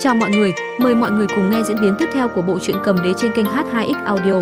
Chào mọi người, mời mọi người cùng nghe diễn biến tiếp theo của bộ truyện cầm đế trên kênh H2X Audio.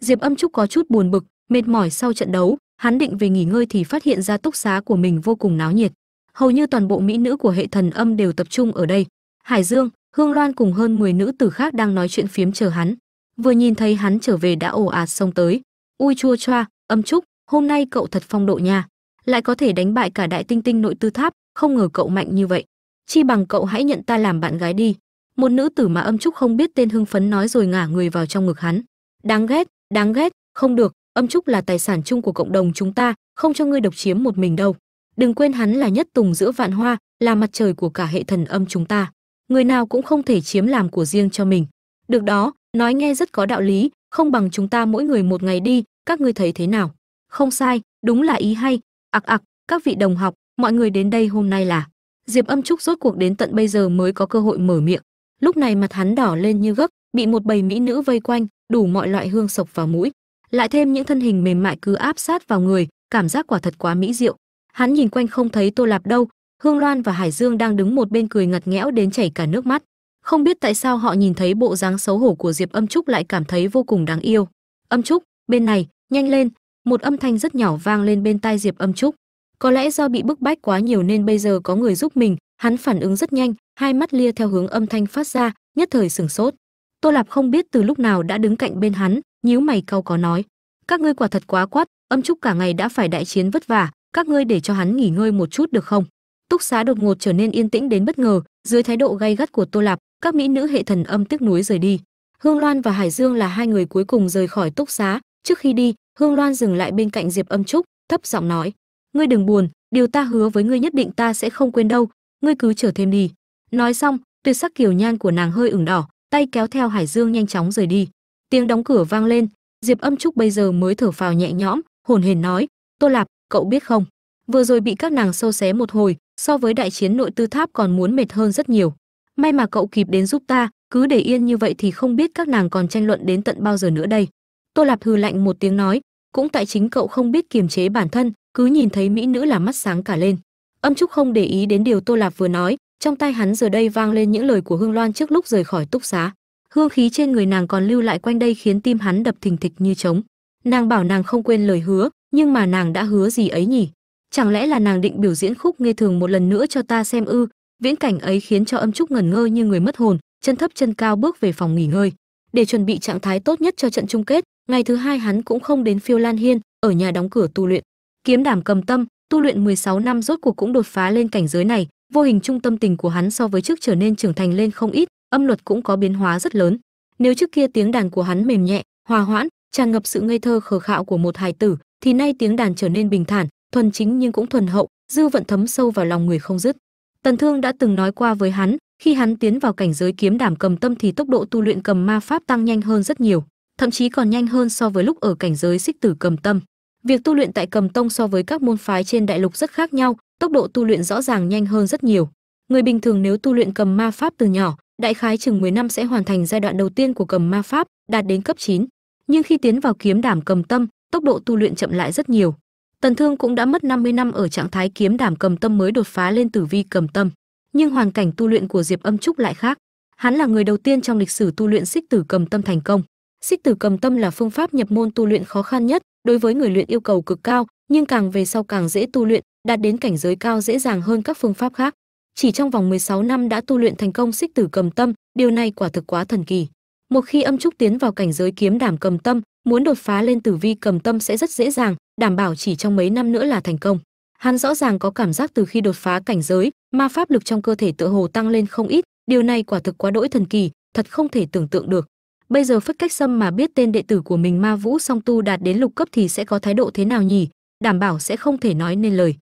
Diệp Âm Trúc có chút buồn bực, mệt mỏi sau trận đấu, hắn định về nghỉ ngơi thì phát hiện ra túc xá của mình vô cùng náo nhiệt. Hầu như toàn bộ mỹ nữ của hệ thần âm đều tập trung ở đây. Hải Dương, Hương Loan cùng hơn 10 nữ tử khác đang nói chuyện phiếm chờ hắn. Vừa nhìn thấy hắn trở về đã ồ ạt xông tới. Ui chua choa, Âm Trúc, hôm nay cậu thật phong độ nha lại có thể đánh bại cả đại tinh tinh nội tư tháp, không ngờ cậu mạnh như vậy. Chi bằng cậu hãy nhận ta làm bạn gái đi. Một nữ tử mà âm trúc không biết tên hưng phấn nói rồi ngả người vào trong ngực hắn. Đáng ghét đáng ghét, không được, âm trúc là tài sản chung của cộng đồng chúng ta, không cho ngươi độc chiếm một mình đâu. Đừng quên hắn là nhất tùng giữa vạn hoa, là mặt trời của cả hệ thần âm chúng ta. Người nào cũng không thể chiếm làm của riêng cho mình. Được đó, nói nghe rất có đạo lý, không bằng chúng ta mỗi người một ngày đi, các ngươi thấy thế nào? Không sai, đúng là ý hay ặc ặc các vị đồng học, mọi người đến đây hôm nay là. Diệp âm trúc rốt cuộc đến tận bây giờ mới có cơ hội mở miệng. Lúc này mặt hắn đỏ lên như gấc, bị một bầy mỹ nữ vây quanh, đủ mọi loại hương sộc vào mũi. Lại thêm những thân hình mềm mại cứ áp sát vào người, cảm giác quả thật quá mỹ diệu. Hắn nhìn quanh không thấy tô lạp đâu, hương loan và hải dương đang đứng một bên cười ngặt nghẽo đến chảy cả nước mắt. Không biết tại sao họ nhìn thấy bộ dáng xấu hổ của diệp âm trúc lại cảm thấy vô cùng đáng yêu. Âm trúc, bên này, nhanh lên một âm thanh rất nhỏ vang lên bên tai diệp âm trúc. Có lẽ do bị bức bách quá nhiều nên bây giờ có người giúp mình, hắn phản ứng rất nhanh, hai mắt lia theo hướng âm thanh phát ra, nhất thời sửng sốt. Tô lạp không biết từ lúc nào đã đứng cạnh bên hắn, nhíu mày cau có nói. Các ngươi quả thật quá quát âm trúc cả ngày đã phải đại chiến vất vả, các ngươi để cho hắn nghỉ ngơi một chút được không? Túc xá đột ngột trở nên yên tĩnh đến bất ngờ, dưới thái độ gay gắt của tô lạp, các mỹ nữ hệ thần âm tiếc nuối rời đi. Hương loan và hải dương là hai người cuối cùng rời khỏi túc xá, trước khi đi hương loan dừng lại bên cạnh diệp âm trúc, thấp giọng nói, ngươi đừng buồn, điều ta hứa với ngươi nhất định ta sẽ không quên đâu, ngươi cứ chờ thêm đi. Nói xong, tuyệt sắc kiều nhan của nàng hơi ửng đỏ, tay kéo theo hải dương nhanh chóng rời đi. Tiếng đóng cửa vang lên, diệp âm trúc bây giờ mới thở phào nhẹ nhõm, hồn hển nói, tô lạp, cậu biết không? Vừa rồi bị các nàng sâu xé một hồi, so với đại chiến nội tư tháp còn muốn mệt hơn rất nhiều. May mà cậu kịp đến giúp ta, cứ để yên như vậy thì không biết các nàng còn tranh luận đến tận bao giờ nữa đây tô lạp hừ lạnh một tiếng nói, cũng tại chính cậu không biết kiềm chế bản thân, cứ nhìn thấy mỹ nữ là mắt sáng cả lên. Âm trúc không để ý đến điều tô lạp vừa nói, trong tay hắn giờ đây vang lên những lời của hương loan trước lúc rời khỏi túc xá. Hương khí trên người nàng còn lưu lại quanh đây khiến tim hắn đập thình thịch như trống. Nàng bảo nàng không quên lời hứa, nhưng mà nàng đã hứa gì ấy nhỉ? Chẳng lẽ là nàng định biểu diễn khúc nghe thường một lần nữa cho ta xem ư? Viễn cảnh ấy khiến cho âm trúc ngẩn ngơ như người mất hồn, chân thấp chân cao bước về phòng nghỉ ngơi. Để chuẩn bị trạng thái tốt nhất cho trận chung kết ngày thứ hai hắn cũng không đến phiêu lan hiên, ở nhà đóng cửa tu luyện. Kiếm đảm cầm tâm, tu luyện 16 năm rốt cuộc cũng đột phá lên cảnh giới này, vô hình trung tâm tình của hắn so với trước trở nên trưởng thành lên không ít, âm luật cũng có biến hóa rất lớn. Nếu trước kia tiếng đàn của hắn mềm nhẹ, hòa hoãn, tràn ngập sự ngây thơ khờ khạo của một hài tử, thì nay tiếng đàn trở nên bình thản, thuần chính nhưng cũng thuần hậu, dư vận thấm sâu vào lòng người không dứt. Tần thương đã từng nói qua với hắn, khi hắn tiến vào cảnh giới kiếm đảm cầm tâm thì tốc độ tu luyện cầm ma pháp tăng nhanh hơn rất nhiều thậm chí còn nhanh hơn so với lúc ở cảnh giới xích tử cầm tâm. Việc tu luyện tại cầm tông so với các môn phái trên đại lục rất khác nhau, tốc độ tu luyện rõ ràng nhanh hơn rất nhiều. Người bình thường nếu tu luyện cầm ma pháp từ nhỏ, đại khái chừng 10 năm sẽ hoàn thành giai đoạn đầu tiên của cầm ma pháp, đạt đến cấp 9. nhưng khi tiến vào kiếm đảm cầm tâm, tốc độ tu luyện chậm lại rất nhiều. Tần thương cũng đã mất 50 năm ở trạng thái kiếm đảm cầm tâm mới đột phá lên tử vi cầm tâm. Nhưng hoàn cảnh tu luyện của diệp âm trúc lại khác. Hắn là người đầu tiên trong lịch sử tu luyện xích tử cầm tâm thành công xích tử cầm tâm là phương pháp nhập môn tu luyện khó khăn nhất, đối với người luyện yêu cầu cực cao, nhưng càng về sau càng dễ tu luyện, đạt đến cảnh giới cao dễ dàng hơn các phương pháp khác. Chỉ trong vòng 16 năm đã tu luyện thành công xích tử cầm tâm, điều này quả thực quá thần kỳ. Một khi âm trúc tiến vào cảnh giới kiếm đảm cầm tâm, muốn đột phá lên tử vi cầm tâm sẽ rất dễ dàng, đảm bảo chỉ trong mấy năm nữa là thành công. Hắn rõ ràng có cảm giác từ khi đột phá cảnh giới, ma pháp lực trong cơ thể tựa hồ tăng lên không ít, điều này quả thực quá đỗi thần kỳ, thật không thể tưởng tượng được bây giờ phất cách sâm mà biết tên đệ tử của mình ma vũ song tu đạt đến lục cấp thì sẽ có thái độ thế nào nhỉ? Đảm bảo sẽ không thể nói nên lời.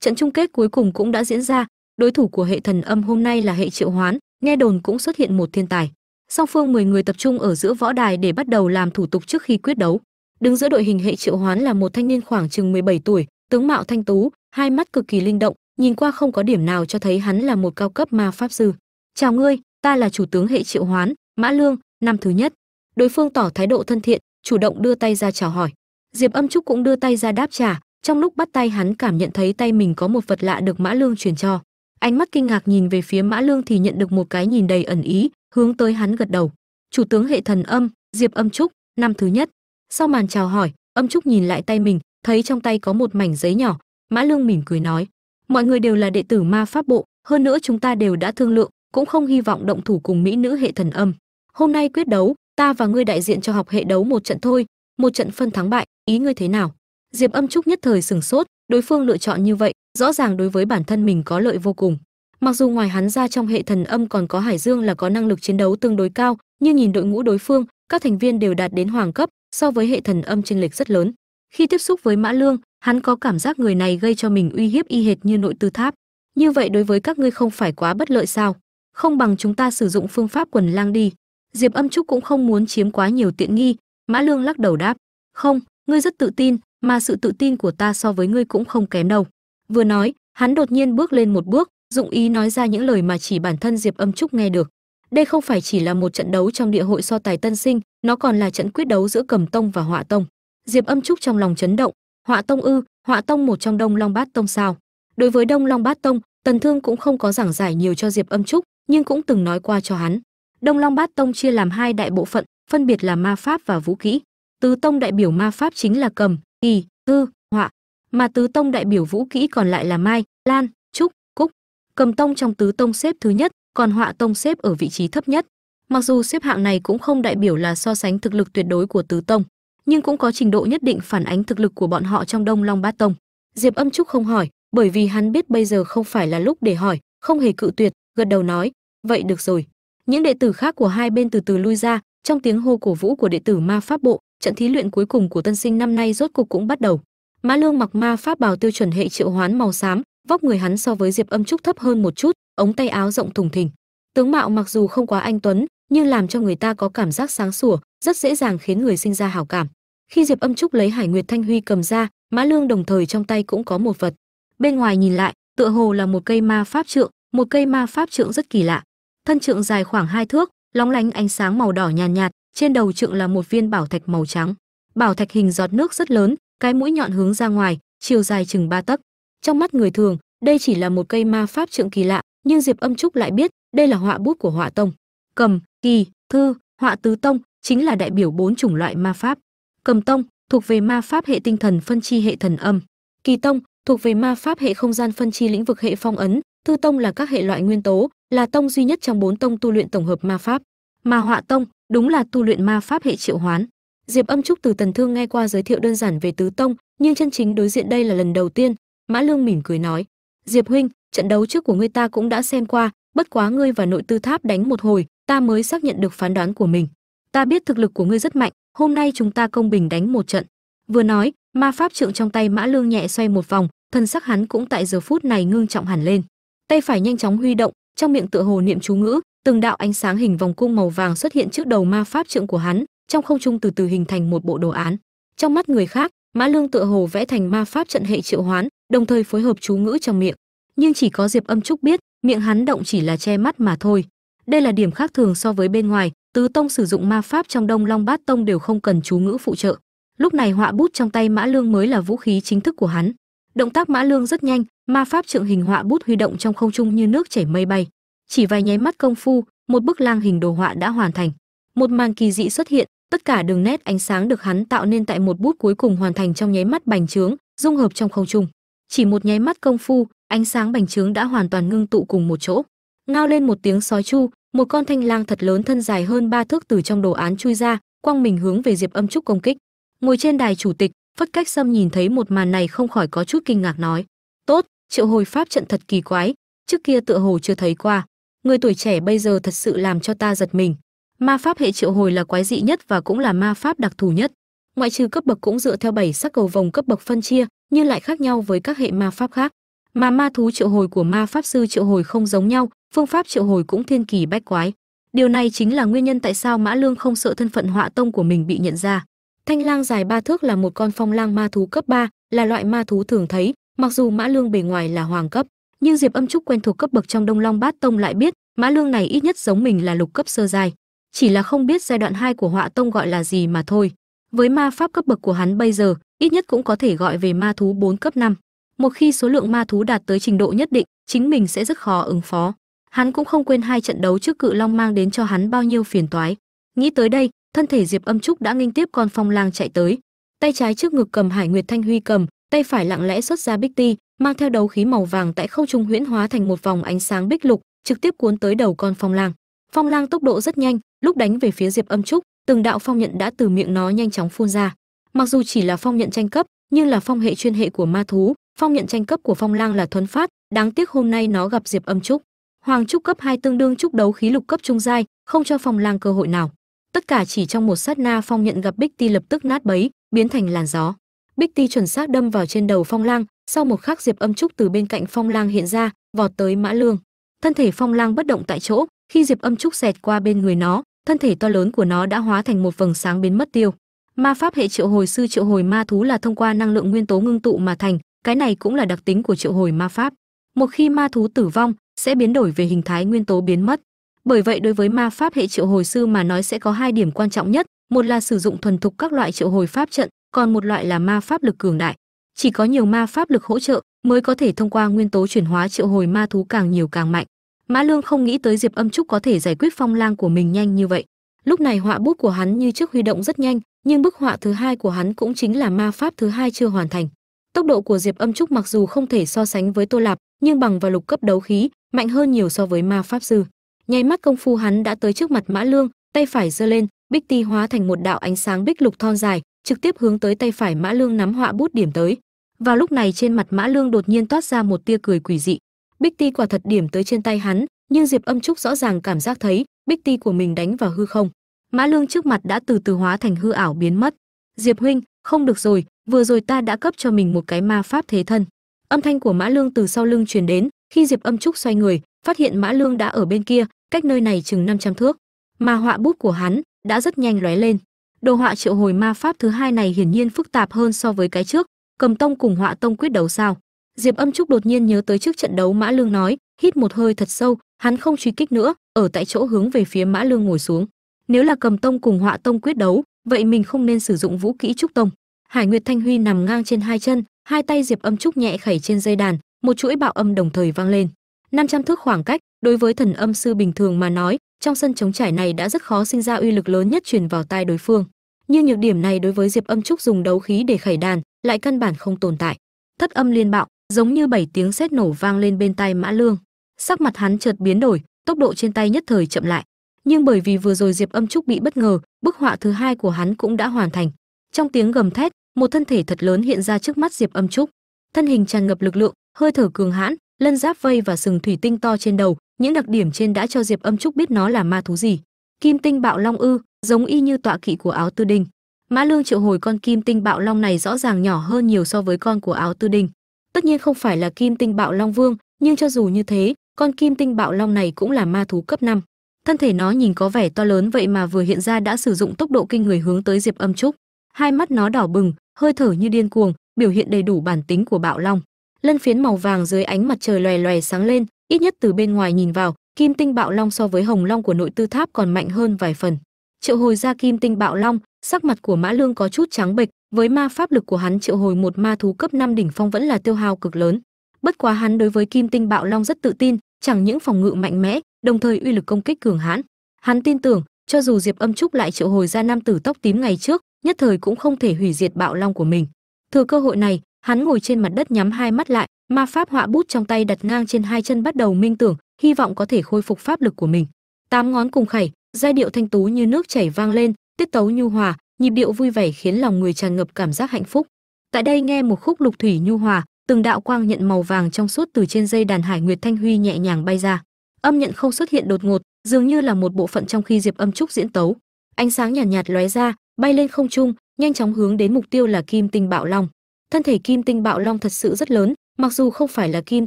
Trận chung kết cuối cùng cũng đã diễn ra. Đối thủ của hệ thần âm hôm nay là hệ triệu hoán, nghe đồn cũng xuất hiện một thiên tài. Song phương 10 người tập trung ở giữa võ đài để bắt đầu làm thủ tục trước khi quyết đấu. Đứng giữa đội hình hệ triệu hoán là một thanh niên khoảng chừng 17 tuổi, tướng mạo thanh tú, hai mắt cực kỳ linh động nhìn qua không có điểm nào cho thấy hắn là một cao cấp ma pháp sư. Chào ngươi, ta là chủ tướng hệ triệu hoán, mã lương, năm thứ nhất. Đối phương tỏ thái độ thân thiện, chủ động đưa tay ra chào hỏi. Diệp âm trúc cũng đưa tay ra đáp trả, trong lúc bắt tay hắn cảm nhận thấy tay mình có một vật lạ được mã lương truyền cho. Ánh mắt kinh ngạc nhìn về phía mã lương thì nhận được một cái nhìn đầy ẩn ý, hướng tới hắn gật đầu. Chủ tướng hệ thần âm, diệp âm trúc, năm thứ nhất. Sau màn chào hỏi, âm trúc nhìn lại tay mình, thấy trong tay có một mảnh giấy nhỏ. Mã lương mỉm cười nói mọi người đều là đệ tử ma pháp bộ, hơn nữa chúng ta đều đã thương lượng, cũng không hy vọng động thủ cùng mỹ nữ hệ thần âm. Hôm nay quyết đấu, ta và ngươi đại diện cho học hệ đấu một trận thôi, một trận phân thắng bại, ý ngươi thế nào? Diệp âm trúc nhất thời sừng sốt, đối phương lựa chọn như vậy, rõ ràng đối với bản thân mình có lợi vô cùng. Mặc dù ngoài hắn ra trong hệ thần âm còn có hải dương là có năng lực chiến đấu tương đối cao, nhưng nhìn đội ngũ đối phương, các thành viên đều đạt đến hoàng cấp, so với hệ thần âm chênh lệch rất lớn. Khi tiếp xúc với mã lương hắn có cảm giác người này gây cho mình uy hiếp y hệt như nội tư tháp. Như vậy đối với các ngươi không phải quá bất lợi sao? Không bằng chúng ta sử dụng phương pháp quần lang đi. Diệp âm trúc cũng không muốn chiếm quá nhiều tiện nghi. Mã lương lắc đầu đáp. Không, ngươi rất tự tin, mà sự tự tin của ta so với ngươi cũng không kém đâu. Vừa nói, hắn đột nhiên bước lên một bước, dụng ý nói ra những lời mà chỉ bản thân diệp âm trúc nghe được. Đây không phải chỉ là một trận đấu trong địa hội so tài tân sinh, nó còn là trận quyết đấu giữa cầm tông và họa tông. Diệp âm trúc trong lòng chấn động họa tông ư, họa tông một trong đông long bát tông sao? Đối với đông long bát tông, tần thương cũng không có giảng giải nhiều cho diệp âm trúc, nhưng cũng từng nói qua cho hắn. Đông long bát tông chia làm hai đại bộ phận, phân biệt là ma pháp và vũ kỹ. Tứ tông đại biểu ma pháp chính là cầm, kỳ thư họa. Mà tứ tông đại biểu vũ kỹ còn lại là mai, lan, trúc, cúc. Cầm tông trong tứ tông xếp thứ nhất, còn họa tông xếp ở vị trí thấp nhất. Mặc dù xếp hạng này cũng không đại biểu là so sánh thực lực tuyệt đối của tứ tông nhưng cũng có trình độ nhất định phản ánh thực lực của bọn họ trong đông long bát tông. Diệp âm trúc không hỏi, bởi vì hắn biết bây giờ không phải là lúc để hỏi, không hề cự tuyệt, gật đầu nói, vậy được rồi. Những đệ tử khác của hai bên từ từ lui ra, trong tiếng hô cổ vũ của đệ tử ma pháp bộ, trận thí luyện cuối cùng của tân sinh năm nay rốt cục cũng bắt đầu. Mã lương mặc ma pháp bào tiêu chuẩn hệ triệu hoán màu xám, vóc người hắn so với diệp âm trúc thấp hơn một chút, ống tay áo rộng thùng thình. Tướng mạo mặc dù không quá anh tuấn nhưng làm cho người ta có cảm giác sáng sủa rất dễ dàng khiến người sinh ra hảo cảm. Khi diệp âm trúc lấy hải nguyệt thanh huy cầm ra mã lương đồng thời trong tay cũng có một vật. Bên ngoài nhìn lại tựa hồ là một cây ma pháp trượng một cây ma pháp trượng rất kỳ lạ. Thân trượng dài khoảng hai thước lóng lánh ánh sáng màu đỏ nhàn nhạt, nhạt trên đầu trượng là một viên bảo thạch màu trắng. Bảo thạch hình giọt nước rất lớn cái mũi nhọn hướng ra ngoài chiều dài chừng ba tấc. Trong mắt người thường đây chỉ là một cây ma pháp trượng kỳ lạ nhưng diệp âm trúc lại biết đây là họa bút của họa tông cầm, kỳ, thư, họa tứ tông chính là đại biểu bốn chủng loại ma pháp. Cầm tông thuộc về ma pháp hệ tinh thần phân chi hệ thần âm. Kỳ tông thuộc về ma pháp hệ không gian phân chi lĩnh vực hệ phong ấn. Thư tông là các hệ loại nguyên tố, là tông duy nhất trong bốn tông tu luyện tổng hợp ma pháp. Mà họa tông đúng là tu luyện ma pháp hệ triệu hoán. Diệp âm trúc từ tần thương nghe qua giới thiệu đơn giản về tứ tông, nhưng chân chính đối diện đây là lần đầu tiên. Mã lương mỉm cười nói, diệp huynh, trận đấu trước của ngươi ta cũng đã xem qua, bất quá ngươi và nội tư tháp đánh một hồi ta mới xác nhận được phán đoán của mình. Ta biết thực lực của ngươi rất mạnh, hôm nay chúng ta công bình đánh một trận. Vừa nói, ma pháp trượng trong tay mã lương nhẹ xoay một vòng, thân sắc hắn cũng tại giờ phút này ngưng trọng hẳn lên. Tay phải nhanh chóng huy động, trong miệng tựa hồ niệm chú ngữ, từng đạo ánh sáng hình vòng cung màu vàng xuất hiện trước đầu ma pháp trượng của hắn, trong không trung từ từ hình thành một bộ đồ án. Trong mắt người khác, mã lương tựa hồ vẽ thành ma pháp trận hệ triệu hoán, đồng thời phối hợp chú ngữ trong miệng. Nhưng chỉ có diệp âm trúc biết, miệng hắn động chỉ là che mắt mà thôi đây là điểm khác thường so với bên ngoài, tứ tông sử dụng ma pháp trong đông long bát tông đều không cần chú ngữ phụ trợ. Lúc này họa bút trong tay mã lương mới là vũ khí chính thức của hắn. Động tác mã lương rất nhanh, ma pháp trượng hình họa bút huy động trong không trung như nước chảy mây bay. Chỉ vài nháy mắt công phu, một bức lang hình đồ họa đã hoàn thành. Một màn kỳ dị xuất hiện, tất cả đường nét ánh sáng được hắn tạo nên tại một bút cuối cùng hoàn thành trong nháy mắt bành trướng, dung hợp trong không trung. Chỉ một nháy mắt công phu, ánh sáng bành trướng đã hoàn toàn ngưng tụ cùng một chỗ. Ngao lên một tiếng sói chu một con thanh lang thật lớn thân dài hơn ba thước từ trong đồ án chui ra, quăng mình hướng về diệp âm trúc công kích. Ngồi trên đài chủ tịch, phất cách sâm nhìn thấy một màn này không khỏi có chút kinh ngạc nói, tốt, triệu hồi pháp trận thật kỳ quái, trước kia tựa hồ chưa thấy qua. Người tuổi trẻ bây giờ thật sự làm cho ta giật mình. Ma pháp hệ triệu hồi là quái dị nhất và cũng là ma pháp đặc thù nhất. Ngoại trừ cấp bậc cũng dựa theo bảy sắc cầu vòng cấp bậc phân chia, nhưng lại khác nhau với các hệ ma pháp khác mà ma thú triệu hồi của ma pháp sư triệu hồi không giống nhau phương pháp triệu hồi cũng thiên kỳ bách quái. Điều này chính là nguyên nhân tại sao mã lương không sợ thân phận họa tông của mình bị nhận ra. Thanh lang dài ba thước là một con phong lang ma thú cấp 3, là loại ma thú thường thấy mặc dù mã lương bề ngoài là hoàng cấp nhưng diệp âm trúc quen thuộc cấp bậc trong đông long bát tông lại biết mã lương này ít nhất giống mình là lục cấp sơ dài, chỉ là không biết giai đoạn 2 của họa tông gọi là gì mà thôi. Với ma pháp cấp bậc của hắn bây giờ ít nhất cũng có thể gọi về ma thú 4 cấp 5 một khi số lượng ma thú đạt tới trình độ nhất định, chính mình sẽ rất khó ứng phó. Hắn cũng không quên hai trận đấu trước cự long mang đến cho hắn bao nhiêu phiền toái. Nghĩ tới đây, thân thể diệp âm trúc đã nghênh tiếp con phong lang chạy tới. Tay trái trước ngực cầm hải nguyệt thanh huy cầm, tay phải lặng lẽ xuất ra bích ti, mang theo đấu khí màu vàng tại không trung huyễn hóa thành một vòng ánh sáng bích lục, trực tiếp cuốn tới đầu con phong lang. Phong lang tốc độ rất nhanh, lúc đánh về phía diệp âm trúc, từng đạo phong nhận đã từ miệng nó nhanh chóng phun ra. Mặc dù chỉ là phong nhận tranh cấp, nhưng là phong hệ chuyên hệ của ma thú phong nhận tranh cấp của phong lang là thuấn phát, đáng tiếc hôm nay nó gặp diệp âm trúc. Hoàng trúc cấp 2 tương đương trúc đấu khí lục cấp trung giai, không cho phong lang cơ hội nào. Tất cả chỉ trong một sát na phong nhận gặp bích ti lập tức nát bấy, biến thành làn gió. Bích ti chuẩn xác đâm vào trên đầu phong lang, sau một khắc diệp âm trúc từ bên cạnh phong lang hiện ra, vọt tới mã lương. Thân thể phong lang bất động tại chỗ, khi diệp âm trúc xẹt qua bên người nó, thân thể to lớn của nó đã hóa thành một vầng sáng biến mất tiêu. Ma pháp hệ triệu hồi sư triệu hồi ma thú là thông qua năng lượng nguyên tố ngưng tụ mà thành cái này cũng là đặc tính của triệu hồi ma pháp. Một khi ma thú tử vong, sẽ biến đổi về hình thái nguyên tố biến mất. Bởi vậy đối với ma pháp hệ triệu hồi sư mà nói sẽ có hai điểm quan trọng nhất, một là sử dụng thuần thục các loại triệu hồi pháp trận, còn một loại là ma pháp lực cường đại. Chỉ có nhiều ma pháp lực hỗ trợ mới có thể thông qua nguyên tố chuyển hóa triệu hồi ma thú càng nhiều càng mạnh. Mã lương không nghĩ tới diệp âm trúc có thể giải quyết phong lang của mình nhanh như vậy. Lúc này họa bút của hắn như trước huy động rất nhanh, nhưng bức họa thứ hai của hắn cũng chính là ma pháp thứ hai chưa hoàn thành tốc độ của diệp âm trúc mặc dù không thể so sánh với tô lạp, nhưng bằng vào lục cấp đấu khí, mạnh hơn nhiều so với ma pháp sư. Nháy mắt công phu hắn đã tới trước mặt mã lương, tay phải giơ lên, bích ti hóa thành một đạo ánh sáng bích lục thon dài, trực tiếp hướng tới tay phải mã lương nắm họa bút điểm tới. Vào lúc này trên mặt mã lương đột nhiên toát ra một tia cười quỷ dị. Bích ti quả thật điểm tới trên tay hắn, nhưng diệp âm trúc rõ ràng cảm giác thấy bích ti của mình đánh vào hư không. Mã lương trước mặt đã từ từ hóa thành hư ảo biến mất. Diệp huynh, không được rồi vừa rồi ta đã cấp cho mình một cái ma pháp thế thân. Âm thanh của mã lương từ sau lưng truyền đến, khi diệp âm trúc xoay người, phát hiện mã lương đã ở bên kia, cách nơi này chừng 500 thước. Mà họa bút của hắn đã rất nhanh lóe lên. Đồ họa triệu hồi ma pháp thứ hai này hiển nhiên phức tạp hơn so với cái trước, cầm tông cùng họa tông quyết đấu sao. Diệp âm trúc đột nhiên nhớ tới trước trận đấu mã lương nói, hít một hơi thật sâu, hắn không truy kích nữa, ở tại chỗ hướng về phía mã lương ngồi xuống. Nếu là cầm tông cùng họa tông quyết đấu, vậy mình không nên sử dụng vũ kỹ trúc tông hải nguyệt thanh huy nằm ngang trên hai chân, hai tay diệp âm trúc nhẹ khẩy trên dây đàn, một chuỗi bạo âm đồng thời vang lên. 500 thước khoảng cách, đối với thần âm sư bình thường mà nói, trong sân chống trải này đã rất khó sinh ra uy lực lớn nhất truyền vào tai đối phương. Nhưng nhược điểm này đối với diệp âm trúc dùng đấu khí để khẩy đàn, lại căn bản không tồn tại. Thất âm liên bạo, giống như bảy tiếng sét nổ vang lên bên tai mã lương. Sắc mặt hắn chợt biến đổi, tốc độ trên tay nhất thời chậm lại. Nhưng bởi vì vừa rồi diệp âm trúc bị bất ngờ, bức họa thứ hai của hắn cũng đã hoàn thành. Trong tiếng gầm thét một thân thể thật lớn hiện ra trước mắt diệp âm trúc. Thân hình tràn ngập lực lượng, hơi thở cường hãn, lân giáp vây và sừng thủy tinh to trên đầu. Những đặc điểm trên đã cho diệp âm trúc biết nó là ma thú gì. Kim tinh bạo long ư, giống y như tọa kỵ của áo tư đinh. Mã lương triệu hồi con kim tinh bạo long này rõ ràng nhỏ hơn nhiều so với con của áo tư đinh. Tất nhiên không phải là kim tinh bạo long vương, nhưng cho dù như thế, con kim tinh bạo long này cũng là ma thú cấp 5. thân thể nó nhìn có vẻ to lớn vậy mà vừa hiện ra đã sử dụng tốc độ kinh người hướng tới diệp âm trúc hai mắt nó đỏ bừng, hơi thở như điên cuồng, biểu hiện đầy đủ bản tính của bạo long. Lân phiến màu vàng dưới ánh mặt trời lòe lòe sáng lên, ít nhất từ bên ngoài nhìn vào, kim tinh bạo long so với hồng long của nội tư tháp còn mạnh hơn vài phần. Triệu hồi ra kim tinh bạo long, sắc mặt của mã lương có chút trắng bệch, với ma pháp lực của hắn triệu hồi một ma thú cấp 5 đỉnh phong vẫn là tiêu hao cực lớn. Bất quá hắn đối với kim tinh bạo long rất tự tin, chẳng những phòng ngự mạnh mẽ, đồng thời uy lực công kích cường hãn. Hắn tin tưởng, cho dù diệp âm trúc lại triệu hồi ra nam tử tóc tím ngày trước nhất thời cũng không thể hủy diệt bạo long của mình. Thừa cơ hội này hắn ngồi trên mặt đất nhắm hai mắt lại ma pháp họa bút trong tay đặt ngang trên hai chân bắt đầu minh tưởng hy vọng có thể khôi phục pháp lực của mình. Tám ngón cùng khẩy giai điệu thanh tú như nước chảy vang lên tiết tấu nhu hòa nhịp điệu vui vẻ khiến lòng người tràn ngập cảm giác hạnh phúc. Tại đây nghe một khúc lục thủy nhu hòa từng đạo quang nhận màu vàng trong suốt từ trên dây đàn hải nguyệt thanh huy nhẹ nhàng bay ra. Âm nhận không xuất hiện đột ngột dường như là một bộ phận trong khi diệp âm trúc diễn tấu. Ánh sáng nhàn nhạt, nhạt lóe ra bay lên không trung, nhanh chóng hướng đến mục tiêu là kim tinh bạo long. Thân thể kim tinh bạo long thật sự rất lớn, mặc dù không phải là kim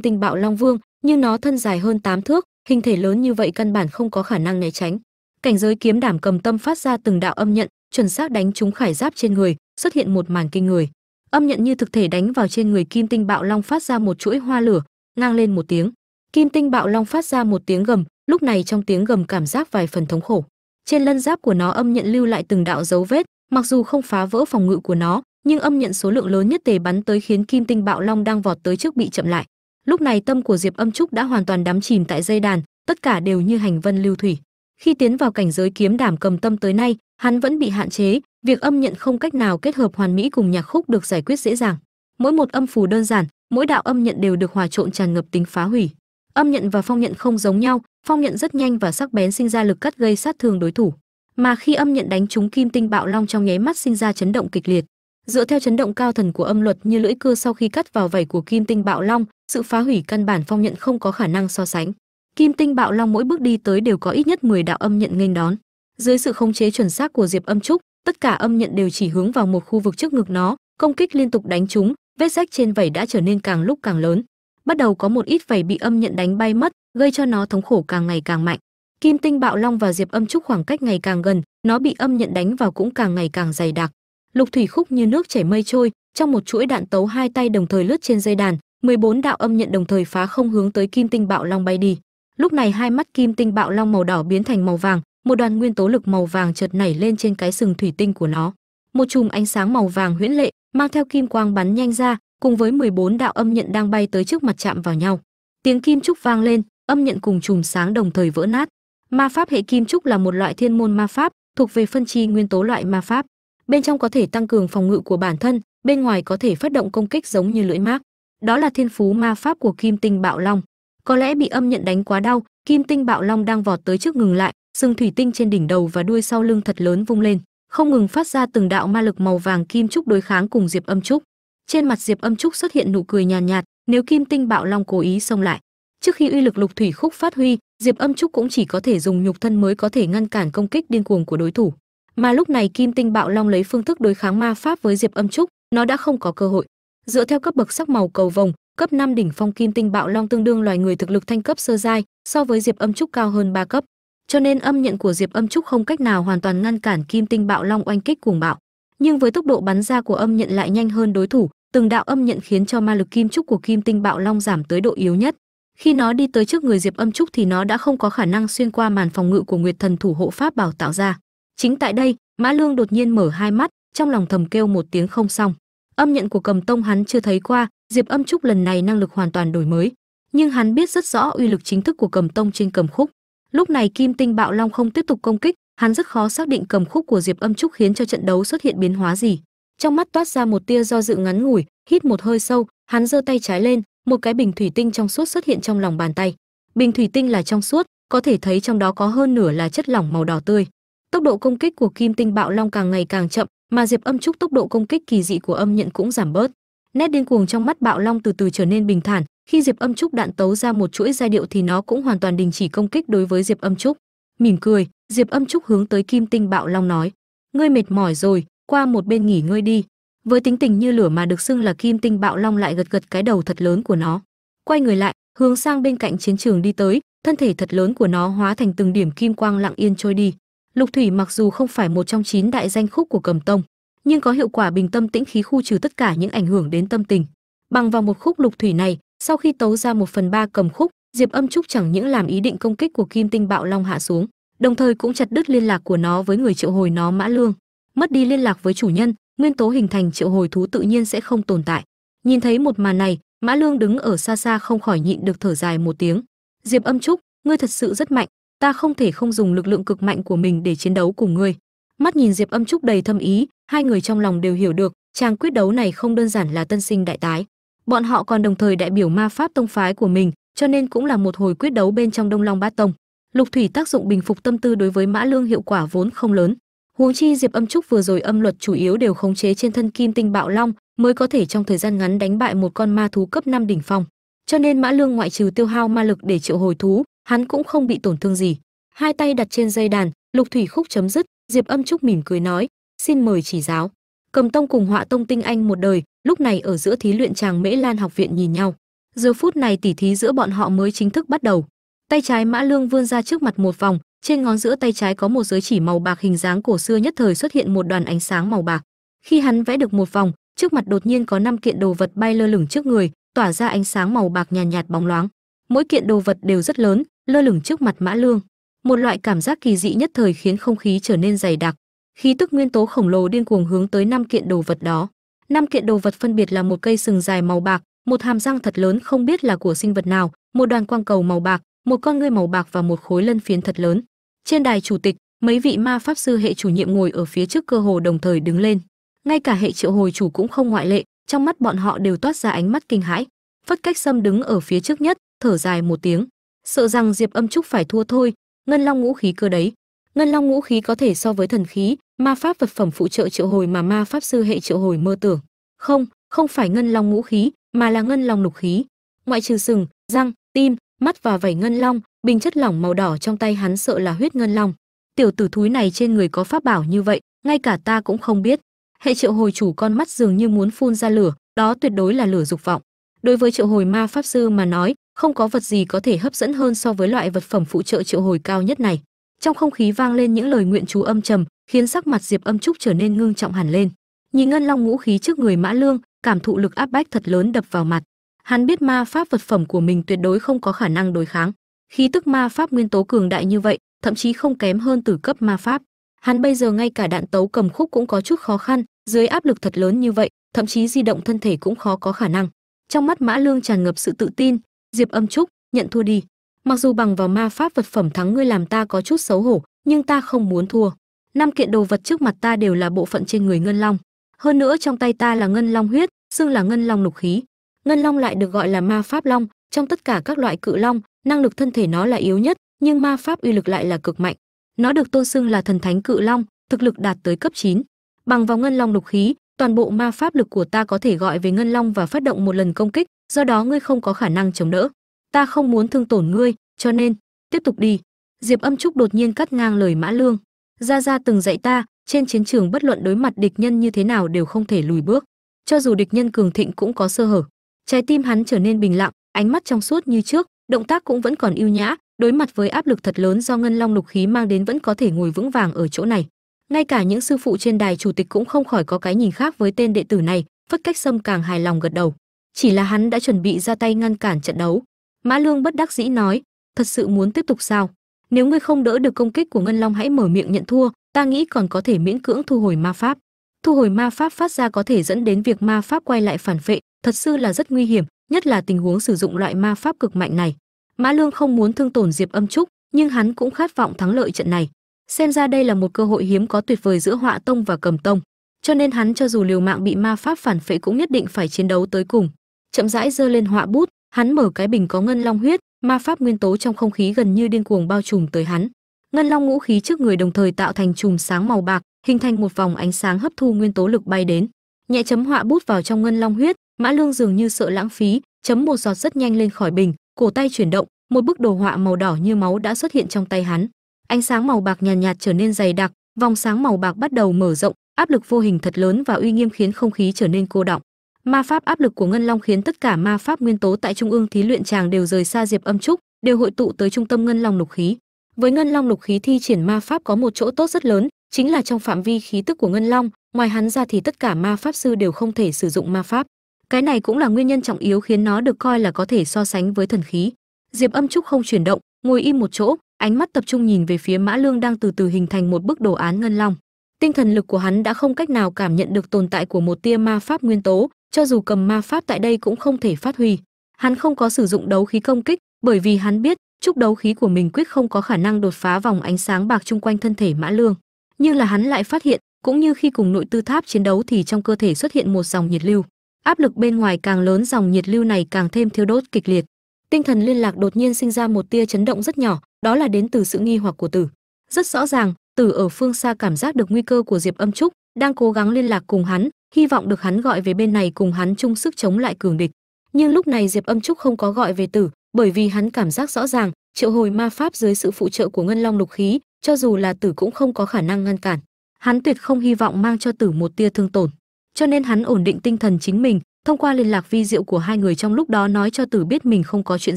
tinh bạo long vương, nhưng nó thân dài hơn 8 thước, hình thể lớn như vậy căn bản không có khả năng né tránh. Cảnh giới kiếm đảm cầm tâm phát ra từng đạo âm nhận, chuẩn xác đánh trúng khải giáp trên người, xuất hiện một màn kinh người. Âm nhận như thực thể đánh vào trên người kim tinh bạo long phát ra một chuỗi hoa lửa, ngang lên một tiếng. Kim tinh bạo long phát ra một tiếng gầm, lúc này trong tiếng gầm cảm giác vài phần thống khổ trên lân giáp của nó âm nhận lưu lại từng đạo dấu vết, mặc dù không phá vỡ phòng ngự của nó, nhưng âm nhận số lượng lớn nhất tề bắn tới khiến kim tinh bạo long đang vọt tới trước bị chậm lại. Lúc này tâm của diệp âm trúc đã hoàn toàn đắm chìm tại dây đàn, tất cả đều như hành vân lưu thủy. Khi tiến vào cảnh giới kiếm đảm cầm tâm tới nay, hắn vẫn bị hạn chế, việc âm nhận không cách nào kết hợp hoàn mỹ cùng nhạc khúc được giải quyết dễ dàng. Mỗi một âm phù đơn giản, mỗi đạo âm nhận đều được hòa trộn tràn ngập tính phá hủy âm nhận và phong nhận không giống nhau, phong nhận rất nhanh và sắc bén sinh ra lực cắt gây sát thương đối thủ. Mà khi âm nhận đánh trúng kim tinh bạo long trong nháy mắt sinh ra chấn động kịch liệt. Dựa theo chấn động cao thần của âm luật như lưỡi cưa sau khi cắt vào vảy của kim tinh bạo long, sự phá hủy căn bản phong nhận không có khả năng so sánh. Kim tinh bạo long mỗi bước đi tới đều có ít nhất 10 đạo âm nhận nghênh đón. Dưới sự khống chế chuẩn xác của diệp âm trúc, tất cả âm nhận đều chỉ hướng vào một khu vực trước ngực nó, công kích liên tục đánh chúng vết rách trên vảy đã trở nên càng lúc càng lớn bắt đầu có một ít vảy bị âm nhận đánh bay mất, gây cho nó thống khổ càng ngày càng mạnh. Kim tinh bạo long và diệp âm trúc khoảng cách ngày càng gần, nó bị âm nhận đánh vào cũng càng ngày càng dày đặc. Lục thủy khúc như nước chảy mây trôi, trong một chuỗi đạn tấu hai tay đồng thời lướt trên dây đàn 14 đạo âm nhận đồng thời phá không hướng tới kim tinh bạo long bay đi. Lúc này hai mắt kim tinh bạo long màu đỏ biến thành màu vàng, một đoàn nguyên tố lực màu vàng chợt nảy lên trên cái sừng thủy tinh của nó. Một chùm ánh sáng màu vàng huyễn lệ, mang theo kim quang bắn nhanh ra cùng với 14 đạo âm nhận đang bay tới trước mặt chạm vào nhau. Tiếng kim trúc vang lên, âm nhận cùng chùm sáng đồng thời vỡ nát. Ma pháp hệ kim trúc là một loại thiên môn ma pháp, thuộc về phân chi nguyên tố loại ma pháp. Bên trong có thể tăng cường phòng ngự của bản thân, bên ngoài có thể phát động công kích giống như lưỡi mác. Đó là thiên phú ma pháp của kim tinh bạo long. Có lẽ bị âm nhận đánh quá đau, kim tinh bạo long đang vọt tới trước ngừng lại, sừng thủy tinh trên đỉnh đầu và đuôi sau lưng thật lớn vung lên. Không ngừng phát ra từng đạo ma lực màu vàng kim trúc đối kháng cùng diệp âm trúc trên mặt diệp âm trúc xuất hiện nụ cười nhàn nhạt, nhạt nếu kim tinh bạo long cố ý xông lại. Trước khi uy lực lục thủy khúc phát huy diệp âm trúc cũng chỉ có thể dùng nhục thân mới có thể ngăn cản công kích điên cuồng của đối thủ. Mà lúc này kim tinh bạo long lấy phương thức đối kháng ma pháp với diệp âm trúc nó đã không có cơ hội. Dựa theo cấp bậc sắc màu cầu vồng cấp 5 đỉnh phong kim tinh bạo long tương đương loài người thực lực thanh cấp sơ giai so với diệp âm trúc cao hơn 3 cấp. Cho nên âm nhận của diệp âm trúc không cách nào hoàn toàn ngăn cản kim tinh bạo long oanh kích cuồng bạo. Nhưng với tốc độ bắn ra của âm nhận lại nhanh hơn đối thủ từng đạo âm nhận khiến cho ma lực kim trúc của kim tinh bạo long giảm tới độ yếu nhất. Khi nó đi tới trước người diệp âm trúc thì nó đã không có khả năng xuyên qua màn phòng ngự của nguyệt thần thủ hộ pháp bảo tạo ra. Chính tại đây, mã lương đột nhiên mở hai mắt, trong lòng thầm kêu một tiếng không xong. Âm nhận của cầm tông hắn chưa thấy qua, diệp âm trúc lần này năng lực hoàn toàn đổi mới. Nhưng hắn biết rất rõ uy lực chính thức của cầm tông trên cầm khúc. Lúc này kim tinh bạo long không tiếp tục công kích, hắn rất khó xác định cầm khúc của diệp âm trúc khiến cho trận đấu xuất hiện biến hóa gì trong mắt toát ra một tia do dự ngắn ngủi, hít một hơi sâu, hắn giơ tay trái lên, một cái bình thủy tinh trong suốt xuất hiện trong lòng bàn tay. Bình thủy tinh là trong suốt, có thể thấy trong đó có hơn nửa là chất lỏng màu đỏ tươi. Tốc độ công kích của kim tinh bạo long càng ngày càng chậm, mà diệp âm trúc tốc độ công kích kỳ dị của âm nhận cũng giảm bớt. Nét điên cuồng trong mắt bạo long từ từ trở nên bình thản, khi diệp âm trúc đạn tấu ra một chuỗi giai điệu thì nó cũng hoàn toàn đình chỉ công kích đối với diệp âm trúc. Mỉm cười, diệp âm trúc hướng tới kim tinh bạo long nói, ngươi mệt mỏi rồi qua một bên nghỉ ngơi đi. Với tính tình như lửa mà được xưng là kim tinh bạo long lại gật gật cái đầu thật lớn của nó. Quay người lại, hướng sang bên cạnh chiến trường đi tới, thân thể thật lớn của nó hóa thành từng điểm kim quang lặng yên trôi đi. Lục thủy mặc dù không phải một trong chín đại danh khúc của cầm tông, nhưng có hiệu quả bình tâm tĩnh khí khu trừ tất cả những ảnh hưởng đến tâm tình. Bằng vào một khúc lục thủy này, sau khi tấu ra một phần ba cầm khúc, diệp âm trúc chẳng những làm ý định công kích của kim tinh bạo long hạ xuống, đồng thời cũng chặt đứt liên lạc của nó với người triệu hồi nó mã lương mất đi liên lạc với chủ nhân, nguyên tố hình thành triệu hồi thú tự nhiên sẽ không tồn tại. Nhìn thấy một màn này, mã lương đứng ở xa xa không khỏi nhịn được thở dài một tiếng. Diệp âm trúc, ngươi thật sự rất mạnh, ta không thể không dùng lực lượng cực mạnh của mình để chiến đấu cùng ngươi. Mắt nhìn diệp âm trúc đầy thâm ý, hai người trong lòng đều hiểu được, chàng quyết đấu này không đơn giản là tân sinh đại tái. Bọn họ còn đồng thời đại biểu ma pháp tông phái của mình, cho nên cũng là một hồi quyết đấu bên trong đông long bát tông. Lục thủy tác dụng bình phục tâm tư đối với mã lương hiệu quả vốn không lớn huống chi diệp âm trúc vừa rồi âm luật chủ yếu đều khống chế trên thân kim tinh bạo long, mới có thể trong thời gian ngắn đánh bại một con ma thú cấp 5 đỉnh phong. Cho nên mã lương ngoại trừ tiêu hao ma lực để triệu hồi thú, hắn cũng không bị tổn thương gì. Hai tay đặt trên dây đàn, lục thủy khúc chấm dứt, diệp âm trúc mỉm cười nói, xin mời chỉ giáo. Cầm tông cùng họa tông tinh anh một đời, lúc này ở giữa thí luyện tràng mễ lan học viện nhìn nhau. Giờ phút này tỉ thí giữa bọn họ mới chính thức bắt đầu. Tay trái mã lương vươn ra trước mặt một vòng trên ngón giữa tay trái có một giới chỉ màu bạc hình dáng cổ xưa nhất thời xuất hiện một đoàn ánh sáng màu bạc. Khi hắn vẽ được một vòng trước mặt đột nhiên có năm kiện đồ vật bay lơ lửng trước người tỏa ra ánh sáng màu bạc nhàn nhạt, nhạt bóng loáng. Mỗi kiện đồ vật đều rất lớn lơ lửng trước mặt mã lương. Một loại cảm giác kỳ dị nhất thời khiến không khí trở nên dày đặc. Khí tức nguyên tố khổng lồ điên cuồng hướng tới năm kiện đồ vật đó. Năm kiện đồ vật phân biệt là một cây sừng dài màu bạc một hàm răng thật lớn không biết là của sinh vật nào một đoàn quang cầu màu bạc một con ngươi màu bạc và một khối lân phiến thật lớn trên đài chủ tịch, mấy vị ma pháp sư hệ chủ nhiệm ngồi ở phía trước cơ hồ đồng thời đứng lên. Ngay cả hệ triệu hồi chủ cũng không ngoại lệ, trong mắt bọn họ đều toát ra ánh mắt kinh hãi. Phất cách sâm đứng ở phía trước nhất, thở dài một tiếng. Sợ rằng diệp âm trúc phải thua thôi, ngân long ngũ khí cơ đấy. Ngân long ngũ khí có thể so với thần khí, ma pháp vật phẩm phụ trợ triệu hồi mà ma pháp sư hệ triệu hồi mơ tưởng. Không không phải ngân long ngũ khí, mà là ngân long lục khí. Ngoại trừ sừng, răng, tim, mắt và vảy ngân long bình chất lỏng màu đỏ trong tay hắn sợ là huyết ngân long. Tiểu tử thúi này trên người có pháp bảo như vậy, ngay cả ta cũng không biết. Hệ triệu hồi chủ con mắt dường như muốn phun ra lửa, đó tuyệt đối là lửa dục vọng. Đối với triệu hồi ma pháp sư mà nói, không có vật gì có thể hấp dẫn hơn so với loại vật phẩm phụ trợ triệu hồi cao nhất này. Trong không khí vang lên những lời nguyện chú âm trầm, khiến sắc mặt diệp âm trúc trở nên ngưng trọng hẳn lên. Nhìn ngân long ngũ khí trước người mã lương, cảm thụ lực áp bách thật lớn đập vào mặt. Hắn biết ma pháp vật phẩm của mình tuyệt đối không có khả năng đối kháng khí tức ma pháp nguyên tố cường đại như vậy, thậm chí không kém hơn từ cấp ma pháp. Hắn bây giờ ngay cả đạn tấu cầm khúc cũng có chút khó khăn, dưới áp lực thật lớn như vậy, thậm chí di động thân thể cũng khó có khả năng. Trong mắt mã lương tràn ngập sự tự tin, diệp âm trúc, nhận thua đi. Mặc dù bằng vào ma pháp vật phẩm thắng ngươi làm ta có chút xấu hổ, nhưng ta không muốn thua. Năm kiện đồ vật trước mặt ta đều là bộ phận trên người ngân long. Hơn nữa trong tay ta là ngân long huyết, xưng là ngân long lục khí. Ngân long lại được gọi là ma pháp long, trong tất cả các loại cự long năng lực thân thể nó là yếu nhất, nhưng ma pháp uy lực lại là cực mạnh. Nó được tôn xưng là thần thánh cự long, thực lực đạt tới cấp 9. bằng vào ngân long lục khí, toàn bộ ma pháp lực của ta có thể gọi về ngân long và phát động một lần công kích, do đó ngươi không có khả năng chống đỡ. Ta không muốn thương tổn ngươi, cho nên, tiếp tục đi. Diệp âm trúc đột nhiên cắt ngang lời mã lương. Gia gia từng dạy ta, trên chiến trường bất luận đối mặt địch nhân như thế nào đều không thể lùi bước. Cho dù địch nhân cường thịnh cũng có sơ hở. Trái tim hắn trở nên bình lặng, ánh mắt trong suốt như trước động tác cũng vẫn còn yêu nhã, đối mặt với áp lực thật lớn do ngân long lục khí mang đến vẫn có thể ngồi vững vàng ở chỗ này. Ngay cả những sư phụ trên đài chủ tịch cũng không khỏi có cái nhìn khác với tên đệ tử này, phất cách sâm càng hài lòng gật đầu. Chỉ là hắn đã chuẩn bị ra tay ngăn cản trận đấu. Mã lương bất đắc dĩ nói, thật sự muốn tiếp tục sao? Nếu ngươi không đỡ được công kích của ngân long hãy mở miệng nhận thua, ta nghĩ còn có thể miễn cưỡng thu hồi ma pháp. Thu hồi ma pháp phát ra có thể dẫn đến việc ma pháp quay lại phản vệ, thật sự là rất nguy hiểm nhất là tình huống sử dụng loại ma pháp cực mạnh này. Mã lương không muốn thương tổn diệp âm trúc, nhưng hắn cũng khát vọng thắng lợi trận này. Xem ra đây là một cơ hội hiếm có tuyệt vời giữa họa tông và cầm tông, cho nên hắn cho dù liều mạng bị ma pháp phản phệ cũng nhất định phải chiến đấu tới cùng. Chậm rãi giơ lên họa bút, hắn mở cái bình có ngân long huyết, ma pháp nguyên tố trong không khí gần như điên cuồng bao trùm tới hắn. Ngân long ngũ khí trước người đồng thời tạo thành chùm sáng màu bạc, hình thành một vòng ánh sáng hấp thu nguyên tố lực bay đến. Nhẹ chấm họa bút vào trong ngân long huyết mã lương dường như sợ lãng phí chấm một giọt rất nhanh lên khỏi bình cổ tay chuyển động một bức đồ họa màu đỏ như máu đã xuất hiện trong tay hắn. Ánh sáng màu bạc nhàn nhạt, nhạt trở nên dày đặc vòng sáng màu bạc bắt đầu mở rộng áp lực vô hình thật lớn và uy nghiêm khiến không khí trở nên cô động ma pháp áp lực của ngân long khiến tất cả ma pháp nguyên tố tại trung ương thí luyện tràng đều rời xa diệp âm trúc đều hội tụ tới trung tâm ngân long lục khí. Với ngân long lục khí thi triển ma pháp có một chỗ tốt rất lớn chính là trong phạm vi khí tức của ngân long ngoài hắn ra thì tất cả ma pháp sư đều không thể sử dụng ma pháp cái này cũng là nguyên nhân trọng yếu khiến nó được coi là có thể so sánh với thần khí. Diệp âm trúc không chuyển động, ngồi im một chỗ, ánh mắt tập trung nhìn về phía mã lương đang từ từ hình thành một bức đồ án ngân long. Tinh thần lực của hắn đã không cách nào cảm nhận được tồn tại của một tia ma pháp nguyên tố, cho dù cầm ma pháp tại đây cũng không thể phát huy. Hắn không có sử dụng đấu khí công kích, bởi vì hắn biết chúc đấu khí của mình quyết không có khả năng đột phá vòng ánh sáng bạc chung quanh thân thể mã lương. Nhưng là hắn lại phát hiện, cũng như khi cùng nội tư tháp chiến đấu thì trong cơ thể xuất hiện một dòng nhiệt lưu áp lực bên ngoài càng lớn, dòng nhiệt lưu này càng thêm thiêu đốt kịch liệt. Tinh thần liên lạc đột nhiên sinh ra một tia chấn động rất nhỏ, đó là đến từ sự nghi hoặc của tử. Rất rõ ràng, tử ở phương xa cảm giác được nguy cơ của diệp âm trúc, đang cố gắng liên lạc cùng hắn, hy vọng được hắn gọi về bên này cùng hắn chung sức chống lại cường địch. Nhưng lúc này diệp âm trúc không có gọi về tử, bởi vì hắn cảm giác rõ ràng, triệu hồi ma pháp dưới sự phụ trợ của ngân long lục khí, cho dù là tử cũng không có khả năng ngăn cản. Hắn tuyệt không hy vọng mang cho tử một tia thương tổn cho nên hắn ổn định tinh thần chính mình, thông qua liên lạc vi diệu của hai người trong lúc đó nói cho tử biết mình không có chuyện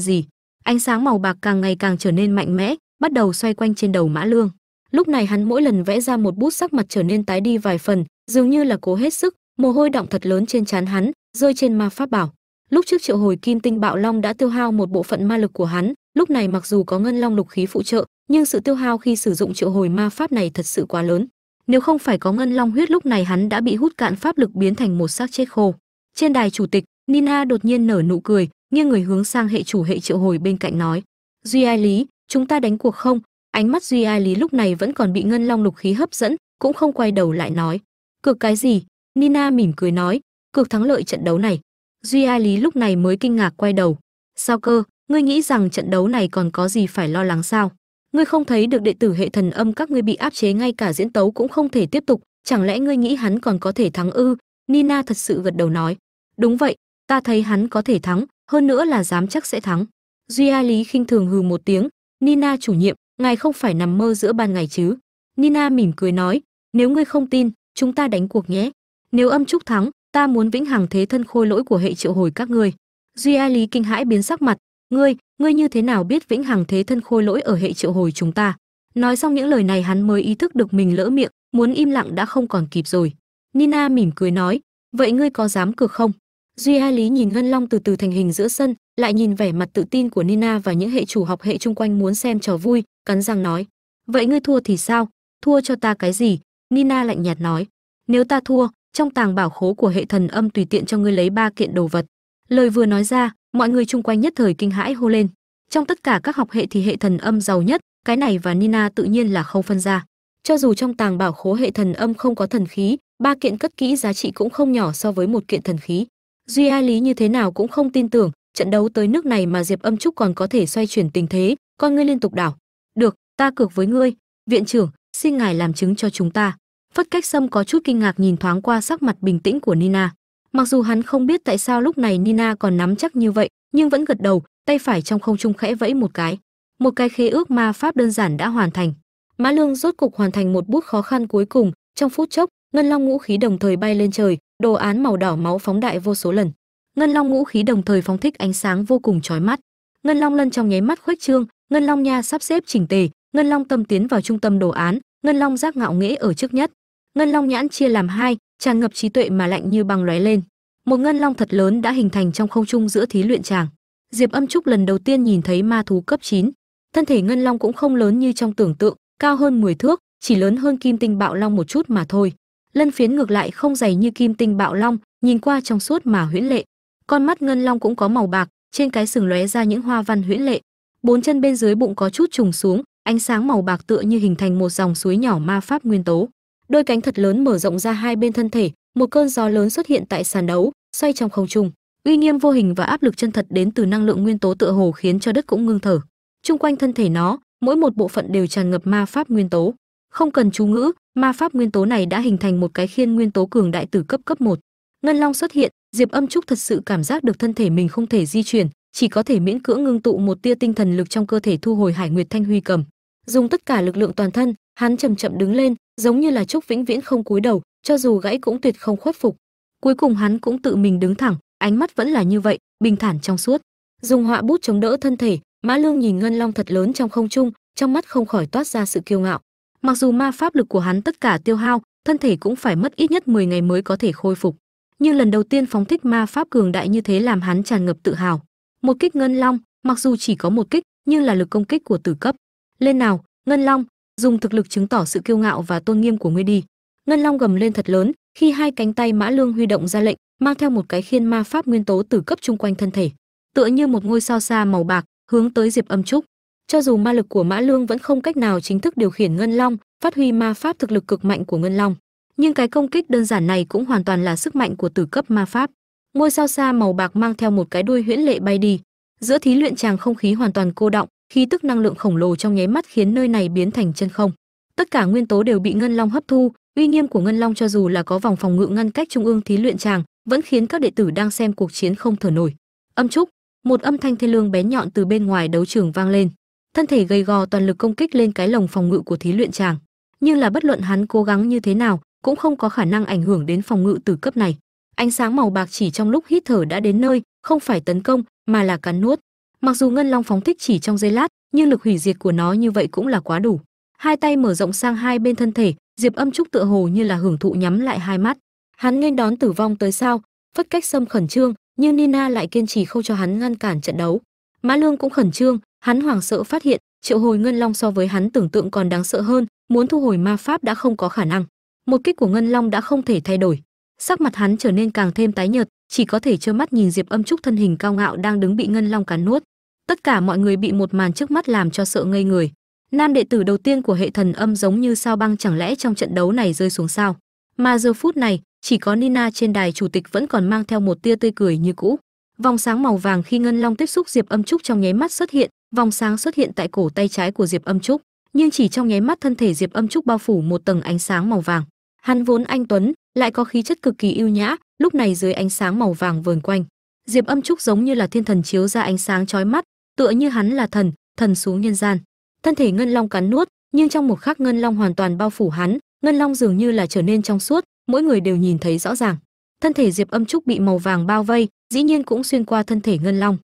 gì. Ánh sáng màu bạc càng ngày càng trở nên mạnh mẽ, bắt đầu xoay quanh trên đầu mã lương. Lúc này hắn mỗi lần vẽ ra một bút sắc mặt trở nên tái đi vài phần, dường như là cố hết sức, mồ hôi động thật lớn trên trán hắn, rơi trên ma pháp bảo. Lúc trước triệu hồi kim tinh bạo long đã tiêu hao một bộ phận ma lực của hắn, lúc này mặc dù có ngân long lục khí phụ trợ, nhưng sự tiêu hao khi sử dụng triệu hồi ma pháp này thật sự quá lớn nếu không phải có ngân long huyết lúc này hắn đã bị hút cạn pháp lực biến thành một xác chết khô. Trên đài chủ tịch, nina đột nhiên nở nụ cười, nghiêng người hướng sang hệ chủ hệ triệu hồi bên cạnh nói, duy ai lý, chúng ta đánh cuộc không? Ánh mắt duy ai lý lúc này vẫn còn bị ngân long lục khí hấp dẫn, cũng không quay đầu lại nói, cược cái gì? Nina mỉm cười nói, cược thắng lợi trận đấu này. Duy ai lý lúc này mới kinh ngạc quay đầu, sao cơ? Ngươi nghĩ rằng trận đấu này còn có gì phải lo lắng sao? Ngươi không thấy được đệ tử hệ thần âm các ngươi bị áp chế ngay cả diễn tấu cũng không thể tiếp tục, chẳng lẽ ngươi nghĩ hắn còn có thể thắng ư? Nina thật sự gật đầu nói. Đúng vậy, ta thấy hắn có thể thắng, hơn nữa là dám chắc sẽ thắng. Duy a lý khinh thường hừ một tiếng. Nina chủ nhiệm, ngài không phải nằm mơ giữa ban ngày chứ? Nina mỉm cười nói. Nếu ngươi không tin, chúng ta đánh cuộc nhé. Nếu âm trúc thắng, ta muốn vĩnh hằng thế thân khôi lỗi của hệ triệu hồi các ngươi. Duy a lý kinh hãi biến sắc mặt ngươi ngươi như thế nào biết vĩnh hằng thế thân khôi lỗi ở hệ triệu hồi chúng ta? Nói xong những lời này hắn mới ý thức được mình lỡ miệng, muốn im lặng đã không còn kịp rồi. Nina mỉm cười nói, vậy ngươi có dám cược không? Duy hai lý nhìn ngân long từ từ thành hình giữa sân, lại nhìn vẻ mặt tự tin của nina và những hệ chủ học hệ chung quanh muốn xem trò vui, cắn răng nói, vậy ngươi thua thì sao? Thua cho ta cái gì? Nina lạnh nhạt nói, nếu ta thua, trong tàng bảo khố của hệ thần âm tùy tiện cho ngươi lấy ba kiện đồ vật. Lời vừa nói ra mọi người chung quanh nhất thời kinh hãi hô lên. Trong tất cả các học hệ thì hệ thần âm giàu nhất, cái này và nina tự nhiên là không phân ra. Cho dù trong tàng bảo khố hệ thần âm không có thần khí, ba kiện cất kỹ giá trị cũng không nhỏ so với một kiện thần khí. Duy ai lý như thế nào cũng không tin tưởng, trận đấu tới nước này mà diệp âm trúc còn có thể xoay chuyển tình thế, con ngươi liên tục đảo. Được, ta cược với ngươi. Viện trưởng, xin ngài làm chứng cho chúng ta. Phất cách sâm có chút kinh ngạc nhìn thoáng qua sắc mặt bình tĩnh của nina mặc dù hắn không biết tại sao lúc này nina còn nắm chắc như vậy, nhưng vẫn gật đầu, tay phải trong không trung khẽ vẫy một cái. Một cái khế ước ma pháp đơn giản đã hoàn thành. Mã lương rốt cục hoàn thành một bút khó khăn cuối cùng, trong phút chốc, ngân long ngũ khí đồng thời bay lên trời, đồ án màu đỏ máu phóng đại vô số lần. Ngân long ngũ khí đồng thời phóng thích ánh sáng vô cùng chói mắt. Ngân long lân trong nháy mắt khuếch trương, ngân long nha sắp xếp chỉnh tề, ngân long tâm tiến vào trung tâm đồ án, ngân long giác ngạo nghễ ở trước nhất. Ngân long nhãn chia làm hai tràn ngập trí tuệ mà lạnh như băng lóe lên. Một ngân long thật lớn đã hình thành trong không trung giữa thí luyện tràng. Diệp âm trúc lần đầu tiên nhìn thấy ma thú cấp 9. thân thể ngân long cũng không lớn như trong tưởng tượng, cao hơn 10 thước, chỉ lớn hơn kim tinh bạo long một chút mà thôi. Lân phiến ngược lại không dày như kim tinh bạo long, nhìn qua trong suốt mà huyễn lệ. Con mắt ngân long cũng có màu bạc, trên cái sừng lóe ra những hoa văn huyễn lệ. Bốn chân bên dưới bụng có chút trùng xuống, ánh sáng màu bạc tựa như hình thành một dòng suối nhỏ ma pháp nguyên tố đôi cánh thật lớn mở rộng ra hai bên thân thể, một cơn gió lớn xuất hiện tại sàn đấu, xoay trong không trung. Uy nghiêm vô hình và áp lực chân thật đến từ năng lượng nguyên tố tựa hồ khiến cho đất cũng ngưng thở. Chung quanh thân thể nó, mỗi một bộ phận đều tràn ngập ma pháp nguyên tố. Không cần chú ngữ, ma pháp nguyên tố này đã hình thành một cái khiên nguyên tố cường đại từ cấp cấp một. ngân long xuất hiện, diệp âm trúc thật sự cảm giác được thân thể mình không thể di chuyển, chỉ có thể miễn cưỡng ngưng tụ một tia tinh thần lực trong cơ thể thu hồi hải nguyệt thanh huy cầm. Dùng tất cả lực lượng toàn thân hắn chậm chậm đứng lên, giống như là trúc vĩnh viễn không cúi đầu, cho dù gãy cũng tuyệt không khuất phục. Cuối cùng hắn cũng tự mình đứng thẳng, ánh mắt vẫn là như vậy, bình thản trong suốt. Dùng họa bút chống đỡ thân thể, mã lương nhìn ngân long thật lớn trong không trung, trong mắt không khỏi toát ra sự kiêu ngạo. Mặc dù ma pháp lực của hắn tất cả tiêu hao, thân thể cũng phải mất ít nhất 10 ngày mới có thể khôi phục. Nhưng lần đầu tiên phóng thích ma pháp cường đại như thế làm hắn tràn ngập tự hào. Một kích ngân long, mặc dù chỉ có một kích, nhưng là lực công kích của tử cấp. Lên nào, ngân long dùng thực lực chứng tỏ sự kiêu ngạo và tôn nghiêm của ngươi đi. Ngân long gầm lên thật lớn, khi hai cánh tay mã lương huy động ra lệnh, mang theo một cái khiên ma pháp nguyên tố tử cấp chung quanh thân thể, tựa như một ngôi sao xa màu bạc, hướng tới diệp âm trúc. Cho dù ma lực của mã lương vẫn không cách nào chính thức điều khiển ngân long, phát huy ma pháp thực lực cực mạnh của ngân long, nhưng cái công kích đơn giản này cũng hoàn toàn là sức mạnh của tử cấp ma pháp. Ngôi sao xa màu bạc mang theo một cái đuôi huyễn lệ bay đi. Giữa thí luyện tràng không khí hoàn toàn cô động khí tức năng lượng khổng lồ trong nháy mắt khiến nơi này biến thành chân không. Tất cả nguyên tố đều bị ngân long hấp thu, uy nghiêm của ngân long cho dù là có vòng phòng ngự ngăn cách trung ương thí luyện tràng, vẫn khiến các đệ tử đang xem cuộc chiến không thở nổi. Âm trúc, một âm thanh thê lương bén nhọn từ bên ngoài đấu trường vang lên. Thân thể gầy gò toàn lực công kích lên cái lồng phòng ngự của thí luyện tràng. Nhưng là bất luận hắn cố gắng như thế nào, cũng không có khả năng ảnh hưởng đến phòng ngự từ cấp này. Ánh sáng màu bạc chỉ trong lúc hít thở đã đến nơi, không phải tấn công, mà là cắn nuốt mặc dù ngân long phóng thích chỉ trong giây lát, nhưng lực hủy diệt của nó như vậy cũng là quá đủ. Hai tay mở rộng sang hai bên thân thể, diệp âm trúc tựa hồ như là hưởng thụ nhắm lại hai mắt. Hắn nên đón tử vong tới sao? Phất cách xâm khẩn trương, nhưng nina lại kiên trì không cho hắn ngăn cản trận đấu. Mã lương cũng khẩn trương, hắn hoảng sợ phát hiện, triệu hồi ngân long so với hắn tưởng tượng còn đáng sợ hơn, muốn thu hồi ma pháp đã không có khả năng. Một kích của ngân long đã không thể thay đổi. Sắc mặt hắn trở nên càng thêm tái nhợt chỉ có thể trơ mắt nhìn diệp âm trúc thân hình cao ngạo đang đứng bị ngân long cắn nuốt. Tất cả mọi người bị một màn trước mắt làm cho sợ ngây người. Nam đệ tử đầu tiên của hệ thần âm giống như sao băng chẳng lẽ trong trận đấu này rơi xuống sao? Mà giờ phút này, chỉ có nina trên đài chủ tịch vẫn còn mang theo một tia tươi cười như cũ. Vòng sáng màu vàng khi ngân long tiếp xúc diệp âm trúc trong nháy mắt xuất hiện, vòng sáng xuất hiện tại cổ tay trái của diệp âm trúc. Nhưng chỉ trong nháy mắt thân thể diệp âm trúc bao phủ một tầng ánh sáng màu vàng. Hắn vốn anh tuấn, lại có khí chất cực kỳ yêu nhã lúc này dưới ánh sáng màu vàng vờn quanh, diệp âm trúc giống như là thiên thần chiếu ra ánh sáng chói mắt, tựa như hắn là thần thần xuống nhân gian. Thân thể ngân long cắn nuốt, nhưng trong một khắc ngân long hoàn toàn bao phủ hắn, ngân long dường như là trở nên trong suốt, mỗi người đều nhìn thấy rõ ràng. Thân thể diệp âm trúc bị màu vàng bao vây, dĩ nhiên cũng xuyên qua thân thể ngân long.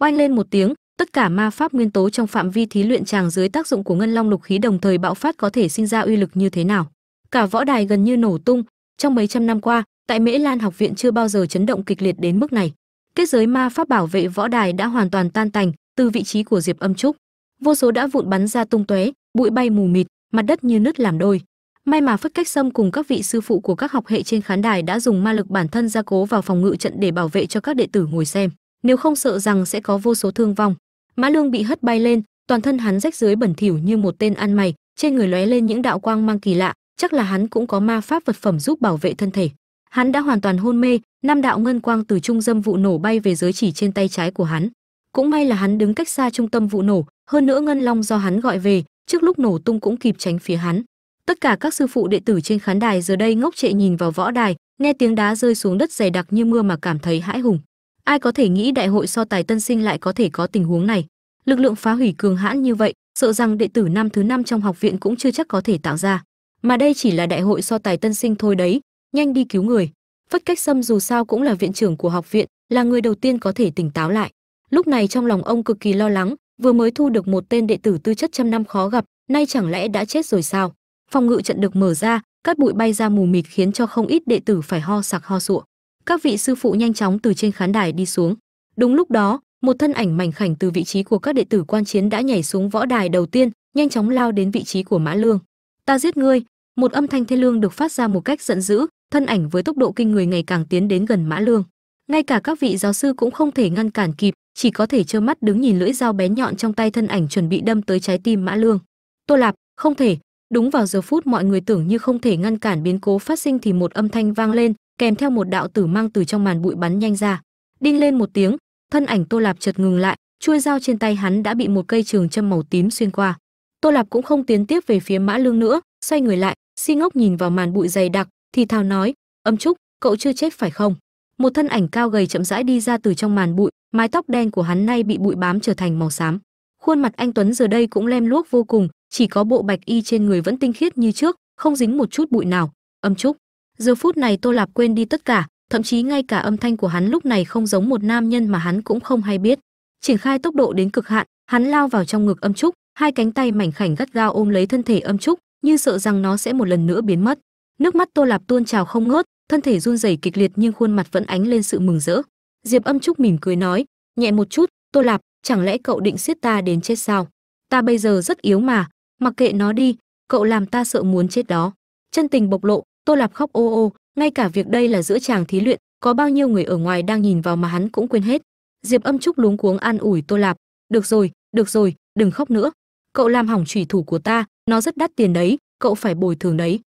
Oanh lên một tiếng, tất cả ma pháp nguyên tố trong phạm vi thí luyện tràng dưới tác dụng của ngân long lục khí đồng thời bạo phát có thể sinh ra uy lực như thế nào? Cả võ đài gần như nổ tung, trong mấy trăm năm qua tại mễ lan học viện chưa bao giờ chấn động kịch liệt đến mức này. Kết giới ma pháp bảo vệ võ đài đã hoàn toàn tan tành từ vị trí của diệp âm trúc. Vô số đã vụn bắn ra tung tóe, bụi bay mù mịt, mặt đất như nứt làm đôi. May mà phất cách sâm cùng các vị sư phụ của các học hệ trên khán đài đã dùng ma lực bản thân gia cố vào phòng ngự trận để bảo vệ cho các đệ tử ngồi xem. Nếu không sợ rằng sẽ có vô số thương vong. Mã lương bị hất bay lên, toàn thân hắn rách dưới bẩn thỉu như một tên ăn mày, trên người lóe lên những đạo quang mang kỳ lạ, chắc là hắn cũng có ma pháp vật phẩm giúp bảo vệ thân thể hắn đã hoàn toàn hôn mê, năm đạo ngân quang từ trung dâm vụ nổ bay về giới chỉ trên tay trái của hắn. Cũng may là hắn đứng cách xa trung tâm vụ nổ, hơn nữa ngân long do hắn gọi về, trước lúc nổ tung cũng kịp tránh phía hắn. Tất cả các sư phụ đệ tử trên khán đài giờ đây ngốc trệ nhìn vào võ đài, nghe tiếng đá rơi xuống đất dày đặc như mưa mà cảm thấy hãi hùng. Ai có thể nghĩ đại hội so tài tân sinh lại có thể có tình huống này? Lực lượng phá hủy cường hãn như vậy, sợ rằng đệ tử năm thứ năm trong học viện cũng chưa chắc có thể tạo ra. Mà đây chỉ là đại hội so tài tân sinh thôi đấy nhanh đi cứu người. Phất cách sâm dù sao cũng là viện trưởng của học viện, là người đầu tiên có thể tỉnh táo lại. Lúc này trong lòng ông cực kỳ lo lắng, vừa mới thu được một tên đệ tử tư chất trăm năm khó gặp, nay chẳng lẽ đã chết rồi sao? Phòng ngự trận được mở ra, cát bụi bay ra mù mịt khiến cho không ít đệ tử phải ho sặc ho sụa. Các vị sư phụ nhanh chóng từ trên khán đài đi xuống. Đúng lúc đó, một thân ảnh mảnh khảnh từ vị trí của các đệ tử quan chiến đã nhảy xuống võ đài đầu tiên, nhanh chóng lao đến vị trí của mã lương. Ta giết ngươi! Một âm thanh thê lương được phát ra một cách giận dữ thân ảnh với tốc độ kinh người ngày càng tiến đến gần mã lương. Ngay cả các vị giáo sư cũng không thể ngăn cản kịp, chỉ có thể trơ mắt đứng nhìn lưỡi dao bén nhọn trong tay thân ảnh chuẩn bị đâm tới trái tim mã lương. Tô lạp, không thể. Đúng vào giờ phút mọi người tưởng như không thể ngăn cản biến cố phát sinh thì một âm thanh vang lên, kèm theo một đạo tử mang từ trong màn bụi bắn nhanh ra. Đinh lên một tiếng, thân ảnh tô lạp chợt ngừng lại, chuôi dao trên tay hắn đã bị một cây trường châm màu tím xuyên qua. Tô lạp cũng không tiến tiếp về phía mã lương nữa, xoay người lại, si ngốc nhìn vào màn bụi dày đặc thì thào nói, âm trúc, cậu chưa chết phải không? Một thân ảnh cao gầy chậm rãi đi ra từ trong màn bụi, mái tóc đen của hắn nay bị bụi bám trở thành màu xám. Khuôn mặt anh tuấn giờ đây cũng lem luốc vô cùng, chỉ có bộ bạch y trên người vẫn tinh khiết như trước, không dính một chút bụi nào. Âm trúc. Giờ phút này tô lạp quên đi tất cả, thậm chí ngay cả âm thanh của hắn lúc này không giống một nam nhân mà hắn cũng không hay biết. Triển khai tốc độ đến cực hạn, hắn lao vào trong ngực âm trúc, hai cánh tay mảnh khảnh gắt gao ôm lấy thân thể âm trúc, như sợ rằng nó sẽ một lần nữa biến mất nước mắt tô lạp tuôn trào không ngớt, thân thể run rẩy kịch liệt nhưng khuôn mặt vẫn ánh lên sự mừng rỡ. Diệp âm trúc mỉm cười nói, nhẹ một chút, tô lạp, chẳng lẽ cậu định siết ta đến chết sao? Ta bây giờ rất yếu mà, mặc kệ nó đi, cậu làm ta sợ muốn chết đó. Chân tình bộc lộ, tô lạp khóc ô ô, ngay cả việc đây là giữa chàng thí luyện, có bao nhiêu người ở ngoài đang nhìn vào mà hắn cũng quên hết. Diệp âm trúc luống cuống an ủi tô lạp, được rồi được rồi, đừng khóc nữa. Cậu làm hỏng thủy thủ của ta, nó rất đắt tiền đấy, cậu phải bồi thường đấy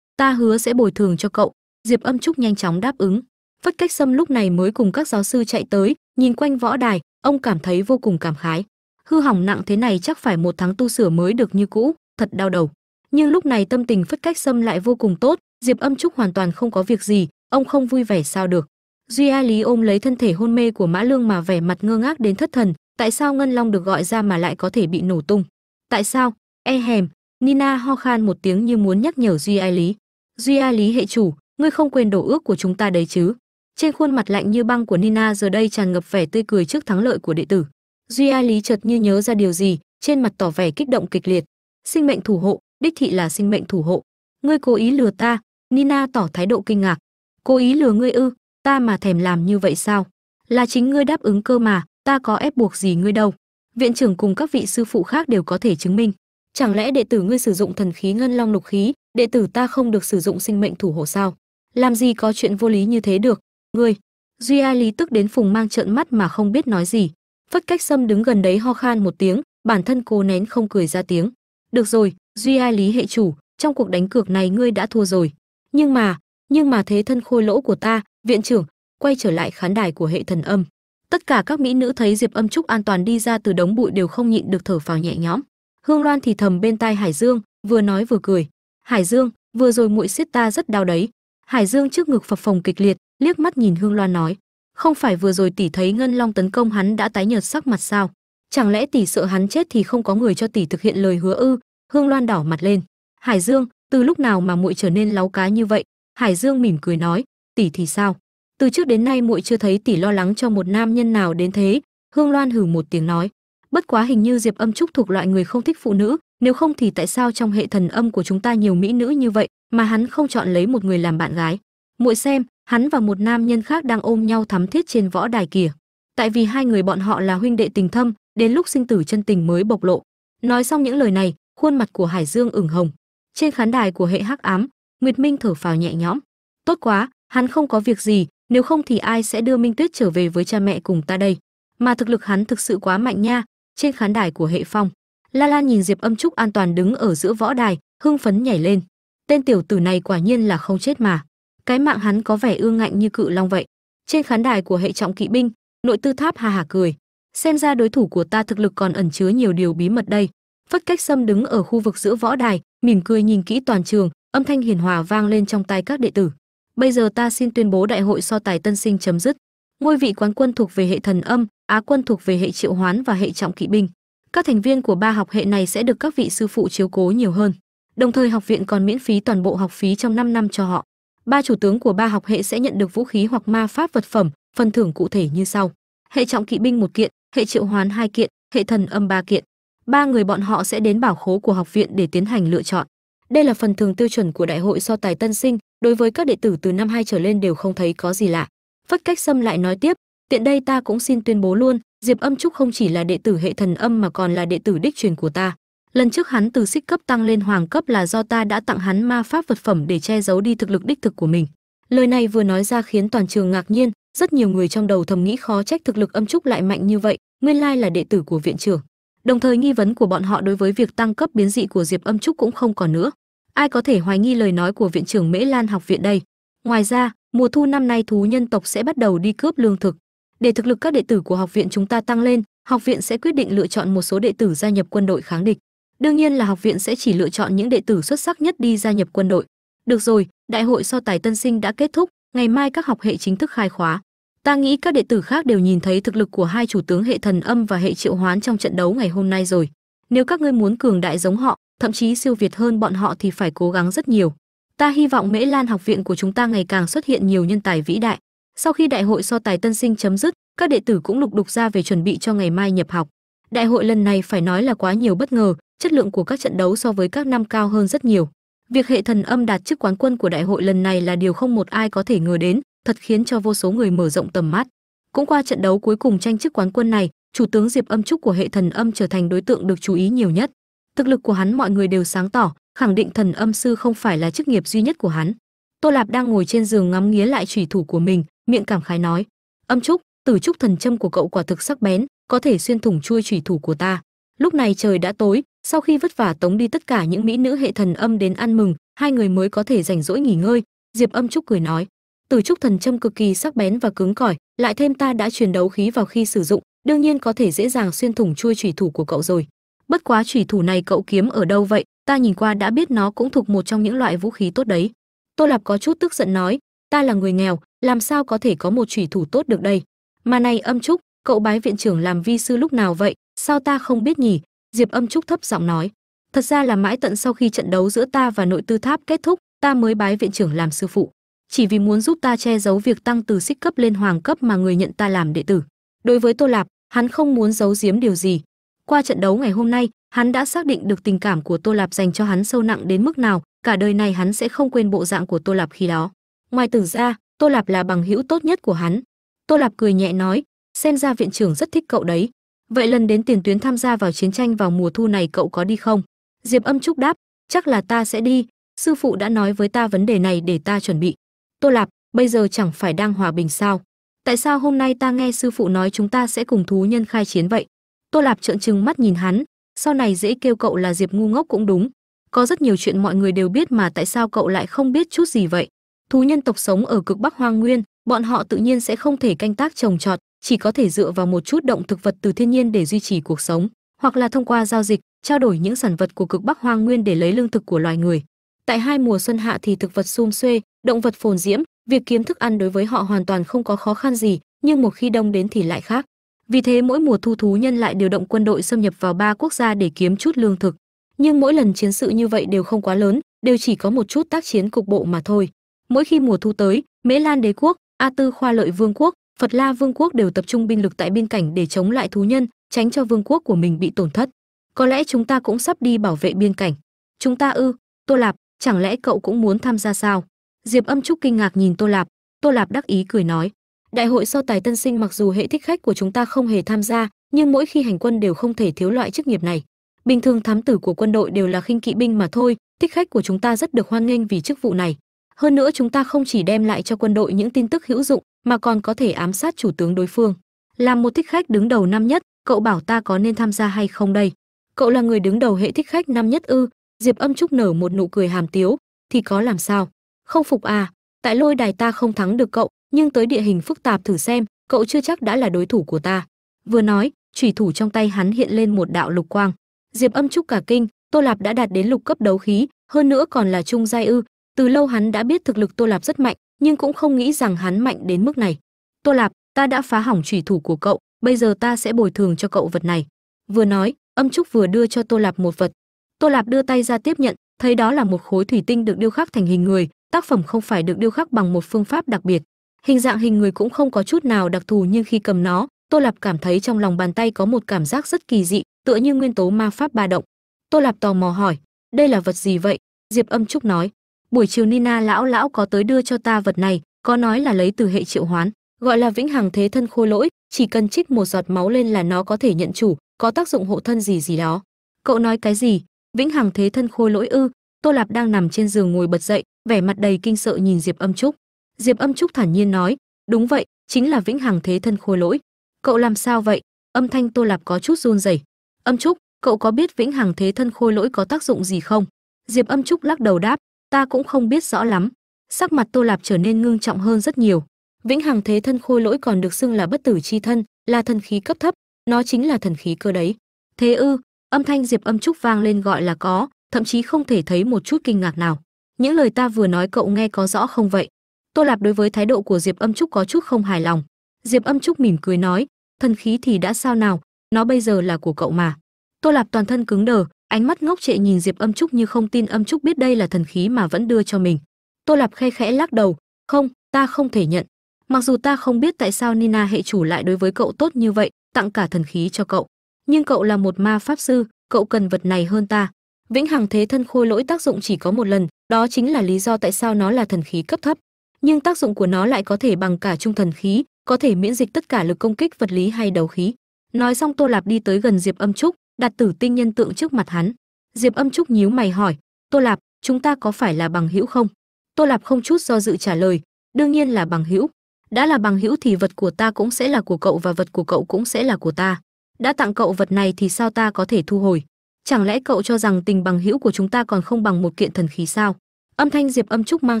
ta hứa sẽ bồi thường cho cậu. Diệp âm trúc nhanh chóng đáp ứng. Phất cách sâm lúc này mới cùng các giáo sư chạy tới, nhìn quanh võ đài, ông cảm thấy vô cùng cảm khái. Hư hỏng nặng thế này chắc phải một tháng tu sửa mới được như cũ, thật đau đầu. Nhưng lúc này tâm tình phất cách sâm lại vô cùng tốt, diệp âm trúc hoàn toàn không có việc gì, ông không vui vẻ sao được. Duy a lý ôm lấy thân thể hôn mê của mã lương mà vẻ mặt ngơ ngác đến thất thần, tại sao ngân long được gọi ra mà lại có thể bị nổ tung? Tại sao? E hèm, nina ho khan một tiếng như muốn nhắc nhở duy a lý duy a lý hệ chủ, ngươi không quên đổ ước của chúng ta đấy chứ? Trên khuôn mặt lạnh như băng của nina giờ đây tràn ngập vẻ tươi cười trước thắng lợi của đệ tử. Duy a lý chợt như nhớ ra điều gì, trên mặt tỏ vẻ kích động kịch liệt. Sinh mệnh thủ hộ, đích thị là sinh mệnh thủ hộ. Ngươi cố ý lừa ta, nina tỏ thái độ kinh ngạc. Cố ý lừa ngươi ư, ta mà thèm làm như vậy sao? Là chính ngươi đáp ứng cơ mà, ta có ép buộc gì ngươi đâu? Viện trưởng cùng các vị sư phụ khác đều có thể chứng minh. Chẳng lẽ đệ tử ngươi sử dụng thần khí ngân long lục khí đệ tử ta không được sử dụng sinh mệnh thủ hộ sao? Làm gì có chuyện vô lý như thế được? Ngươi, duy ai lý tức đến phùng mang trợn mắt mà không biết nói gì. Phất cách sâm đứng gần đấy ho khan một tiếng, bản thân cô nén không cười ra tiếng. Được rồi, duy ai lý hệ chủ, trong cuộc đánh cược này ngươi đã thua rồi. Nhưng mà nhưng mà thế thân khôi lỗ của ta, viện trưởng, quay trở lại khán đài của hệ thần âm. Tất cả các mỹ nữ thấy diệp âm trúc an toàn đi ra từ đống bụi đều không nhịn được thở phào nhẹ nhõm. Hương loan thì thầm bên tai hải dương, vừa nói vừa cười hải dương, vừa rồi muội xiết ta rất đau đấy. Hải dương trước ngực phập phồng kịch liệt, liếc mắt nhìn hương loan nói, không phải vừa rồi tỷ thấy ngân long tấn công hắn đã tái nhợt sắc mặt sao? Chẳng lẽ tỷ sợ hắn chết thì không có người cho tỷ thực hiện lời hứa ư? Hương loan đỏ mặt lên. Hải dương, từ lúc nào mà muội trở nên láu cá như vậy? Hải dương mỉm cười nói, tỷ thì sao? Từ trước đến nay muội chưa thấy tỷ lo lắng cho một nam nhân nào đến thế. Hương loan hừ một tiếng nói, bất quá hình như diệp âm trúc thuộc loại người không thích phụ nữ nếu không thì tại sao trong hệ thần âm của chúng ta nhiều mỹ nữ như vậy mà hắn không chọn lấy một người làm bạn gái? Muội xem, hắn và một nam nhân khác đang ôm nhau thắm thiết trên võ đài kìa tại vì hai người bọn họ là huynh đệ tình thâm, đến lúc sinh tử chân tình mới bộc lộ. Nói xong những lời này, khuôn mặt của hải dương ửng hồng. Trên khán đài của hệ hắc ám, nguyệt minh thở phào nhẹ nhõm. Tốt quá, hắn không có việc gì, nếu không thì ai sẽ đưa minh tuyết trở về với cha mẹ cùng ta đây? Mà thực lực hắn thực sự quá mạnh nha. Trên khán đài của hệ phong la lan nhìn diệp âm trúc an toàn đứng ở giữa võ đài, hưng phấn nhảy lên. Tên tiểu tử này quả nhiên là không chết mà. Cái mạng hắn có vẻ ương ngạnh như cự long vậy. Trên khán đài của hệ trọng kỵ binh, nội tư tháp hà hà cười. Xem ra đối thủ của ta thực lực còn ẩn chứa nhiều điều bí mật đây. Phất cách sâm đứng ở khu vực giữa võ đài, mỉm cười nhìn kỹ toàn trường, âm thanh hiền hòa vang lên trong tai các đệ tử. Bây giờ ta xin tuyên bố đại hội so tài tân sinh chấm dứt. Ngôi vị quán quân thuộc về hệ thần âm, á quân thuộc về hệ triệu hoán và hệ trọng kỵ binh các thành viên của ba học hệ này sẽ được các vị sư phụ chiếu cố nhiều hơn. Đồng thời học viện còn miễn phí toàn bộ học phí trong 5 năm cho họ. Ba chủ tướng của ba học hệ sẽ nhận được vũ khí hoặc ma pháp vật phẩm, phần thưởng cụ thể như sau. Hệ trọng kỵ binh một kiện, hệ triệu hoán hai kiện, hệ thần âm ba kiện. Ba người bọn họ sẽ đến bảo khố của học viện để tiến hành lựa chọn. Đây là phần thưởng tiêu chuẩn của đại hội so tài tân sinh, đối với các đệ tử từ năm hai trở lên đều không thấy có gì lạ. Phất cách sâm lại nói tiếp tiện đây ta cũng xin tuyên bố luôn, diệp âm trúc không chỉ là đệ tử hệ thần âm mà còn là đệ tử đích truyền của ta. Lần trước hắn từ xích cấp tăng lên hoàng cấp là do ta đã tặng hắn ma pháp vật phẩm để che giấu đi thực lực đích thực của mình. Lời này vừa nói ra khiến toàn trường ngạc nhiên, rất nhiều người trong đầu thầm nghĩ khó trách thực lực âm trúc lại mạnh như vậy, nguyên lai là đệ tử của viện trưởng. Đồng thời nghi vấn của bọn họ đối với việc tăng cấp biến dị của diệp âm trúc cũng không còn nữa. Ai có thể hoài nghi lời nói của viện trưởng mễ lan học viện đây? Ngoài ra, mùa thu năm nay thú nhân tộc sẽ bắt đầu đi cướp lương thực để thực lực các đệ tử của học viện chúng ta tăng lên, học viện sẽ quyết định lựa chọn một số đệ tử gia nhập quân đội kháng địch. Đương nhiên là học viện sẽ chỉ lựa chọn những đệ tử xuất sắc nhất đi gia nhập quân đội. Được rồi, đại hội so tài tân sinh đã kết thúc, ngày mai các học hệ chính thức khai khóa. Ta nghĩ các đệ tử khác đều nhìn thấy thực lực của hai chủ tướng hệ thần âm và hệ triệu hoán trong trận đấu ngày hôm nay rồi. Nếu các ngươi muốn cường đại giống họ, thậm chí siêu việt hơn bọn họ thì phải cố gắng rất nhiều. Ta hy vọng mễ lan học viện của chúng ta ngày càng xuất hiện nhiều nhân tài vĩ đại sau khi đại hội so tài tân sinh chấm dứt, các đệ tử cũng lục đục ra về chuẩn bị cho ngày mai nhập học. Đại hội lần này phải nói là quá nhiều bất ngờ, chất lượng của các trận đấu so với các năm cao hơn rất nhiều. Việc hệ thần âm đạt chức quán quân của đại hội lần này là điều không một ai có thể ngờ đến, thật khiến cho vô số người mở rộng tầm mắt. Cũng qua trận đấu cuối cùng tranh chức quán quân này, chủ tướng diệp âm trúc của hệ thần âm trở thành đối tượng được chú ý nhiều nhất. Thực lực của hắn mọi người đều sáng tỏ, khẳng định thần âm sư không phải là chức nghiệp duy nhất của hắn. Tô lạp đang ngồi trên giường ngắm nghía lại thủy thủ của mình miệng cảm khái nói, âm trúc tử trúc thần châm của cậu quả thực sắc bén, có thể xuyên thủng chui thủy thủ của ta. Lúc này trời đã tối, sau khi vất vả tống đi tất cả những mỹ nữ hệ thần âm đến ăn mừng, hai người mới có thể rảnh rỗi nghỉ ngơi. Diệp âm trúc cười nói tử trúc thần châm cực kỳ sắc bén và cứng cỏi, lại thêm ta đã truyền đấu khí vào khi sử dụng, đương nhiên có thể dễ dàng xuyên thủng chui thủy thủ của cậu rồi. Bất quá thủy thủ này cậu kiếm ở đâu vậy? Ta nhìn qua đã biết nó cũng thuộc một trong những loại vũ khí tốt đấy. Tô lạp có chút tức giận nói, ta là người nghèo làm sao có thể có một thủy thủ tốt được đây? Mà này, âm trúc, cậu bái viện trưởng làm vi sư lúc nào vậy? Sao ta không biết nhỉ? Diệp âm trúc thấp giọng nói. Thật ra là mãi tận sau khi trận đấu giữa ta và nội tư tháp kết thúc, ta mới bái viện trưởng làm sư phụ. Chỉ vì muốn giúp ta che giấu việc tăng từ xích cấp lên hoàng cấp mà người nhận ta làm đệ tử. Đối với tô lạp, hắn không muốn giấu giếm điều gì. Qua trận đấu ngày hôm nay, hắn đã xác định được tình cảm của tô lạp dành cho hắn sâu nặng đến mức nào, cả đời này hắn sẽ không quên bộ dạng của tô lạp khi đó. Ngoài tử ra tô lạp là bằng hữu tốt nhất của hắn. Tô lạp cười nhẹ nói, xem ra viện trưởng rất thích cậu đấy. Vậy lần đến tiền tuyến tham gia vào chiến tranh vào mùa thu này cậu có đi không? Diệp âm trúc đáp, chắc là ta sẽ đi. Sư phụ đã nói với ta vấn đề này để ta chuẩn bị. Tô lạp, bây giờ chẳng phải đang hòa bình sao? Tại sao hôm nay ta nghe sư phụ nói chúng ta sẽ cùng thú nhân khai chiến vậy? Tô lạp trợn trừng mắt nhìn hắn, sau này dễ kêu cậu là diệp ngu ngốc cũng đúng. Có rất nhiều chuyện mọi người đều biết mà tại sao cậu lại không biết chút gì vậy? Thú nhân tộc sống ở cực bắc hoang nguyên, bọn họ tự nhiên sẽ không thể canh tác trồng trọt, chỉ có thể dựa vào một chút động thực vật từ thiên nhiên để duy trì cuộc sống, hoặc là thông qua giao dịch, trao đổi những sản vật của cực bắc hoang nguyên để lấy lương thực của loài người. Tại hai mùa xuân hạ thì thực vật sum xuê, động vật phồn diễm, việc kiếm thức ăn đối với họ hoàn toàn không có khó khăn gì, nhưng một khi đông đến thì lại khác. Vì thế mỗi mùa thu thú nhân lại điều động quân đội xâm nhập vào ba quốc gia để kiếm chút lương thực. Nhưng mỗi lần chiến sự như vậy đều không quá lớn, đều chỉ có một chút tác chiến cục bộ mà thôi mỗi khi mùa thu tới, mễ lan đế quốc, a tư khoa lợi vương quốc, phật la vương quốc đều tập trung binh lực tại biên cảnh để chống lại thú nhân, tránh cho vương quốc của mình bị tổn thất. Có lẽ chúng ta cũng sắp đi bảo vệ biên cảnh. Chúng ta ư, tô lạp, chẳng lẽ cậu cũng muốn tham gia sao? Diệp âm trúc kinh ngạc nhìn tô lạp. Tô lạp đắc ý cười nói. Đại hội so tài tân sinh mặc dù hệ thích khách của chúng ta không hề tham gia, nhưng mỗi khi hành quân đều không thể thiếu loại chức nghiệp này. Bình thường thám tử của quân đội đều là khinh kỵ binh mà thôi, thích khách của chúng ta rất được hoan nghênh vì chức vụ này hơn nữa chúng ta không chỉ đem lại cho quân đội những tin tức hữu dụng, mà còn có thể ám sát chủ tướng đối phương. Làm một thích khách đứng đầu năm nhất, cậu bảo ta có nên tham gia hay không đây? Cậu là người đứng đầu hệ thích khách năm nhất ư? Diệp âm trúc nở một nụ cười hàm tiếu. Thì có làm sao? Không phục à? Tại lôi đài ta không thắng được cậu, nhưng tới địa hình phức tạp thử xem, cậu chưa chắc đã là đối thủ của ta. Vừa nói, chủy thủ trong tay hắn hiện lên một đạo lục quang. Diệp âm trúc cả kinh, tô lạp đã đạt đến lục cấp đấu khí, hơn nữa còn là trung giai ư? Từ lâu hắn đã biết thực lực tô lạp rất mạnh, nhưng cũng không nghĩ rằng hắn mạnh đến mức này. Tô lạp, ta đã phá hỏng thủy thủ của cậu, bây giờ ta sẽ bồi thường cho cậu vật này. Vừa nói, âm trúc vừa đưa cho tô lạp một vật. Tô lạp đưa tay ra tiếp nhận, thấy đó là một khối thủy tinh được điêu khắc thành hình người, tác phẩm không phải được điêu khắc bằng một phương pháp đặc biệt. Hình dạng hình người cũng không có chút nào đặc thù nhưng khi cầm nó, tô lạp cảm thấy trong lòng bàn tay có một cảm giác rất kỳ dị, tựa như nguyên tố ma pháp ba động. Tô lạp tò mò hỏi, đây là vật gì vậy? Diệp âm trúc nói buổi chiều nina lão lão có tới đưa cho ta vật này, có nói là lấy từ hệ triệu hoán, gọi là vĩnh hằng thế thân khôi lỗi, chỉ cần trích một giọt máu lên là nó có thể nhận chủ, có tác dụng hộ thân gì gì đó. Cậu nói cái gì? Vĩnh hằng thế thân khôi lỗi ư? Tô lạp đang nằm trên giường ngồi bật dậy, vẻ mặt đầy kinh sợ nhìn diệp âm trúc. Diệp âm trúc thản nhiên nói, đúng vậy, chính là vĩnh hằng thế thân khôi lỗi. Cậu làm sao vậy? Âm thanh tô lạp có chút run rẩy. Âm trúc, cậu có biết vĩnh hằng thế thân khôi lỗi có tác dụng gì không? Diệp âm trúc lắc đầu đáp ta cũng không biết rõ lắm. Sắc mặt tô lạp trở nên ngưng trọng hơn rất nhiều. Vĩnh hằng thế thân khôi lỗi còn được xưng là bất tử chi thân, là thần khí cấp thấp. Nó chính là thần khí cơ đấy. Thế ư, âm thanh diệp âm trúc vang lên gọi là có, thậm chí không thể thấy một chút kinh ngạc nào. Những lời ta vừa nói cậu nghe có rõ không vậy? Tô lạp đối với thái độ của diệp âm trúc có chút không hài lòng. Diệp âm trúc mỉm cười nói, thần khí thì đã sao nào? Nó bây giờ là của cậu mà. Tô lạp toàn thân cứng đờ ánh mắt ngốc trệ nhìn diệp âm trúc như không tin âm trúc biết đây là thần khí mà vẫn đưa cho mình. Tô lạp khe khẽ lắc đầu, không, ta không thể nhận. Mặc dù ta không biết tại sao nina hệ chủ lại đối với cậu tốt như vậy, tặng cả thần khí cho cậu. Nhưng cậu là một ma pháp sư, cậu cần vật này hơn ta. Vĩnh hằng thế thân khôi lỗi tác dụng chỉ có một lần, đó chính là lý do tại sao nó là thần khí cấp thấp. Nhưng tác dụng của nó lại có thể bằng cả trung thần khí, có thể miễn dịch tất cả lực công kích vật lý hay đầu khí. Nói xong tô lạp đi tới gần diệp âm trúc đặt tử tinh nhân tượng trước mặt hắn. Diệp âm trúc nhíu mày hỏi, tô lạp, chúng ta có phải là bằng hữu không? Tô lạp không chút do dự trả lời, đương nhiên là bằng hữu. Đã là bằng hữu thì vật của ta cũng sẽ là của cậu và vật của cậu cũng sẽ là của ta. Đã tặng cậu vật này thì sao ta có thể thu hồi? Chẳng lẽ cậu cho rằng tình bằng hữu của chúng ta còn không bằng một kiện thần khí sao? Âm thanh diệp âm trúc mang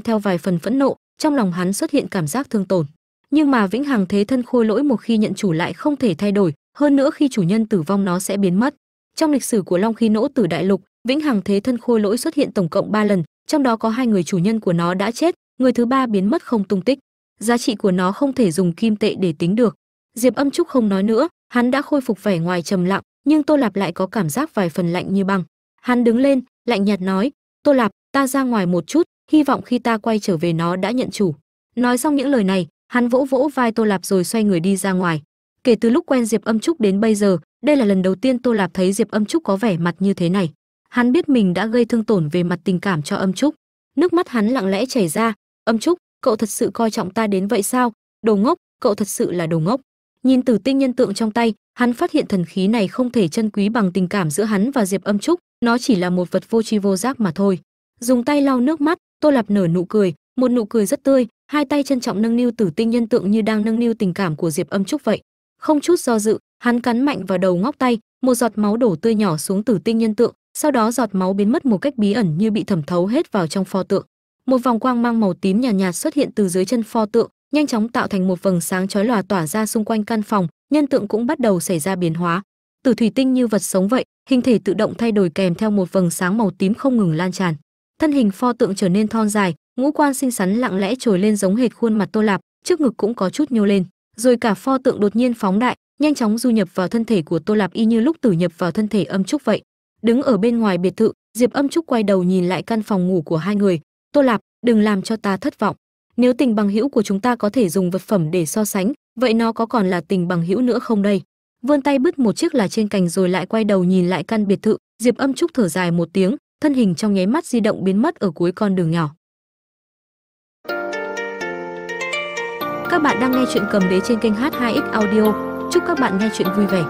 theo vài phần phẫn nộ, trong lòng hắn xuất hiện cảm giác thương tổn. Nhưng mà vĩnh hằng thế thân khôi lỗi một khi nhận chủ lại không thể thay đổi, hơn nữa khi chủ nhân tử vong nó sẽ biến mất trong lịch sử của long khí nỗ tử đại lục, vĩnh hằng thế thân khôi lỗi xuất hiện tổng cộng 3 lần, trong đó có hai người chủ nhân của nó đã chết, người thứ ba biến mất không tung tích. Giá trị của nó không thể dùng kim tệ để tính được. Diệp âm trúc không nói nữa, hắn đã khôi phục vẻ ngoài trầm lặng, nhưng tô lạp lại có cảm giác vài phần lạnh như băng. Hắn đứng lên, lạnh nhạt nói, tô lạp, ta ra ngoài một chút, hy vọng khi ta quay trở về nó đã nhận chủ. Nói xong những lời này, hắn vỗ vỗ vai tô lạp rồi xoay người đi ra ngoài. Kể từ lúc quen diệp âm trúc đến bây giờ đây là lần đầu tiên tô lạp thấy diệp âm trúc có vẻ mặt như thế này. Hắn biết mình đã gây thương tổn về mặt tình cảm cho âm trúc. Nước mắt hắn lặng lẽ chảy ra. Âm trúc, cậu thật sự coi trọng ta đến vậy sao? Đồ ngốc, cậu thật sự là đồ ngốc. Nhìn tử tinh nhân tượng trong tay, hắn phát hiện thần khí này không thể chân quý bằng tình cảm giữa hắn và diệp âm trúc. Nó chỉ là một vật vô tri vô giác mà thôi. Dùng tay lau nước mắt, tô lạp nở nụ cười, một nụ cười rất tươi, hai tay trân trọng nâng niu tử tinh nhân tượng như đang nâng niu tình cảm của diệp âm trúc vậy. Không chút do dự hắn cắn mạnh vào đầu ngóc tay một giọt máu đổ tươi nhỏ xuống từ tinh nhân tượng sau đó giọt máu biến mất một cách bí ẩn như bị thẩm thấu hết vào trong pho tượng. Một vòng quang mang màu tím nhàn nhạt, nhạt xuất hiện từ dưới chân pho tượng nhanh chóng tạo thành một vầng sáng chói lòa tỏa ra xung quanh căn phòng nhân tượng cũng bắt đầu xảy ra biến hóa. Từ thủy tinh như vật sống vậy hình thể tự động thay đổi kèm theo một vầng sáng màu tím không ngừng lan tràn. Thân hình pho tượng trở nên thon dài ngũ quan xinh xắn lặng lẽ trồi lên giống hệt khuôn mặt tô lạp trước ngực cũng có chút nhô lên. Rồi cả pho tượng đột nhiên phóng đại nhanh chóng du nhập vào thân thể của tô lạp y như lúc tử nhập vào thân thể âm trúc vậy. Đứng ở bên ngoài biệt thự, diệp âm trúc quay đầu nhìn lại căn phòng ngủ của hai người. Tô lạp, đừng làm cho ta thất vọng. Nếu tình bằng hữu của chúng ta có thể dùng vật phẩm để so sánh, vậy nó có còn là tình bằng hữu nữa không đây? Vươn tay bứt một chiếc là trên cành rồi lại quay đầu nhìn lại căn biệt thự. Diệp âm trúc thở dài một tiếng, thân hình trong nháy mắt di động biến mất ở cuối con đường nhỏ. Các bạn đang nghe chuyện cầm đế trên kênh h2x audio chúc các bạn nghe chuyện vui vẻ.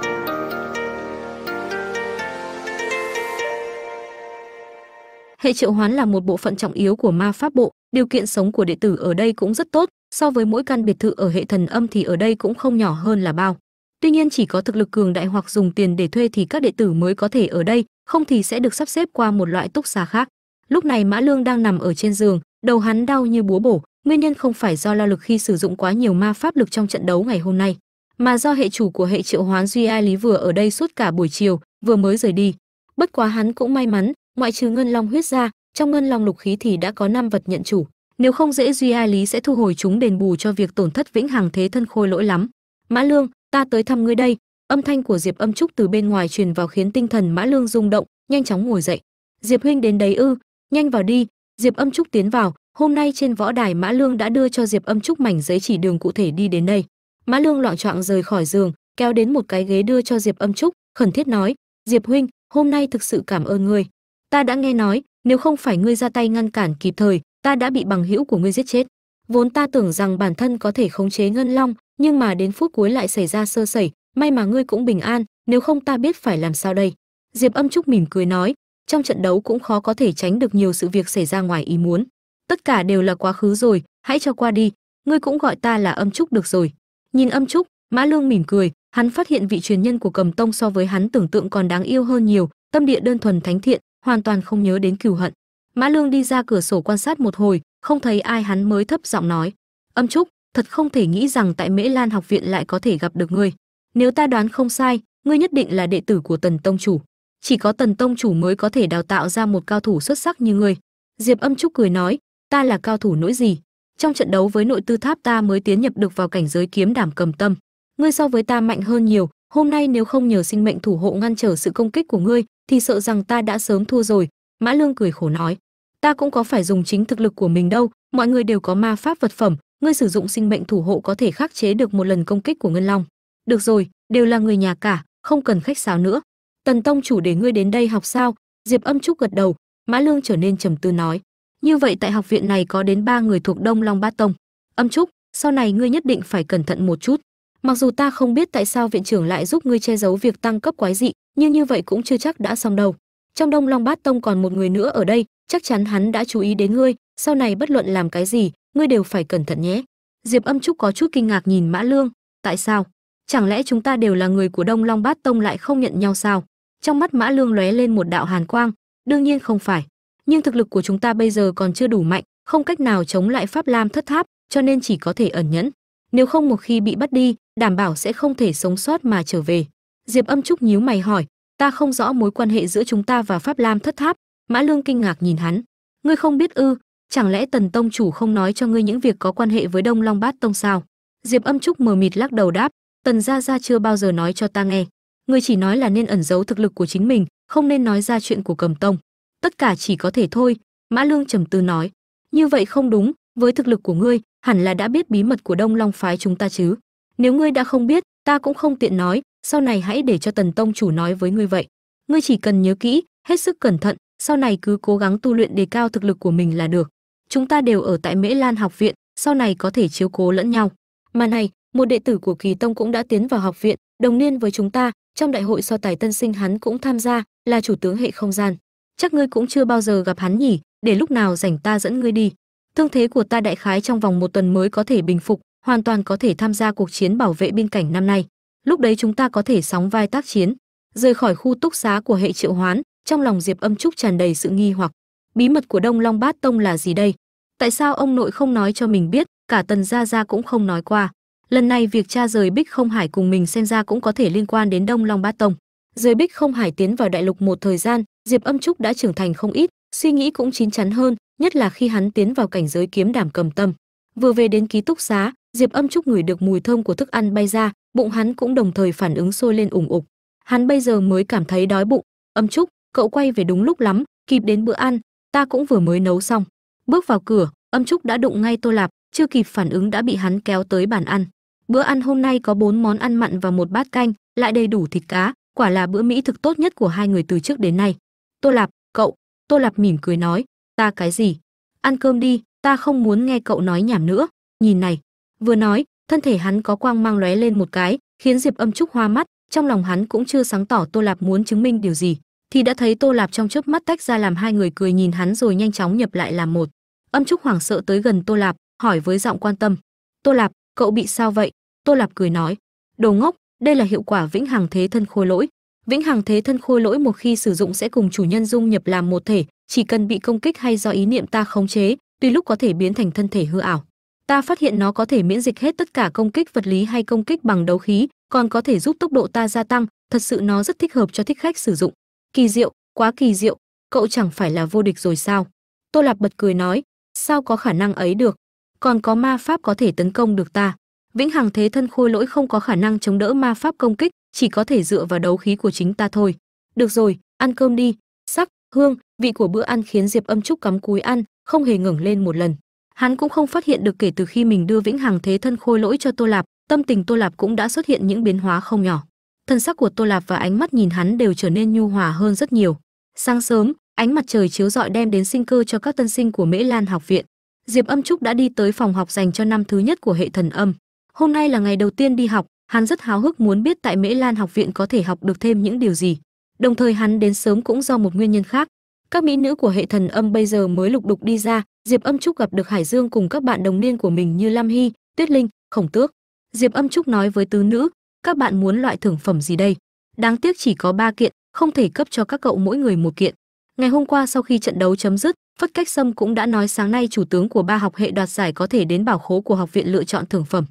Hệ triệu hoán là một bộ phận trọng yếu của ma pháp bộ. Điều kiện sống của đệ tử ở đây cũng rất tốt. So với mỗi căn biệt thự ở hệ thần âm thì ở đây cũng không nhỏ hơn là bao. Tuy nhiên chỉ có thực lực cường đại hoặc dùng tiền để thuê thì các đệ tử mới có thể ở đây, không thì sẽ được sắp xếp qua một loại túc xá khác. Lúc này mã lương đang nằm ở trên giường, đầu hắn đau như búa bổ. Nguyên nhân không phải do lao lực khi sử dụng quá nhiều ma pháp lực trong trận đấu ngày hôm nay mà do hệ chủ của hệ triệu hoán duy ai lý vừa ở đây suốt cả buổi chiều, vừa mới rời đi. Bất quá hắn cũng may mắn, ngoại trừ ngân long huyết ra, trong ngân long lục khí thì đã có năm vật nhận chủ. Nếu không dễ duy ai lý sẽ thu hồi chúng đền bù cho việc tổn thất vĩnh hằng thế thân khôi lỗi lắm. Mã lương, ta tới thăm ngươi đây. Âm thanh của diệp âm trúc từ bên ngoài truyền vào khiến tinh thần mã lương rung động, nhanh chóng ngồi dậy. Diệp huynh đến đấy ư? Nhanh vào đi. Diệp âm trúc tiến vào, hôm nay trên võ đài mã lương đã đưa cho diệp âm trúc mảnh giấy chỉ đường cụ thể đi đến đây mã lương loạn choạng rời khỏi giường, kéo đến một cái ghế đưa cho diệp âm trúc, khẩn thiết nói, diệp huynh, hôm nay thực sự cảm ơn ngươi. Ta đã nghe nói, nếu không phải ngươi ra tay ngăn cản kịp thời, ta đã bị bằng hữu của ngươi giết chết. Vốn ta tưởng rằng bản thân có thể khống chế ngân long, nhưng mà đến phút cuối lại xảy ra sơ sẩy, may mà ngươi cũng bình an, nếu không ta biết phải làm sao đây. Diệp âm trúc mỉm cười nói, trong trận đấu cũng khó có thể tránh được nhiều sự việc xảy ra ngoài ý muốn. Tất cả đều là quá khứ rồi, hãy cho qua đi. Ngươi cũng gọi ta là âm trúc được rồi nhìn âm trúc, mã lương mỉm cười, hắn phát hiện vị truyền nhân của cầm tông so với hắn tưởng tượng còn đáng yêu hơn nhiều, tâm địa đơn thuần thánh thiện, hoàn toàn không nhớ đến cừu hận. Mã lương đi ra cửa sổ quan sát một hồi, không thấy ai hắn mới thấp giọng nói, âm trúc, thật không thể nghĩ rằng tại mễ lan học viện lại có thể gặp được ngươi. Nếu ta đoán không sai, ngươi nhất định là đệ tử của tần tông chủ. Chỉ có tần tông chủ mới có thể đào tạo ra một cao thủ xuất sắc như ngươi. Diệp âm trúc cười nói, ta là cao thủ nỗi gì? Trong trận đấu với nội tư tháp ta mới tiến nhập được vào cảnh giới kiếm đảm cầm tâm. Ngươi so với ta mạnh hơn nhiều, hôm nay nếu không nhờ sinh mệnh thủ hộ ngăn trở sự công kích của ngươi, thì sợ rằng ta đã sớm thua rồi. Mã lương cười khổ nói. Ta cũng có phải dùng chính thực lực của mình đâu, mọi người đều có ma pháp vật phẩm, ngươi sử dụng sinh mệnh thủ hộ có thể khắc chế được một lần công kích của ngân long. Được rồi, đều là người nhà cả, không cần khách sáo nữa. Tần tông chủ để ngươi đến đây học sao? Diệp âm trúc gật đầu. Mã lương trở nên trầm tư nói như vậy tại học viện này có đến ba người thuộc đông long bát tông. Âm trúc, sau này ngươi nhất định phải cẩn thận một chút. Mặc dù ta không biết tại sao viện trưởng lại giúp ngươi che giấu việc tăng cấp quái dị, nhưng như vậy cũng chưa chắc đã xong đâu. Trong đông long bát tông còn một người nữa ở đây, chắc chắn hắn đã chú ý đến ngươi, sau này bất luận làm cái gì, ngươi đều phải cẩn thận nhé. Diệp âm trúc có chút kinh ngạc nhìn mã lương, tại sao? Chẳng lẽ chúng ta đều là người của đông long bát tông lại không nhận nhau sao? Trong mắt mã lương lóe lên một đạo hàn quang, đương nhiên không phải nhưng thực lực của chúng ta bây giờ còn chưa đủ mạnh, không cách nào chống lại pháp lam thất tháp, cho nên chỉ có thể ẩn nhẫn. Nếu không một khi bị bắt đi, đảm bảo sẽ không thể sống sót mà trở về. Diệp âm trúc nhíu mày hỏi, ta không rõ mối quan hệ giữa chúng ta và pháp lam thất tháp. Mã lương kinh ngạc nhìn hắn, ngươi không biết ư? Chẳng lẽ tần tông chủ không nói cho ngươi những việc có quan hệ với đông long bát tông sao? Diệp âm trúc mờ mịt lắc đầu đáp, tần gia gia chưa bao giờ nói cho ta nghe. Ngươi chỉ nói là nên ẩn giấu thực lực của chính mình, không nên nói ra chuyện của cầm tông tất cả chỉ có thể thôi, mã lương trầm tư nói. Như vậy không đúng, với thực lực của ngươi, hẳn là đã biết bí mật của đông long phái chúng ta chứ. Nếu ngươi đã không biết, ta cũng không tiện nói, sau này hãy để cho tần tông chủ nói với ngươi vậy. Ngươi chỉ cần nhớ kỹ, hết sức cẩn thận, sau này cứ cố gắng tu luyện đề cao thực lực của mình là được. Chúng ta đều ở tại mễ lan học viện, sau này có thể chiếu cố lẫn nhau. Mà này, một đệ tử của kỳ tông cũng đã tiến vào học viện, đồng niên với chúng ta, trong đại hội so tài tân sinh hắn cũng tham gia, là chủ tướng hệ không gian chắc ngươi cũng chưa bao giờ gặp hắn nhỉ? Để lúc nào rảnh ta dẫn ngươi đi. Thương thế của ta đại khái trong vòng một tuần mới có thể bình phục, hoàn toàn có thể tham gia cuộc chiến bảo vệ biên cảnh năm nay. Lúc đấy chúng ta có thể sóng vai tác chiến. Rời khỏi khu túc xá của hệ triệu hoán, trong lòng diệp âm trúc tràn đầy sự nghi hoặc. Bí mật của đông long bát tông là gì đây? Tại sao ông nội không nói cho mình biết? Cả tần gia gia cũng không nói qua. Lần này việc cha rời bích không hải cùng mình xem ra cũng có thể liên quan đến đông long bát tông rời bích không hải tiến vào đại lục một thời gian, diệp âm trúc đã trưởng thành không ít, suy nghĩ cũng chín chắn hơn, nhất là khi hắn tiến vào cảnh giới kiếm đảm cầm tâm. Vừa về đến ký túc xá, diệp âm trúc ngửi được mùi thơm của thức ăn bay ra, bụng hắn cũng đồng thời phản ứng sôi lên ủng ục. Hắn bây giờ mới cảm thấy đói bụng. Âm trúc, cậu quay về đúng lúc lắm, kịp đến bữa ăn, ta cũng vừa mới nấu xong. Bước vào cửa, âm trúc đã đụng ngay tô lạp, chưa kịp phản ứng đã bị hắn kéo tới bàn ăn. Bữa ăn hôm nay có bốn món ăn mặn và một bát canh, lại đầy đủ thịt cá quả là bữa mỹ thực tốt nhất của hai người từ trước đến nay. Tô lạp, cậu. Tô lạp mỉm cười nói, ta cái gì? Ăn cơm đi, ta không muốn nghe cậu nói nhảm nữa. Nhìn này, vừa nói, thân thể hắn có quang mang lóe lên một cái, khiến diệp âm trúc hoa mắt, trong lòng hắn cũng chưa sáng tỏ tô lạp muốn chứng minh điều gì, thì đã thấy tô lạp trong chớp mắt tách ra làm hai người cười nhìn hắn rồi nhanh chóng nhập lại làm một. Âm trúc hoảng sợ tới gần tô lạp, hỏi với giọng quan tâm, tô lạp, cậu bị sao vậy? Tô lạp cười nói, đồ ngốc đây là hiệu quả vĩnh hằng thế thân khôi lỗi. Vĩnh hằng thế thân khôi lỗi một khi sử dụng sẽ cùng chủ nhân dung nhập làm một thể, chỉ cần bị công kích hay do ý niệm ta khống chế, tuy lúc có thể biến thành thân thể hư ảo. Ta phát hiện nó có thể miễn dịch hết tất cả công kích vật lý hay công kích bằng đấu khí, còn có thể giúp tốc độ ta gia tăng, thật sự nó rất thích hợp cho thích khách sử dụng. Kỳ diệu, quá kỳ diệu, cậu chẳng phải là vô địch rồi sao? Tô lạp bật cười nói, sao có khả năng ấy được? Còn có ma pháp có thể tấn công được ta vĩnh hằng thế thân khôi lỗi không có khả năng chống đỡ ma pháp công kích, chỉ có thể dựa vào đấu khí của chính ta thôi. Được rồi, ăn cơm đi. Sắc, hương, vị của bữa ăn khiến diệp âm trúc cắm cúi ăn, không hề ngẩng lên một lần. Hắn cũng không phát hiện được kể từ khi mình đưa vĩnh hằng thế thân khôi lỗi cho tô lạp, tâm tình tô lạp cũng đã xuất hiện những biến hóa không nhỏ. Thân sắc của tô lạp và ánh mắt nhìn hắn đều trở nên nhu hòa hơn rất nhiều. Sáng sớm, ánh mặt trời chiếu rọi đem đến sinh cơ cho các tân sinh của mễ lan học viện. Diệp âm trúc đã đi tới phòng học dành cho năm thứ nhất của hệ thần âm hôm nay là ngày đầu tiên đi học, hắn rất háo hức muốn biết tại mễ lan học viện có thể học được thêm những điều gì. Đồng thời hắn đến sớm cũng do một nguyên nhân khác. Các mỹ nữ của hệ thần âm bây giờ mới lục đục đi ra, diệp âm trúc gặp được hải dương cùng các bạn đồng niên của mình như lam hy, tuyết linh, khổng tước. Diệp âm trúc nói với tứ nữ, các bạn muốn loại thưởng phẩm gì đây? Đáng tiếc chỉ có ba kiện, không thể cấp cho các cậu mỗi người một kiện. Ngày hôm qua sau khi trận đấu chấm dứt, phất cách sâm cũng đã nói sáng nay chủ tướng của ba học hệ đoạt giải có thể đến bảo khố của học viện lựa chọn thưởng phẩm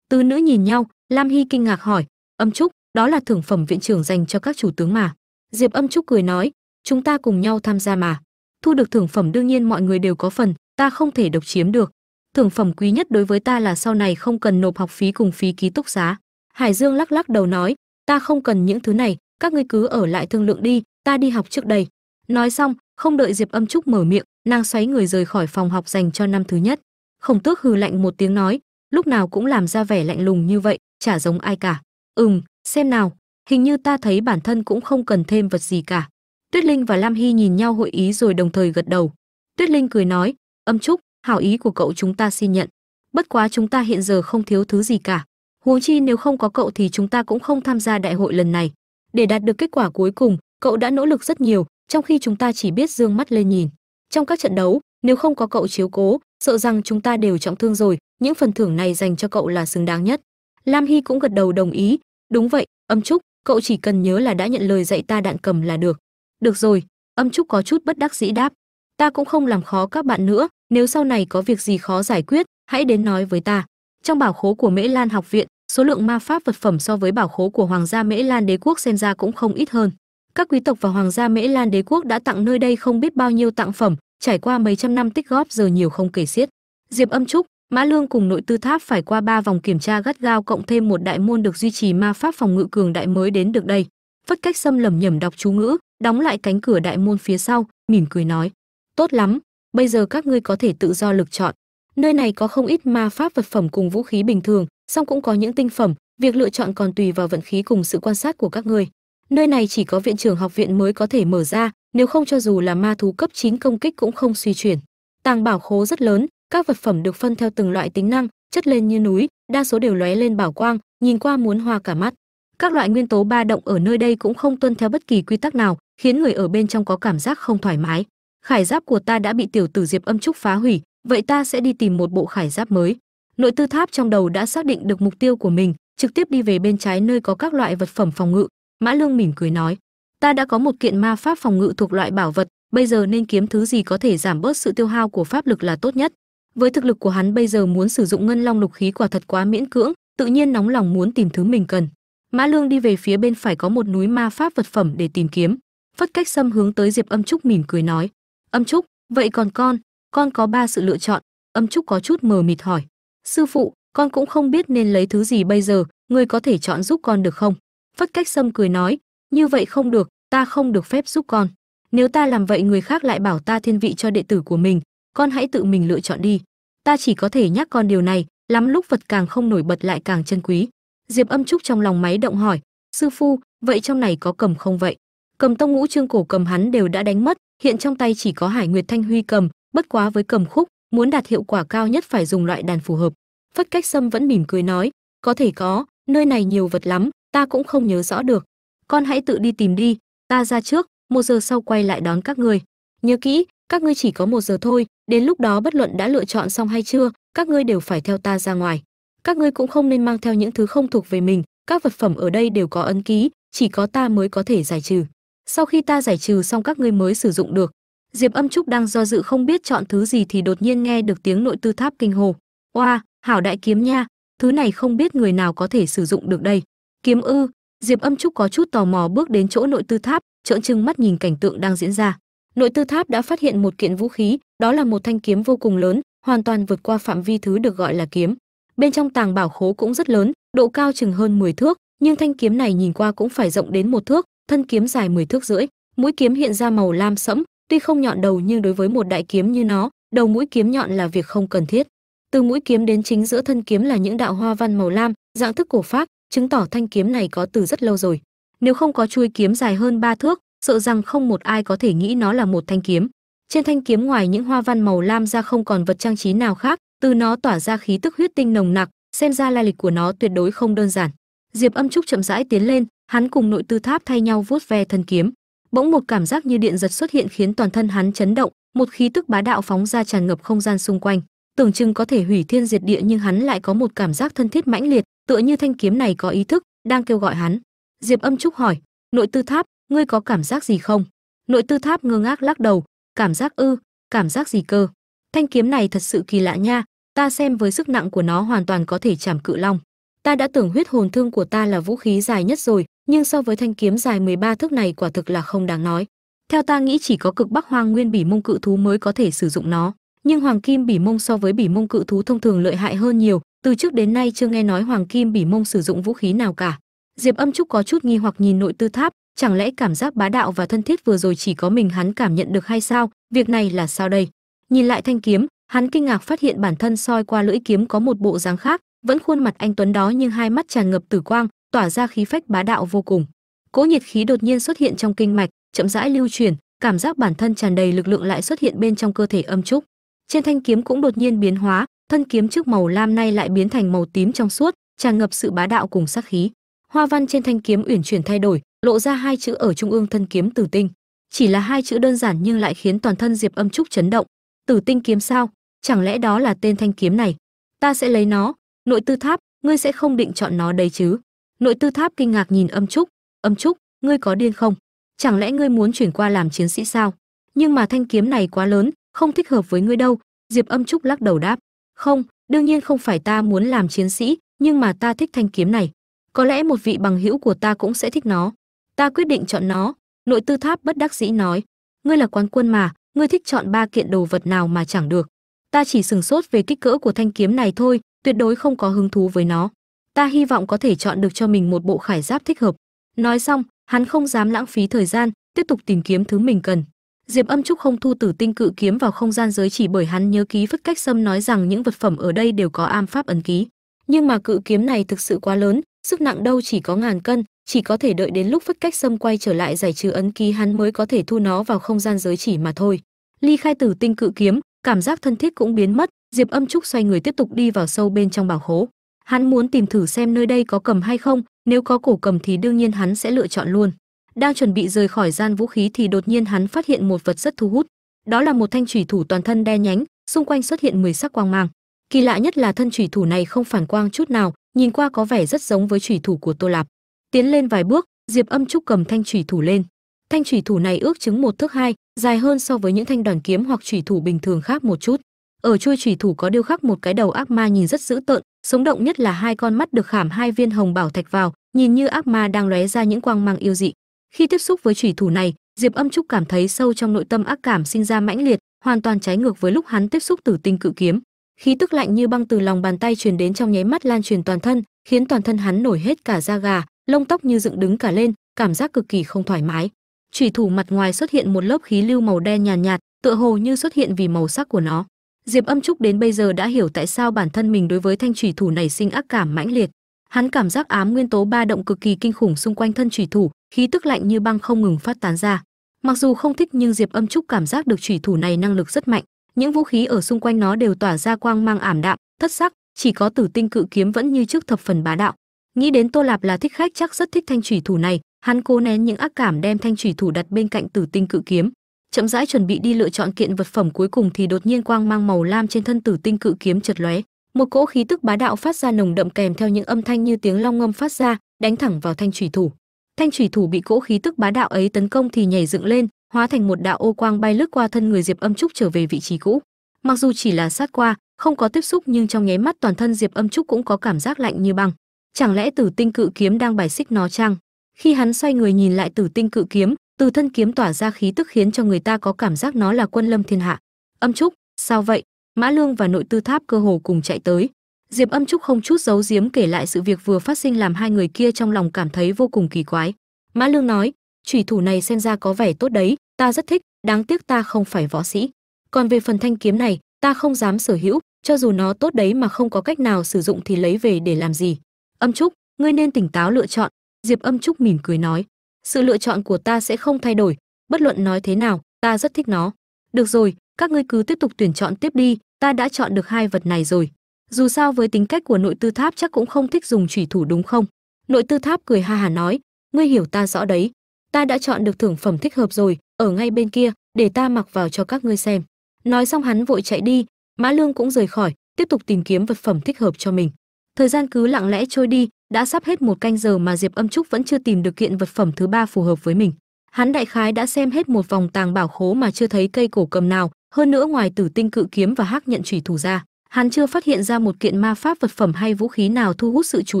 tứ nữ nhìn nhau, lam hy kinh ngạc hỏi, âm trúc, đó là thưởng phẩm viện trưởng dành cho các chủ tướng mà. Diệp âm trúc cười nói, chúng ta cùng nhau tham gia mà. Thu được thưởng phẩm đương nhiên mọi người đều có phần, ta không thể độc chiếm được. Thưởng phẩm quý nhất đối với ta là sau này không cần nộp học phí cùng phí ký túc xá. Hải dương lắc lắc đầu nói, ta không cần những thứ này, các ngươi cứ ở lại thương lượng đi, ta đi học trước đây. Nói xong, không đợi diệp âm trúc mở miệng, nàng xoáy người rời khỏi phòng học dành cho năm thứ nhất. Khổng tước hừ lạnh một tiếng nói lúc nào cũng làm ra vẻ lạnh lùng như vậy, chả giống ai cả. Ừm, xem nào, hình như ta thấy bản thân cũng không cần thêm vật gì cả. Tuyết linh và lam hy nhìn nhau hội ý rồi đồng thời gật đầu. Tuyết linh cười nói, âm trúc, hảo ý của cậu chúng ta xin nhận. Bất quá chúng ta hiện giờ không thiếu thứ gì cả. Huống chi nếu không có cậu thì chúng ta cũng không tham gia đại hội lần này. Để đạt được kết quả cuối cùng, cậu đã nỗ lực rất nhiều, trong khi chúng ta chỉ biết dương mắt lên nhìn. Trong các trận đấu, nếu không có cậu chiếu cố, sợ rằng chúng ta đều trọng thương rồi những phần thưởng này dành cho cậu là xứng đáng nhất. Lam hy cũng gật đầu đồng ý. Đúng vậy, âm trúc, cậu chỉ cần nhớ là đã nhận lời dạy ta đạn cầm là được. Được rồi, âm trúc có chút bất đắc dĩ đáp. Ta cũng không làm khó các bạn nữa, nếu sau này có việc gì khó giải quyết, hãy đến nói với ta. Trong bảo khố của mễ lan học viện, số lượng ma pháp vật phẩm so với bảo khố của hoàng gia mễ lan đế quốc xem ra cũng không ít hơn. Các quý tộc và hoàng gia mễ lan đế quốc đã tặng nơi đây không biết bao nhiêu tặng phẩm, trải qua mấy trăm năm tích góp giờ nhiều không kể xiết. Diệp âm trúc mã lương cùng nội tư tháp phải qua ba vòng kiểm tra gắt gao cộng thêm một đại môn được duy trì ma pháp phòng ngự cường đại mới đến được đây. Phất cách xâm lầm nhầm đọc chú ngữ, đóng lại cánh cửa đại môn phía sau, mỉm cười nói, tốt lắm, bây giờ các ngươi có thể tự do lực chọn. Nơi này có không ít ma pháp vật phẩm cùng vũ khí bình thường, song cũng có những tinh phẩm, việc lựa chọn còn tùy vào vận khí cùng sự quan sát của các ngươi. Nơi này chỉ có viện trưởng học viện mới có thể mở ra, nếu không cho dù là ma thú cấp 9 công kích cũng không suy chuyển. Tàng bảo khố rất lớn các vật phẩm được phân theo từng loại tính năng, chất lên như núi, đa số đều lóe lên bảo quang, nhìn qua muốn hoa cả mắt. Các loại nguyên tố ba động ở nơi đây cũng không tuân theo bất kỳ quy tắc nào, khiến người ở bên trong có cảm giác không thoải mái. Khải giáp của ta đã bị tiểu tử diệp âm trúc phá hủy, vậy ta sẽ đi tìm một bộ khải giáp mới. Nội tư tháp trong đầu đã xác định được mục tiêu của mình, trực tiếp đi về bên trái nơi có các loại vật phẩm phòng ngự. Mã lương mỉm cười nói, ta đã có một kiện ma pháp phòng ngự thuộc loại bảo vật, bây giờ nên kiếm thứ gì có thể giảm bớt sự tiêu hao của pháp lực là tốt nhất với thực lực của hắn bây giờ muốn sử dụng ngân long lục khí quả thật quá miễn cưỡng, tự nhiên nóng lòng muốn tìm thứ mình cần. Mã lương đi về phía bên phải có một núi ma pháp vật phẩm để tìm kiếm. Phất cách xâm hướng tới diệp âm trúc mỉm cười nói, âm trúc, vậy còn con? Con có ba sự lựa chọn. Âm trúc có chút mờ mịt hỏi, sư phụ, con cũng không biết nên lấy thứ gì bây giờ người có thể chọn giúp con được không? Phất cách sâm cười nói, như vậy không được, ta không được phép giúp con. Nếu ta làm vậy người khác lại bảo ta thiên vị cho đệ tử của mình con hãy tự mình lựa chọn đi. Ta chỉ có thể nhắc con điều này, lắm lúc vật càng không nổi bật lại càng chân quý. Diệp âm trúc trong lòng máy động hỏi, sư phu, vậy trong này có cầm không vậy? Cầm tông ngũ trương cổ cầm hắn đều đã đánh mất, hiện trong tay chỉ có hải nguyệt thanh huy cầm, bất quá với cầm khúc, muốn đạt hiệu quả cao nhất phải dùng loại đàn phù hợp. Phất cách sâm vẫn mỉm cười nói, có thể có, nơi này nhiều vật lắm, ta cũng không nhớ rõ được. Con hãy tự đi tìm đi, ta ra trước, một giờ sau quay lại đón các ngươi. Nhớ kỹ, các ngươi chỉ có một giờ thôi đến lúc đó bất luận đã lựa chọn xong hay chưa, các ngươi đều phải theo ta ra ngoài. Các ngươi cũng không nên mang theo những thứ không thuộc về mình, các vật phẩm ở đây đều có ấn ký, chỉ có ta mới có thể giải trừ. Sau khi ta giải trừ xong các ngươi mới sử dụng được. Diệp âm trúc đang do dự không biết chọn thứ gì thì đột nhiên nghe được tiếng nội tư tháp kinh hồ. Oa, hảo đại kiếm nha, thứ này không biết người nào có thể sử dụng được đây. Kiếm ư, diệp âm trúc có chút tò mò bước đến chỗ nội tư tháp, trợn trừng mắt nhìn cảnh tượng đang diễn ra nội tư tháp đã phát hiện một kiện vũ khí, đó là một thanh kiếm vô cùng lớn, hoàn toàn vượt qua phạm vi thứ được gọi là kiếm. Bên trong tàng bảo khố cũng rất lớn, độ cao chừng hơn 10 thước, nhưng thanh kiếm này nhìn qua cũng phải rộng đến một thước, thân kiếm dài 10 thước rưỡi. Mũi kiếm hiện ra màu lam sẫm, tuy không nhọn đầu nhưng đối với một đại kiếm như nó, đầu mũi kiếm nhọn là việc không cần thiết. Từ mũi kiếm đến chính giữa thân kiếm là những đạo hoa văn màu lam, dạng thức cổ pháp, chứng tỏ thanh kiếm này có từ rất lâu rồi. Nếu không có chuôi kiếm dài hơn ba thước sợ rằng không một ai có thể nghĩ nó là một thanh kiếm. Trên thanh kiếm ngoài những hoa văn màu lam ra không còn vật trang trí nào khác, từ nó tỏa ra khí tức huyết tinh nồng nặc, xem ra lai lịch của nó tuyệt đối không đơn giản. Diệp âm trúc chậm rãi tiến lên, hắn cùng nội tư tháp thay nhau vuốt ve thân kiếm. Bỗng một cảm giác như điện giật xuất hiện khiến toàn thân hắn chấn động, một khí tức bá đạo phóng ra tràn ngập không gian xung quanh. Tưởng chừng có thể hủy thiên diệt địa nhưng hắn lại có một cảm giác thân thiết mãnh liệt, tựa như thanh kiếm này có ý thức, đang kêu gọi hắn. Diệp âm trúc hỏi, nội tư tháp ngươi có cảm giác gì không? Nội tư tháp ngơ ngác lắc đầu. Cảm giác ư, cảm giác gì cơ? Thanh kiếm này thật sự kỳ lạ nha. Ta xem với sức nặng của nó hoàn toàn có thể chảm cự long. Ta đã tưởng huyết hồn thương của ta là vũ khí dài nhất rồi, nhưng so với thanh kiếm dài 13 thước này quả thực là không đáng nói. Theo ta nghĩ chỉ có cực bắc hoang nguyên bỉ mông cự thú mới có thể sử dụng nó. Nhưng hoàng kim bỉ mông so với bỉ mông cự thú thông thường lợi hại hơn nhiều. Từ trước đến nay chưa nghe nói hoàng kim bỉ mông sử dụng vũ khí nào cả. Diệp âm trúc có chút nghi hoặc nhìn nội tư tháp chẳng lẽ cảm giác bá đạo và thân thiết vừa rồi chỉ có mình hắn cảm nhận được hay sao? Việc này là sao đây? Nhìn lại thanh kiếm, hắn kinh ngạc phát hiện bản thân soi qua lưỡi kiếm có một bộ dáng khác, vẫn khuôn mặt anh tuấn đó nhưng hai mắt tràn ngập tử quang, tỏa ra khí phách bá đạo vô cùng. Cỗ nhiệt khí đột nhiên xuất hiện trong kinh mạch, chậm rãi lưu chuyển, cảm giác bản thân tràn đầy lực lượng lại xuất hiện bên trong cơ thể âm trúc. Trên thanh kiếm cũng đột nhiên biến hóa, thân kiếm trước màu lam nay lại biến thành màu tím trong suốt, tràn ngập sự bá đạo cùng sắc khí hoa văn trên thanh kiếm uyển chuyển thay đổi, lộ ra hai chữ ở trung ương thân kiếm tử tinh. Chỉ là hai chữ đơn giản nhưng lại khiến toàn thân diệp âm trúc chấn động. Tử tinh kiếm sao? Chẳng lẽ đó là tên thanh kiếm này? Ta sẽ lấy nó. Nội tư tháp, ngươi sẽ không định chọn nó đấy chứ? Nội tư tháp kinh ngạc nhìn âm trúc. Âm trúc, ngươi có điên không? Chẳng lẽ ngươi muốn chuyển qua làm chiến sĩ sao? Nhưng mà thanh kiếm này quá lớn, không thích hợp với ngươi đâu. Diệp âm trúc lắc đầu đáp. Không, đương nhiên không phải ta muốn làm chiến sĩ, nhưng mà ta thích thanh kiếm này có lẽ một vị bằng hữu của ta cũng sẽ thích nó. Ta quyết định chọn nó. Nội tư tháp bất đắc dĩ nói. Ngươi là quán quân mà, ngươi thích chọn ba kiện đồ vật nào mà chẳng được. Ta chỉ sừng sốt về kích cỡ của thanh kiếm này thôi, tuyệt đối không có hứng thú với nó. Ta hy vọng có thể chọn được cho mình một bộ khải giáp thích hợp. Nói xong, hắn không dám lãng phí thời gian, tiếp tục tìm kiếm thứ mình cần. Diệp âm trúc không thu tử tinh cự kiếm vào không gian giới chỉ bởi hắn nhớ ký phất cách sâm nói rằng những vật phẩm ở đây đều có am pháp ấn ký. Nhưng mà cự kiếm này thực sự quá lớn sức nặng đâu chỉ có ngàn cân, chỉ có thể đợi đến lúc phất cách sâm quay trở lại giải trừ ấn ký hắn mới có thể thu nó vào không gian giới chỉ mà thôi. Ly khai tử tinh cự kiếm, cảm giác thân thiết cũng biến mất, diệp âm trúc xoay người tiếp tục đi vào sâu bên trong bảo khố. Hắn muốn tìm thử xem nơi đây có cầm hay không, nếu có cổ cầm thì đương nhiên hắn sẽ lựa chọn luôn. Đang chuẩn bị rời khỏi gian vũ khí thì đột nhiên hắn phát hiện một vật rất thu hút. Đó là một thanh thủy thủ toàn thân đen nhánh, xung quanh xuất hiện 10 sắc quang mang. Kỳ lạ nhất là thân thủy thủ này không phản quang chút nào nhìn qua có vẻ rất giống với chủy thủ của tô lạp. Tiến lên vài bước, diệp âm trúc cầm thanh chủy thủ lên. Thanh chủy thủ này ước chứng một thước hai, dài hơn so với những thanh đoàn kiếm hoặc chủy thủ bình thường khác một chút. Ở chuôi chủy thủ có điêu khắc một cái đầu ác ma nhìn rất dữ tợn, sống động nhất là hai con mắt được khảm hai viên hồng bảo thạch vào, nhìn như ác ma đang lóe ra những quang mang yêu dị. Khi tiếp xúc với chủy thủ này, diệp âm trúc cảm thấy sâu trong nội tâm ác cảm sinh ra mãnh liệt, hoàn toàn trái ngược với lúc hắn tiếp xúc tử tinh cự kiếm khí tức lạnh như băng từ lòng bàn tay truyền đến trong nháy mắt lan truyền toàn thân khiến toàn thân hắn nổi hết cả da gà lông tóc như dựng đứng cả lên cảm giác cực kỳ không thoải mái. Chủy thủ mặt ngoài xuất hiện một lớp khí lưu màu đen nhàn nhạt, nhạt tựa hồ như xuất hiện vì màu sắc của nó. Diệp âm trúc đến bây giờ đã hiểu tại sao bản thân mình đối với thanh chủy thủ này sinh ác cảm mãnh liệt. Hắn cảm giác ám nguyên tố ba động cực kỳ kinh khủng xung quanh thân chủy thủ khí tức lạnh như băng không ngừng phát tán ra. Mặc dù không thích nhưng diệp âm trúc cảm giác được chủy thủ này năng lực rất mạnh những vũ khí ở xung quanh nó đều tỏa ra quang mang ảm đạm, thất sắc, chỉ có tử tinh cự kiếm vẫn như trước thập phần bá đạo. Nghĩ đến tô lạp là thích khách chắc rất thích thanh thủy thủ này, hắn cố nén những ác cảm đem thanh thủy thủ đặt bên cạnh tử tinh cự kiếm. Chậm rãi chuẩn bị đi lựa chọn kiện vật phẩm cuối cùng thì đột nhiên quang mang màu lam trên thân tử tinh cự kiếm chật lóe. Một cỗ khí tức bá đạo phát ra nồng đậm kèm theo những âm thanh như tiếng long ngâm phát ra, đánh thẳng vào thanh thủy thủ. Thanh thủy thủ bị cỗ khí tức bá đạo ấy tấn công thì nhảy dựng lên hóa thành một đạo ô quang bay lướt qua thân người diệp âm trúc trở về vị trí cũ. Mặc dù chỉ là sát qua, không có tiếp xúc nhưng trong nháy mắt toàn thân diệp âm trúc cũng có cảm giác lạnh như băng. Chẳng lẽ tử tinh cự kiếm đang bài xích nó chăng? Khi hắn xoay người nhìn lại tử tinh cự kiếm, từ thân kiếm tỏa ra khí tức khiến cho người ta có cảm giác nó là quân lâm thiên hạ. Âm trúc, sao vậy? Mã lương và nội tư tháp cơ hồ cùng chạy tới. Diệp âm trúc không chút giấu giếm kể lại sự việc vừa phát sinh làm hai người kia trong lòng cảm thấy vô cùng kỳ quái. Mã lương nói, chủy thủ này xem ra có vẻ tốt đấy ta rất thích, đáng tiếc ta không phải võ sĩ. Còn về phần thanh kiếm này, ta không dám sở hữu, cho dù nó tốt đấy mà không có cách nào sử dụng thì lấy về để làm gì? Âm trúc, ngươi nên tỉnh táo lựa chọn. Diệp âm trúc mỉm cười nói. Sự lựa chọn của ta sẽ không thay đổi. Bất luận nói thế nào, ta rất thích nó. Được rồi, các ngươi cứ tiếp tục tuyển chọn tiếp đi. Ta đã chọn được hai vật này rồi. Dù sao với tính cách của nội tư tháp chắc cũng không thích dùng thủy thủ đúng không? Nội tư tháp cười ha hà nói. Ngươi hiểu ta rõ đấy. Ta đã chọn được thưởng phẩm thích hợp rồi ở ngay bên kia, để ta mặc vào cho các ngươi xem. Nói xong hắn vội chạy đi, mã lương cũng rời khỏi, tiếp tục tìm kiếm vật phẩm thích hợp cho mình. Thời gian cứ lặng lẽ trôi đi, đã sắp hết một canh giờ mà diệp âm trúc vẫn chưa tìm được kiện vật phẩm thứ ba phù hợp với mình. Hắn đại khái đã xem hết một vòng tàng bảo khố mà chưa thấy cây cổ cầm nào, hơn nữa ngoài tử tinh cự kiếm và hắc nhận chủy thủ ra, hắn chưa phát hiện ra một kiện ma pháp vật phẩm hay vũ khí nào thu hút sự chú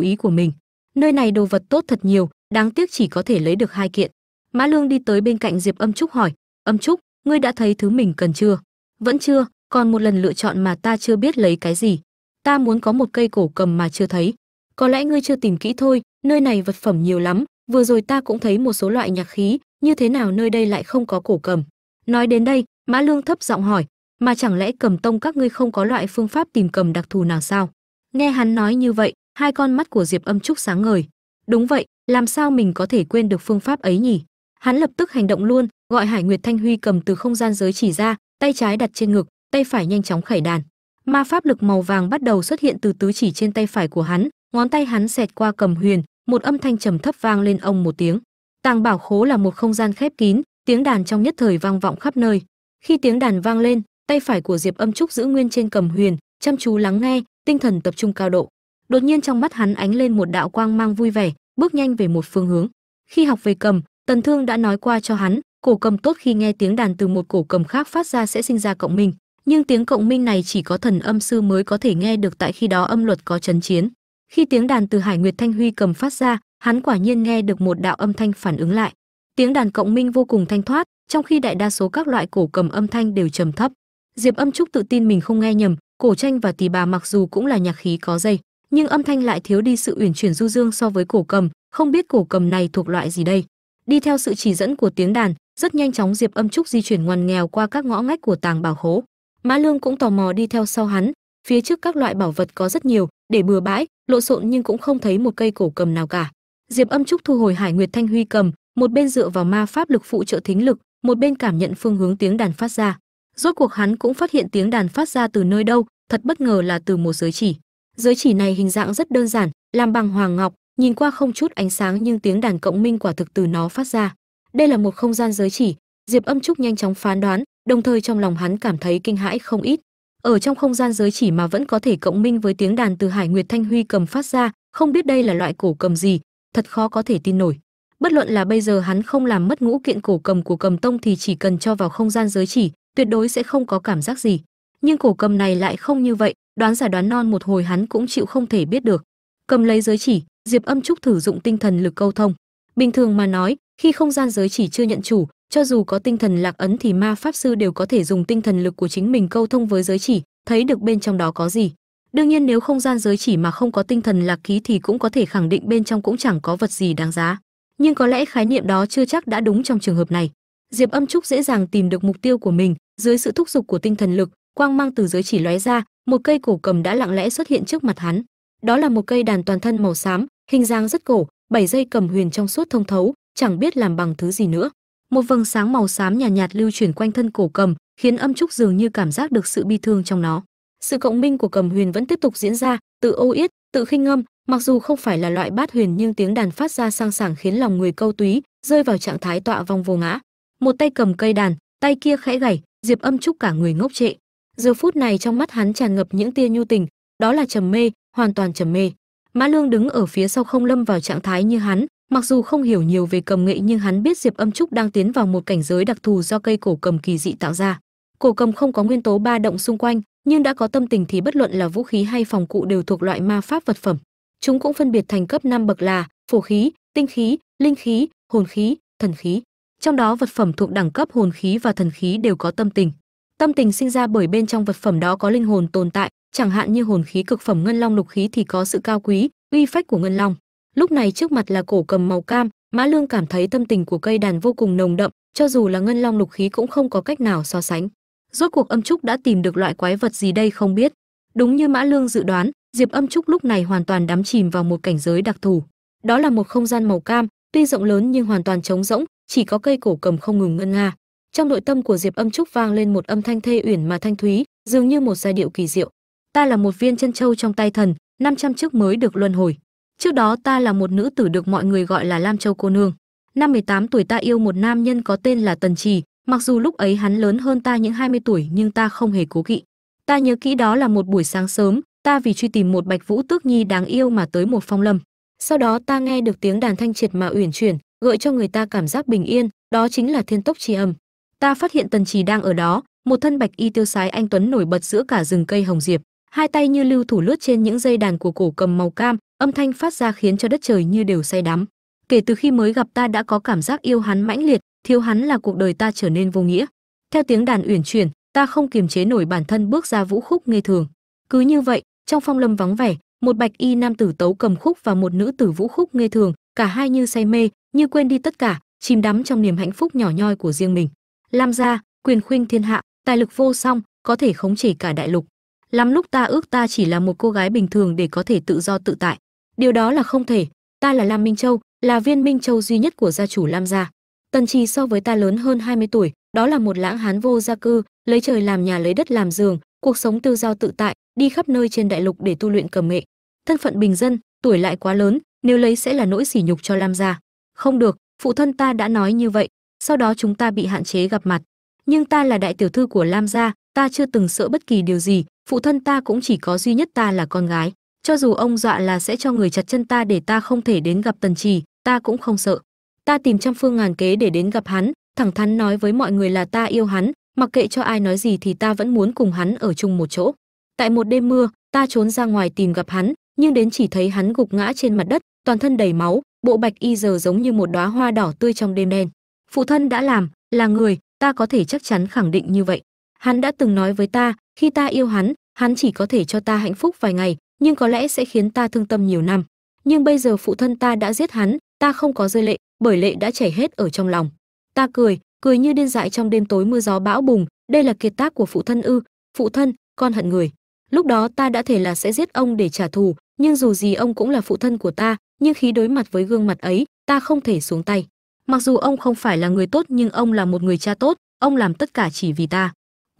ý của mình. Nơi này đồ vật tốt thật nhiều, đáng tiếc chỉ có thể lấy được hai kiện mã lương đi tới bên cạnh diệp âm trúc hỏi, âm trúc, ngươi đã thấy thứ mình cần chưa? Vẫn chưa, còn một lần lựa chọn mà ta chưa biết lấy cái gì. Ta muốn có một cây cổ cầm mà chưa thấy. Có lẽ ngươi chưa tìm kỹ thôi, nơi này vật phẩm nhiều lắm, vừa rồi ta cũng thấy một số loại nhạc khí, như thế nào nơi đây lại không có cổ cầm? Nói đến đây, mã lương thấp giọng hỏi, mà chẳng lẽ cầm tông các ngươi không có loại phương pháp tìm cầm đặc thù nào sao? Nghe hắn nói như vậy, hai con mắt của diệp âm trúc sáng ngời. Đúng vậy, làm sao mình có thể quên được phương pháp ấy nhỉ? Hắn lập tức hành động luôn, gọi hải nguyệt thanh huy cầm từ không gian giới chỉ ra, tay trái đặt trên ngực, tay phải nhanh chóng khải đàn. Ma pháp lực màu vàng bắt đầu xuất hiện từ tứ chỉ trên tay phải của hắn, ngón tay hắn xẹt qua cầm huyền, một âm thanh trầm thấp vang lên ông một tiếng. Tàng bảo khố là một không gian khép kín, tiếng đàn trong nhất thời vang vọng khắp nơi. Khi tiếng đàn vang lên, tay phải của diệp âm trúc giữ nguyên trên cầm huyền, chăm chú lắng nghe, tinh thần tập trung cao độ. Đột nhiên trong mắt hắn ánh lên một đạo quang mang vui vẻ, bước nhanh về một phương hướng. Khi học về cầm tần thương đã nói qua cho hắn, cổ cầm tốt khi nghe tiếng đàn từ một cổ cầm khác phát ra sẽ sinh ra cộng minh. Nhưng tiếng cộng minh này chỉ có thần âm sư mới có thể nghe được tại khi đó âm luật có chấn chiến. Khi tiếng đàn từ hải nguyệt thanh huy cầm phát ra, hắn quả nhiên nghe được một đạo âm thanh phản ứng lại. Tiếng đàn cộng minh vô cùng thanh thoát, trong khi đại đa số các loại cổ cầm âm thanh đều trầm thấp. Diệp âm trúc tự tin mình không nghe nhầm, cổ tranh và tỳ bà mặc dù cũng là nhạc khí có dây, nhưng âm thanh lại thiếu đi sự uyển chuyển du dương so với cổ cầm, không biết cổ cầm này thuộc loại gì đây đi theo sự chỉ dẫn của tiếng đàn, rất nhanh chóng diệp âm trúc di chuyển ngoằn nghèo qua các ngõ ngách của tàng bảo khố mã lương cũng tò mò đi theo sau hắn, phía trước các loại bảo vật có rất nhiều, để bừa bãi, lộn xộn nhưng cũng không thấy một cây cổ cầm nào cả. Diệp âm trúc thu hồi hải nguyệt thanh huy cầm, một bên dựa vào ma pháp lực phụ trợ thính lực, một bên cảm nhận phương hướng tiếng đàn phát ra. Rốt cuộc hắn cũng phát hiện tiếng đàn phát ra từ nơi đâu, thật bất ngờ là từ một giới chỉ. Giới chỉ này hình dạng rất đơn giản, làm bằng hoàng ngọc nhìn qua không chút ánh sáng nhưng tiếng đàn cộng minh quả thực từ nó phát ra. Đây là một không gian giới chỉ. Diệp âm trúc nhanh chóng phán đoán, đồng thời trong lòng hắn cảm thấy kinh hãi không ít. Ở trong không gian giới chỉ mà vẫn có thể cộng minh với tiếng đàn từ hải nguyệt thanh huy cầm phát ra, không biết đây là loại cổ cầm gì, thật khó có thể tin nổi. Bất luận là bây giờ hắn không làm mất ngũ kiện cổ cầm của cầm tông thì chỉ cần cho vào không gian giới chỉ, tuyệt đối sẽ không có cảm giác gì. Nhưng cổ cầm này lại không như vậy, đoán giả đoán non một hồi hắn cũng chịu không thể biết được. Cầm lấy giới chỉ diệp âm trúc thử dụng tinh thần lực câu thông. Bình thường mà nói, khi không gian giới chỉ chưa nhận chủ, cho dù có tinh thần lạc ấn thì ma pháp sư đều có thể dùng tinh thần lực của chính mình câu thông với giới chỉ, thấy được bên trong đó có gì. Đương nhiên nếu không gian giới chỉ mà không có tinh thần lạc ký thì cũng có thể khẳng định bên trong cũng chẳng có vật gì đáng giá. Nhưng có lẽ khái niệm đó chưa chắc đã đúng trong trường hợp này. Diệp âm trúc dễ dàng tìm được mục tiêu của mình, dưới sự thúc giục của tinh thần lực, quang mang từ giới chỉ lóe ra, một cây cổ cầm đã lặng lẽ xuất hiện trước mặt hắn đó là một cây đàn toàn thân màu xám hình dáng rất cổ bảy dây cầm huyền trong suốt thông thấu chẳng biết làm bằng thứ gì nữa. Một vầng sáng màu xám nhàn nhạt, nhạt lưu chuyển quanh thân cổ cầm khiến âm trúc dường như cảm giác được sự bi thương trong nó. Sự cộng minh của cầm huyền vẫn tiếp tục diễn ra tự ô yết tự khinh ngâm mặc dù không phải là loại bát huyền nhưng tiếng đàn phát ra sang sảng khiến lòng người câu túy rơi vào trạng thái tọa vong vô ngã. Một tay cầm cây đàn tay kia khẽ gảy diệp âm trúc cả người ngốc trệ. Giờ phút này trong mắt hắn tràn ngập những tia nhu tình đó là trầm mê, hoàn toàn trầm mê. Mã lương đứng ở phía sau không lâm vào trạng thái như hắn, mặc dù không hiểu nhiều về cầm nghệ nhưng hắn biết diệp âm trúc đang tiến vào một cảnh giới đặc thù do cây cổ cầm kỳ dị tạo ra. Cổ cầm không có nguyên tố ba động xung quanh, nhưng đã có tâm tình thì bất luận là vũ khí hay phòng cụ đều thuộc loại ma pháp vật phẩm. Chúng cũng phân biệt thành cấp 5 bậc là phổ khí, tinh khí, linh khí, hồn khí, thần khí. Trong đó vật phẩm thuộc đẳng cấp hồn khí và thần khí đều có tâm tình. Tâm tình sinh ra bởi bên trong vật phẩm đó có linh hồn tồn tại chẳng hạn như hồn khí cực phẩm ngân long lục khí thì có sự cao quý, uy phách của ngân long. Lúc này trước mặt là cổ cầm màu cam, mã lương cảm thấy tâm tình của cây đàn vô cùng nồng đậm, cho dù là ngân long lục khí cũng không có cách nào so sánh. Rốt cuộc âm trúc đã tìm được loại quái vật gì đây không biết. Đúng như mã lương dự đoán, diệp âm trúc lúc này hoàn toàn đắm chìm vào một cảnh giới đặc thù. Đó là một không gian màu cam, tuy rộng lớn nhưng hoàn toàn trống rỗng, chỉ có cây cổ cầm không ngừng ngân nga. Trong nội tâm của diệp âm trúc vang lên một âm thanh thê uyển mà thanh thúy, dường như một giai điệu kỳ diệu ta là một viên chân châu trong tay thần 500 trước mới được luân hồi. Trước đó ta là một nữ tử được mọi người gọi là lam châu cô nương. Năm 18 tuổi ta yêu một nam nhân có tên là tần trì. Mặc dù lúc ấy hắn lớn hơn ta những 20 tuổi, nhưng ta không hề cố kỵ. Ta nhớ kỹ đó là một buổi sáng sớm, ta vì truy tìm một bạch vũ tước nhi đáng yêu mà tới một phong lâm. Sau đó ta nghe được tiếng đàn thanh triệt mà uyển chuyển, gợi cho người ta cảm giác bình yên, đó chính là thiên tốc tri âm. Ta phát hiện tần trì đang ở đó, một thân bạch y tiêu sái anh tuấn nổi bật giữa cả rừng cây hồng diệp hai tay như lưu thủ lướt trên những dây đàn của cổ cầm màu cam, âm thanh phát ra khiến cho đất trời như đều say đắm. Kể từ khi mới gặp ta đã có cảm giác yêu hắn mãnh liệt, thiếu hắn là cuộc đời ta trở nên vô nghĩa. Theo tiếng đàn uyển chuyển, ta không kiềm chế nổi bản thân bước ra vũ khúc nghe thường. Cứ như vậy, trong phong lâm vắng vẻ, một bạch y nam tử tấu cầm khúc và một nữ tử vũ khúc nghe thường, cả hai như say mê, như quên đi tất cả, chìm đắm trong niềm hạnh phúc nhỏ nhoi của riêng mình. Lam gia, quyền khuynh thiên hạ, tài lực vô song, có thể khống chế cả đại lục lắm lúc ta ước ta chỉ là một cô gái bình thường để có thể tự do tự tại. Điều đó là không thể. Ta là lam minh châu, là viên minh châu duy nhất của gia chủ lam gia. Tần trì so với ta lớn hơn 20 tuổi, đó là một lãng hán vô gia cư, lấy trời làm nhà lấy đất làm giường, cuộc sống tiêu giao tự tại, đi khắp nơi trên đại lục để tu luyện cầm nghệ thân phận bình dân, tuổi lại quá lớn, nếu lấy sẽ là nỗi sỉ nhục cho lam gia. Không được, phụ thân ta đã nói như vậy, sau đó chúng ta bị hạn chế gặp mặt. Nhưng ta là đại tiểu thư của lam gia ta chưa từng sợ bất kỳ điều gì, phụ thân ta cũng chỉ có duy nhất ta là con gái. Cho dù ông dọa là sẽ cho người chặt chân ta để ta không thể đến gặp tần trì, ta cũng không sợ. Ta tìm trăm phương ngàn kế để đến gặp hắn, thẳng thắn nói với mọi người là ta yêu hắn, mặc kệ cho ai nói gì thì ta vẫn muốn cùng hắn ở chung một chỗ. Tại một đêm mưa, ta trốn ra ngoài tìm gặp hắn, nhưng đến chỉ thấy hắn gục ngã trên mặt đất, toàn thân đầy máu, bộ bạch y giờ giống như một đóa hoa đỏ tươi trong đêm đen. Phụ thân đã làm, là người, ta có thể chắc chắn khẳng định như vậy hắn đã từng nói với ta, khi ta yêu hắn hắn chỉ có thể cho ta hạnh phúc vài ngày, nhưng có lẽ sẽ khiến ta thương tâm nhiều năm. Nhưng bây giờ phụ thân ta đã giết hắn, ta không có rơi lệ, bởi lệ đã chảy hết ở trong lòng. Ta cười cười như điên dại trong đêm tối mưa gió bão bùng, đây là kiệt tác của phụ thân ư. Phụ thân, con hận người. Lúc đó ta đã thể là sẽ giết ông để trả thù, nhưng dù gì ông cũng là phụ thân của ta, nhưng khi đối mặt với gương mặt ấy, ta không thể xuống tay. Mặc dù ông không phải là người tốt nhưng ông là một người cha tốt, ông làm tất cả chỉ vì ta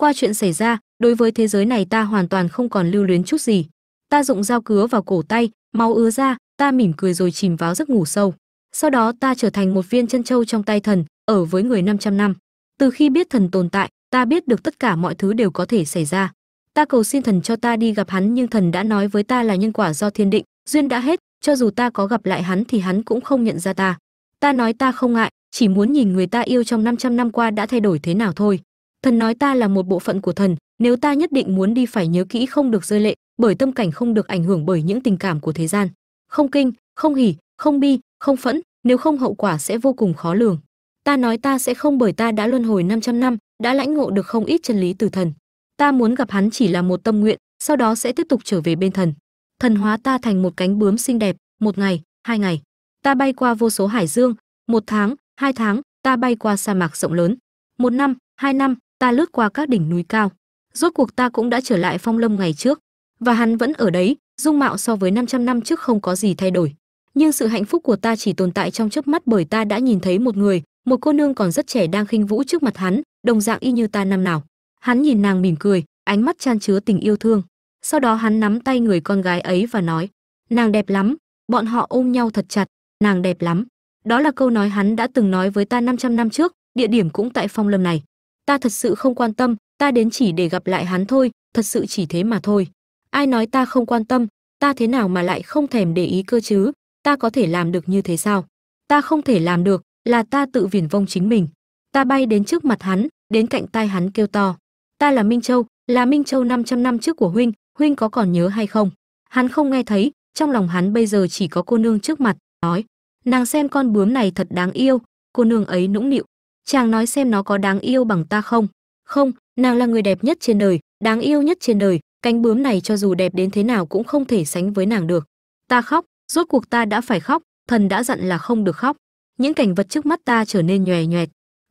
qua chuyện xảy ra, đối với thế giới này ta hoàn toàn không còn lưu luyến chút gì. Ta dụng dao cứa vào cổ tay, máu ứa ra, ta mỉm cười rồi chìm vào giấc ngủ sâu. Sau đó ta trở thành một viên chân châu trong tay thần, ở với người 500 năm. Từ khi biết thần tồn tại, ta biết được tất cả mọi thứ đều có thể xảy ra. Ta cầu xin thần cho ta đi gặp hắn nhưng thần đã nói với ta là nhân quả do thiên định, duyên đã hết, cho dù ta có gặp lại hắn thì hắn cũng không nhận ra ta. Ta nói ta không ngại, chỉ muốn nhìn người ta yêu trong 500 năm qua đã thay đổi thế nào thôi thần nói ta là một bộ phận của thần, nếu ta nhất định muốn đi phải nhớ kỹ không được rơi lệ, bởi tâm cảnh không được ảnh hưởng bởi những tình cảm của thế gian. Không kinh, không hỉ, không bi, không phẫn, nếu không hậu quả sẽ vô cùng khó lường. Ta nói ta sẽ không bởi ta đã luân hồi 500 năm, đã lãnh ngộ được không ít chân lý từ thần. Ta muốn gặp hắn chỉ là một tâm nguyện, sau đó sẽ tiếp tục trở về bên thần. Thần hóa ta thành một cánh bướm xinh đẹp, một ngày, hai ngày. Ta bay qua vô số hải dương, một tháng, hai tháng, ta bay qua sa mạc rộng lớn. Một năm, hai năm ta lướt qua các đỉnh núi cao. Rốt cuộc ta cũng đã trở lại phong lâm ngày trước, và hắn vẫn ở đấy, dung mạo so với 500 năm trước không có gì thay đổi. Nhưng sự hạnh phúc của ta chỉ tồn tại trong chớp mắt bởi ta đã nhìn thấy một người, một cô nương còn rất trẻ đang khinh vũ trước mặt hắn, đồng dạng y như ta năm nào. Hắn nhìn nàng mỉm cười, ánh mắt chan chứa tình yêu thương. Sau đó hắn nắm tay người con gái ấy và nói, nàng đẹp lắm, bọn họ ôm nhau thật chặt, nàng đẹp lắm. Đó là câu nói hắn đã từng nói với ta 500 năm trước, địa điểm cũng tại phong lâm này ta thật sự không quan tâm, ta đến chỉ để gặp lại hắn thôi, thật sự chỉ thế mà thôi. Ai nói ta không quan tâm, ta thế nào mà lại không thèm để ý cơ chứ? Ta có thể làm được như thế sao? Ta không thể làm được, là ta tự viển vông chính mình. Ta bay đến trước mặt hắn, đến cạnh tai hắn kêu to. Ta là minh châu, là minh châu 500 năm trước của huynh huynh có còn nhớ hay không? Hắn không nghe thấy, trong lòng hắn bây giờ chỉ có cô nương trước mặt, nói, nàng xem con bướm này thật đáng yêu. Cô nương ấy nũng nịu chàng nói xem nó có đáng yêu bằng ta không? Không, nàng là người đẹp nhất trên đời, đáng yêu nhất trên đời, cánh bướm này cho dù đẹp đến thế nào cũng không thể sánh với nàng được. Ta khóc, rốt cuộc ta đã phải khóc, thần đã dặn là không được khóc. Những cảnh vật trước mắt ta trở nên nhòe nhòe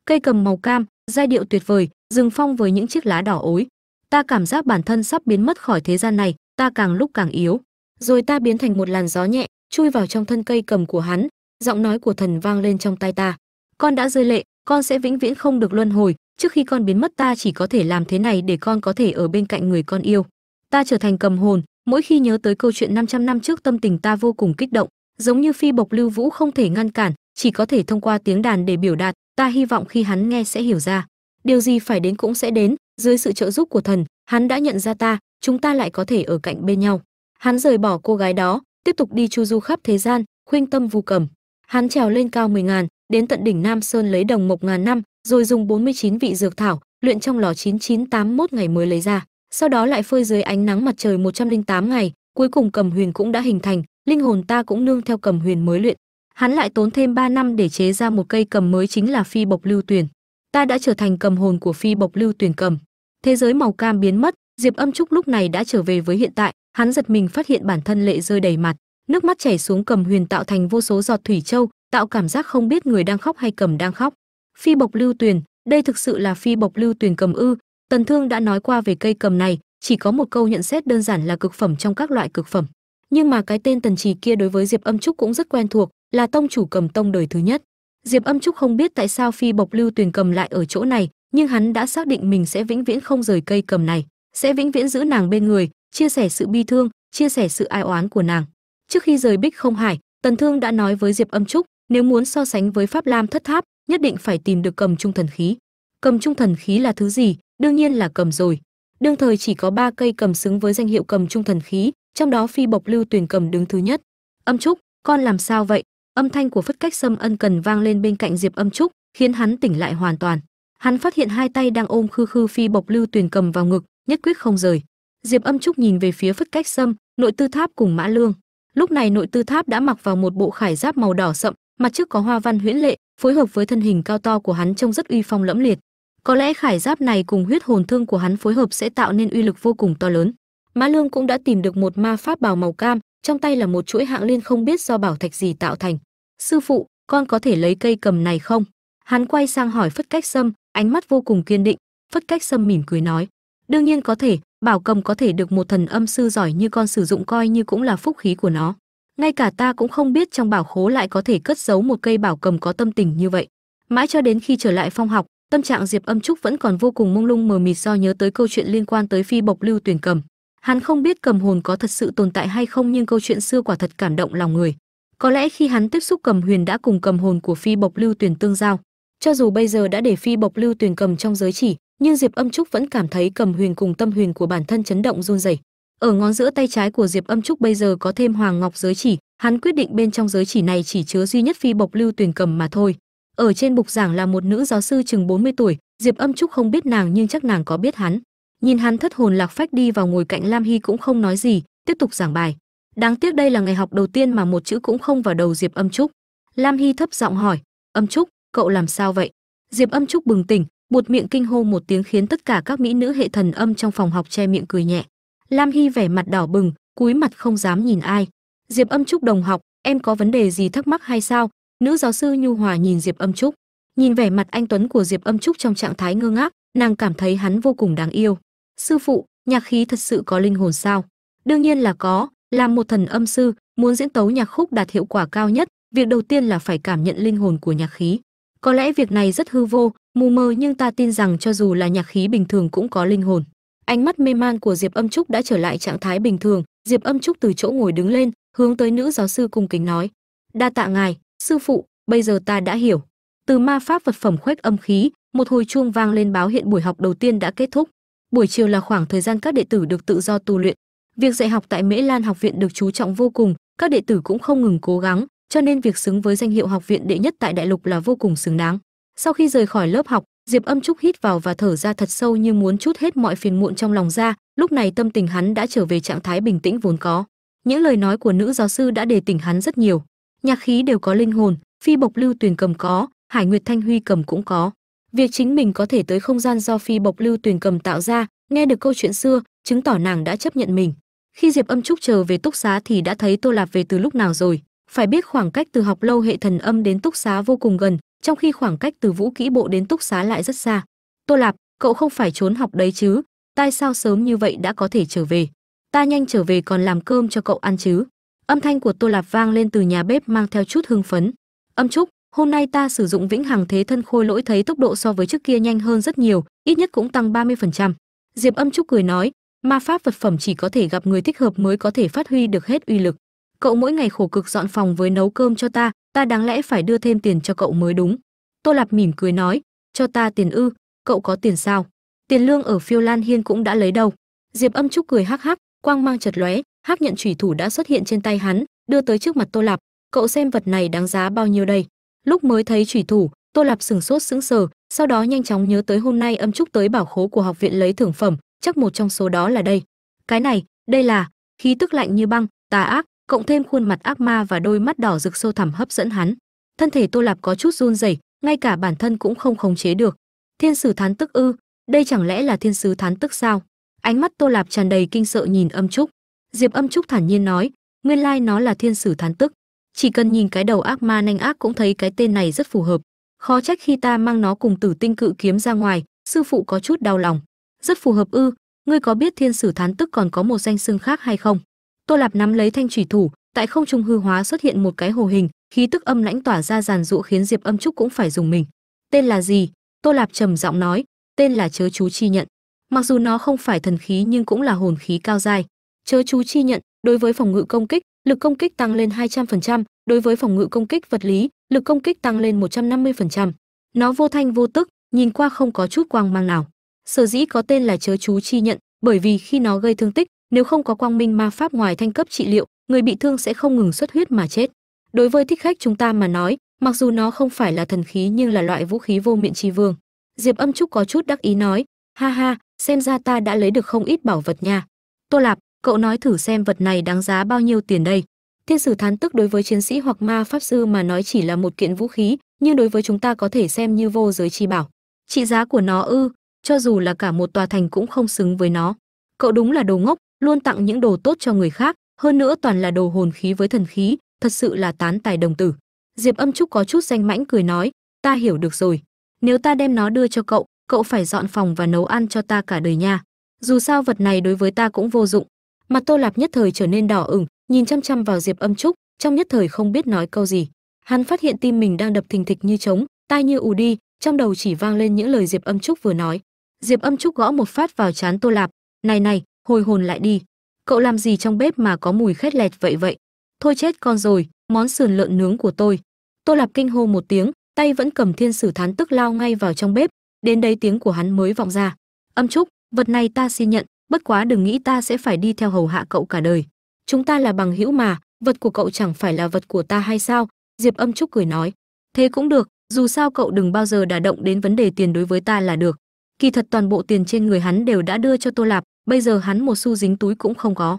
cây cầm màu cam, giai điệu tuyệt vời, rừng phong với những chiếc lá đỏ ối. Ta cảm giác bản thân sắp biến mất khỏi thế gian này, ta càng lúc càng yếu. Rồi ta biến thành một làn gió nhẹ, chui vào trong thân cây cầm của hắn. Giọng nói của thần vang lên trong tai ta. Con đã rơi lệ con sẽ vĩnh viễn không được luân hồi. Trước khi con biến mất, ta chỉ có thể làm thế này để con có thể ở bên cạnh người con yêu. Ta trở thành cầm hồn. Mỗi khi nhớ tới câu chuyện 500 năm trước, tâm tình ta vô cùng kích động. Giống như phi bộc lưu vũ không thể ngăn cản, chỉ có thể thông qua tiếng đàn để biểu đạt. Ta hy vọng khi hắn nghe sẽ hiểu ra. Điều gì phải đến cũng sẽ đến. Dưới sự trợ giúp của thần, hắn đã nhận ra ta. Chúng ta lại có thể ở cạnh bên nhau. Hắn rời bỏ cô gái đó, tiếp tục đi chu du khắp thế gian khuynh tâm vu cầm. Hắn trèo lên cao 10 ngàn đến tận đỉnh nam sơn lấy đồng mộc ngàn năm, rồi dùng 49 vị dược thảo, luyện trong lò 9981 ngày mới lấy ra. Sau đó lại phơi dưới ánh nắng mặt trời 108 ngày, cuối cùng cầm huyền cũng đã hình thành, linh hồn ta cũng nương theo cầm huyền mới luyện. Hắn lại tốn thêm 3 năm để chế ra một cây cầm mới chính là phi bộc lưu tuyển. Ta đã trở thành cầm hồn của phi bộc lưu tuyển cầm. Thế giới màu cam biến mất, diệp âm trúc lúc này đã trở về với hiện tại, hắn giật mình phát hiện bản thân lệ rơi đầy mặt. Nước mắt chảy xuống cầm huyền tạo thành vô số giọt thủy châu tạo cảm giác không biết người đang khóc hay cầm đang khóc. Phi bộc lưu tuyền, đây thực sự là phi bộc lưu tuyền cầm ư? Tần thương đã nói qua về cây cầm này, chỉ có một câu nhận xét đơn giản là cực phẩm trong các loại cực phẩm. Nhưng mà cái tên tần trì kia đối với diệp âm trúc cũng rất quen thuộc, là tông chủ cầm tông đời thứ nhất. Diệp âm trúc không biết tại sao phi bộc lưu tuyền cầm lại ở chỗ này, nhưng hắn đã xác định mình sẽ vĩnh viễn không rời cây cầm này, sẽ vĩnh viễn giữ nàng bên người, chia sẻ sự bi thương, chia sẻ sự ai oán của nàng. Trước khi rời bích không hải, tần thương đã nói với diệp âm trúc nếu muốn so sánh với pháp lam thất tháp, nhất định phải tìm được cầm trung thần khí. Cầm trung thần khí là thứ gì? Đương nhiên là cầm rồi. Đương thời chỉ có ba cây cầm xứng với danh hiệu cầm trung thần khí, trong đó phi bộc lưu tuyển cầm đứng thứ nhất. Âm trúc, con làm sao vậy? Âm thanh của phất cách sâm ân cần vang lên bên cạnh diệp âm trúc, khiến hắn tỉnh lại hoàn toàn. Hắn phát hiện hai tay đang ôm khư khư phi bộc lưu tuyển cầm vào ngực, nhất quyết không rời. Diệp âm trúc nhìn về phía phất cách sâm nội tư tháp cùng mã lương. Lúc này nội tư tháp đã mặc vào một bộ khải giáp màu đỏ sậm mặt trước có hoa văn huyễn lệ, phối hợp với thân hình cao to của hắn trông rất uy phong lẫm liệt. Có lẽ khải giáp này cùng huyết hồn thương của hắn phối hợp sẽ tạo nên uy lực vô cùng to lớn. Mã lương cũng đã tìm được một ma pháp bào màu cam, trong tay là một chuỗi hạng liên không biết do bảo thạch gì tạo thành. Sư phụ, con có thể lấy cây cầm này không? Hắn quay sang hỏi phất cách sâm, ánh mắt vô cùng kiên định. Phất cách sâm mỉm cười nói, đương nhiên có thể, bảo cầm có thể được một thần âm sư giỏi như con sử dụng coi như cũng là phúc khí của nó ngay cả ta cũng không biết trong bảo khố lại có thể cất giấu một cây bảo cầm có tâm tình như vậy. Mãi cho đến khi trở lại phong học, tâm trạng diệp âm trúc vẫn còn vô cùng mông lung mờ mịt do nhớ tới câu chuyện liên quan tới phi bộc lưu tuyển cầm. Hắn không biết cầm hồn có thật sự tồn tại hay không nhưng câu chuyện xưa quả thật cảm động lòng người. Có lẽ khi hắn tiếp xúc cầm huyền đã cùng cầm hồn của phi bộc lưu tuyển tương giao. Cho dù bây giờ đã để phi bộc lưu tuyển cầm trong giới chỉ, nhưng diệp âm trúc vẫn cảm thấy cầm huyền cùng tâm huyền của bản thân chấn động run rẩy ở ngón giữa tay trái của diệp âm trúc bây giờ có thêm hoàng ngọc giới chỉ, hắn quyết định bên trong giới chỉ này chỉ chứa duy nhất phi bộc lưu tuyển cầm mà thôi. Ở trên bục giảng là một nữ giáo sư chừng 40 tuổi, diệp âm trúc không biết nàng nhưng chắc nàng có biết hắn. Nhìn hắn thất hồn lạc phách đi vào ngồi cạnh lam hy cũng không nói gì, tiếp tục giảng bài. Đáng tiếc đây là ngày học đầu tiên mà một chữ cũng không vào đầu diệp âm trúc. Lam hy thấp giọng hỏi, âm trúc, cậu làm sao vậy? Diệp âm trúc bừng tỉnh, buột miệng kinh hô một tiếng khiến tất cả các mỹ nữ hệ thần âm trong phòng học che miệng cười nhẹ lam hy vẻ mặt đỏ bừng, cúi mặt không dám nhìn ai. Diệp âm trúc đồng học, em có vấn đề gì thắc mắc hay sao? Nữ giáo sư nhu hòa nhìn diệp âm trúc. Nhìn vẻ mặt anh tuấn của diệp âm trúc trong trạng thái ngơ ngác, nàng cảm thấy hắn vô cùng đáng yêu. Sư phụ, nhạc khí thật sự có linh hồn sao? Đương nhiên là có làm một thần âm sư, muốn diễn tấu nhạc khúc đạt hiệu quả cao nhất, việc đầu tiên là phải cảm nhận linh hồn của nhạc khí. Có lẽ việc này rất hư vô, mù mờ nhưng ta tin rằng cho dù là nhạc khí bình thường cũng có linh hồn ánh mắt mê man của diệp âm trúc đã trở lại trạng thái bình thường. Diệp âm trúc từ chỗ ngồi đứng lên, hướng tới nữ giáo sư cung kính nói, đa tạ ngài, sư phụ, bây giờ ta đã hiểu. Từ ma pháp vật phẩm khuếch âm khí, một hồi chuông vang lên báo hiện buổi học đầu tiên đã kết thúc. Buổi chiều là khoảng thời gian các đệ tử được tự do tu luyện. Việc dạy học tại mễ lan học viện được chú trọng vô cùng, các đệ tử cũng không ngừng cố gắng, cho nên việc xứng với danh hiệu học viện đệ nhất tại đại lục là vô cùng xứng đáng. Sau khi rời khỏi lớp học diệp âm trúc hít vào và thở ra thật sâu như muốn chút hết mọi phiền muộn trong lòng ra, lúc này tâm tình hắn đã trở về trạng thái bình tĩnh vốn có. Những lời nói của nữ giáo sư đã đề tỉnh hắn rất nhiều. Nhạc khí đều có linh hồn, phi bộc lưu tuyền cầm có, hải nguyệt thanh huy cầm cũng có. Việc chính mình có thể tới không gian do phi bộc lưu tuyền cầm tạo ra, nghe được câu chuyện xưa, chứng tỏ nàng đã chấp nhận mình. Khi diệp âm trúc chờ về túc xá thì đã thấy tô lạp về từ lúc nào rồi. Phải biết khoảng cách từ học lâu hệ thần âm đến túc xá vô cùng gần trong khi khoảng cách từ vũ kỹ bộ đến túc xá lại rất xa. Tô lạp, cậu không phải trốn học đấy chứ? Tại sao sớm như vậy đã có thể trở về? Ta nhanh trở về còn làm cơm cho cậu ăn chứ? Âm thanh của tô lạp vang lên từ nhà bếp mang theo chút hưng phấn. Âm trúc, hôm nay ta sử dụng vĩnh hằng thế thân khôi lỗi thấy tốc độ so với trước kia nhanh hơn rất nhiều, ít nhất cũng tăng 30%. diệp âm trúc cười nói, ma pháp vật phẩm chỉ có thể gặp người thích hợp mới có thể phát huy được hết uy lực. Cậu mỗi ngày khổ cực dọn phòng với nấu cơm cho ta ta đáng lẽ phải đưa thêm tiền cho cậu mới đúng. Tô lạp mỉm cười nói, cho ta tiền ư, cậu có tiền sao? Tiền lương ở phiêu lan hiên cũng đã lấy đâu? Diệp âm trúc cười hắc hắc, quang mang chật lóe, hắc nhận thủy thủ đã xuất hiện trên tay hắn, đưa tới trước mặt tô lạp. Cậu xem vật này đáng giá bao nhiêu đây? Lúc mới thấy thủy thủ, tô lạp sừng sốt sững sờ, sau đó nhanh chóng nhớ tới hôm nay âm trúc tới bảo khố của học viện lấy thưởng phẩm, chắc một trong số đó là đây. Cái này, đây là, khí tức lạnh như băng, tà ác cộng thêm khuôn mặt ác ma và đôi mắt đỏ rực sâu thẳm hấp dẫn hắn. Thân thể tô lạp có chút run rẩy, ngay cả bản thân cũng không khống chế được. Thiên sử thán tức ư? Đây chẳng lẽ là thiên sứ thán tức sao? Ánh mắt tô lạp tràn đầy kinh sợ nhìn âm trúc. Diệp âm trúc thản nhiên nói, nguyên lai nó là thiên sử thán tức. Chỉ cần nhìn cái đầu ác ma nanh ác cũng thấy cái tên này rất phù hợp. Khó trách khi ta mang nó cùng tử tinh cự kiếm ra ngoài, sư phụ có chút đau lòng. Rất phù hợp ư? Ngươi có biết thiên sử thán tức còn có một danh xưng khác hay không? Tô lạp nắm lấy thanh thủy thủ tại không trung hư hóa xuất hiện một cái hồ hình khí tức âm lãnh tỏa ra giàn dụ khiến diệp âm trúc cũng phải dùng mình. Tên là gì? Tô lạp trầm giọng nói tên là chớ chú chi nhận. Mặc dù nó không phải thần khí nhưng cũng là hồn khí cao dài chớ chú chi nhận đối với phòng ngự công kích lực công kích tăng lên 200%, đối với phòng ngự công kích vật lý lực công kích tăng lên 150%. nó vô thanh vô tức nhìn qua không có chút quang mang nào. Sở dĩ có tên là chớ chú chi nhận bởi vì khi nó gây thương tích nếu không có quang minh ma pháp ngoài thanh cấp trị liệu, người bị thương sẽ không ngừng xuất huyết mà chết. Đối với thích khách chúng ta mà nói, mặc dù nó không phải là thần khí nhưng là loại vũ khí vô miệng tri vương. Diệp âm trúc có chút đắc ý nói, ha ha, xem ra ta đã lấy được không ít bảo vật nha. Tô lạp, cậu nói thử xem vật này đáng giá bao nhiêu tiền đây. Thiên sử thán tức đối với chiến sĩ hoặc ma pháp sư mà nói chỉ là một kiện vũ khí, nhưng đối với chúng ta có thể xem như vô giới chi bảo. Trị giá của nó ư, cho dù là cả một tòa thành cũng không xứng với nó. Cậu đúng là đồ ngốc luôn tặng những đồ tốt cho người khác, hơn nữa toàn là đồ hồn khí với thần khí, thật sự là tán tài đồng tử. Diệp âm trúc có chút danh mãnh cười nói, ta hiểu được rồi. Nếu ta đem nó đưa cho cậu cậu phải dọn phòng và nấu ăn cho ta cả đời nha. Dù sao vật này đối với ta cũng vô dụng. Mặt tô lạp nhất thời trở nên đỏ ửng, nhìn chăm chăm vào diệp âm trúc, trong nhất thời không biết nói câu gì. Hắn phát hiện tim mình đang đập thình thịch như trống, tai như ù đi, trong đầu chỉ vang lên những lời diệp âm trúc vừa nói. Diệp âm trúc gõ một phát vào trán tô lạp. Này này hồi hồn lại đi. Cậu làm gì trong bếp mà có mùi khét lẹt vậy vậy? Thôi chết con rồi, món sườn lợn nướng của tôi. Tô lạp kinh hô một tiếng, tay vẫn cầm thiên sử thán tức lao ngay vào trong bếp. Đến đấy tiếng của hắn mới vọng ra. Âm trúc vật này ta xin nhận, bất quá đừng nghĩ ta sẽ phải đi theo hầu hạ cậu cả đời. Chúng ta là bằng hữu mà, vật của cậu chẳng phải là vật của ta hay sao? Diệp âm trúc cười nói. Thế cũng được, dù sao cậu đừng bao giờ đả động đến vấn đề tiền đối với ta là được. Kỳ thật toàn bộ tiền trên người hắn đều đã đưa cho tô lạp bây giờ hắn một xu dính túi cũng không có.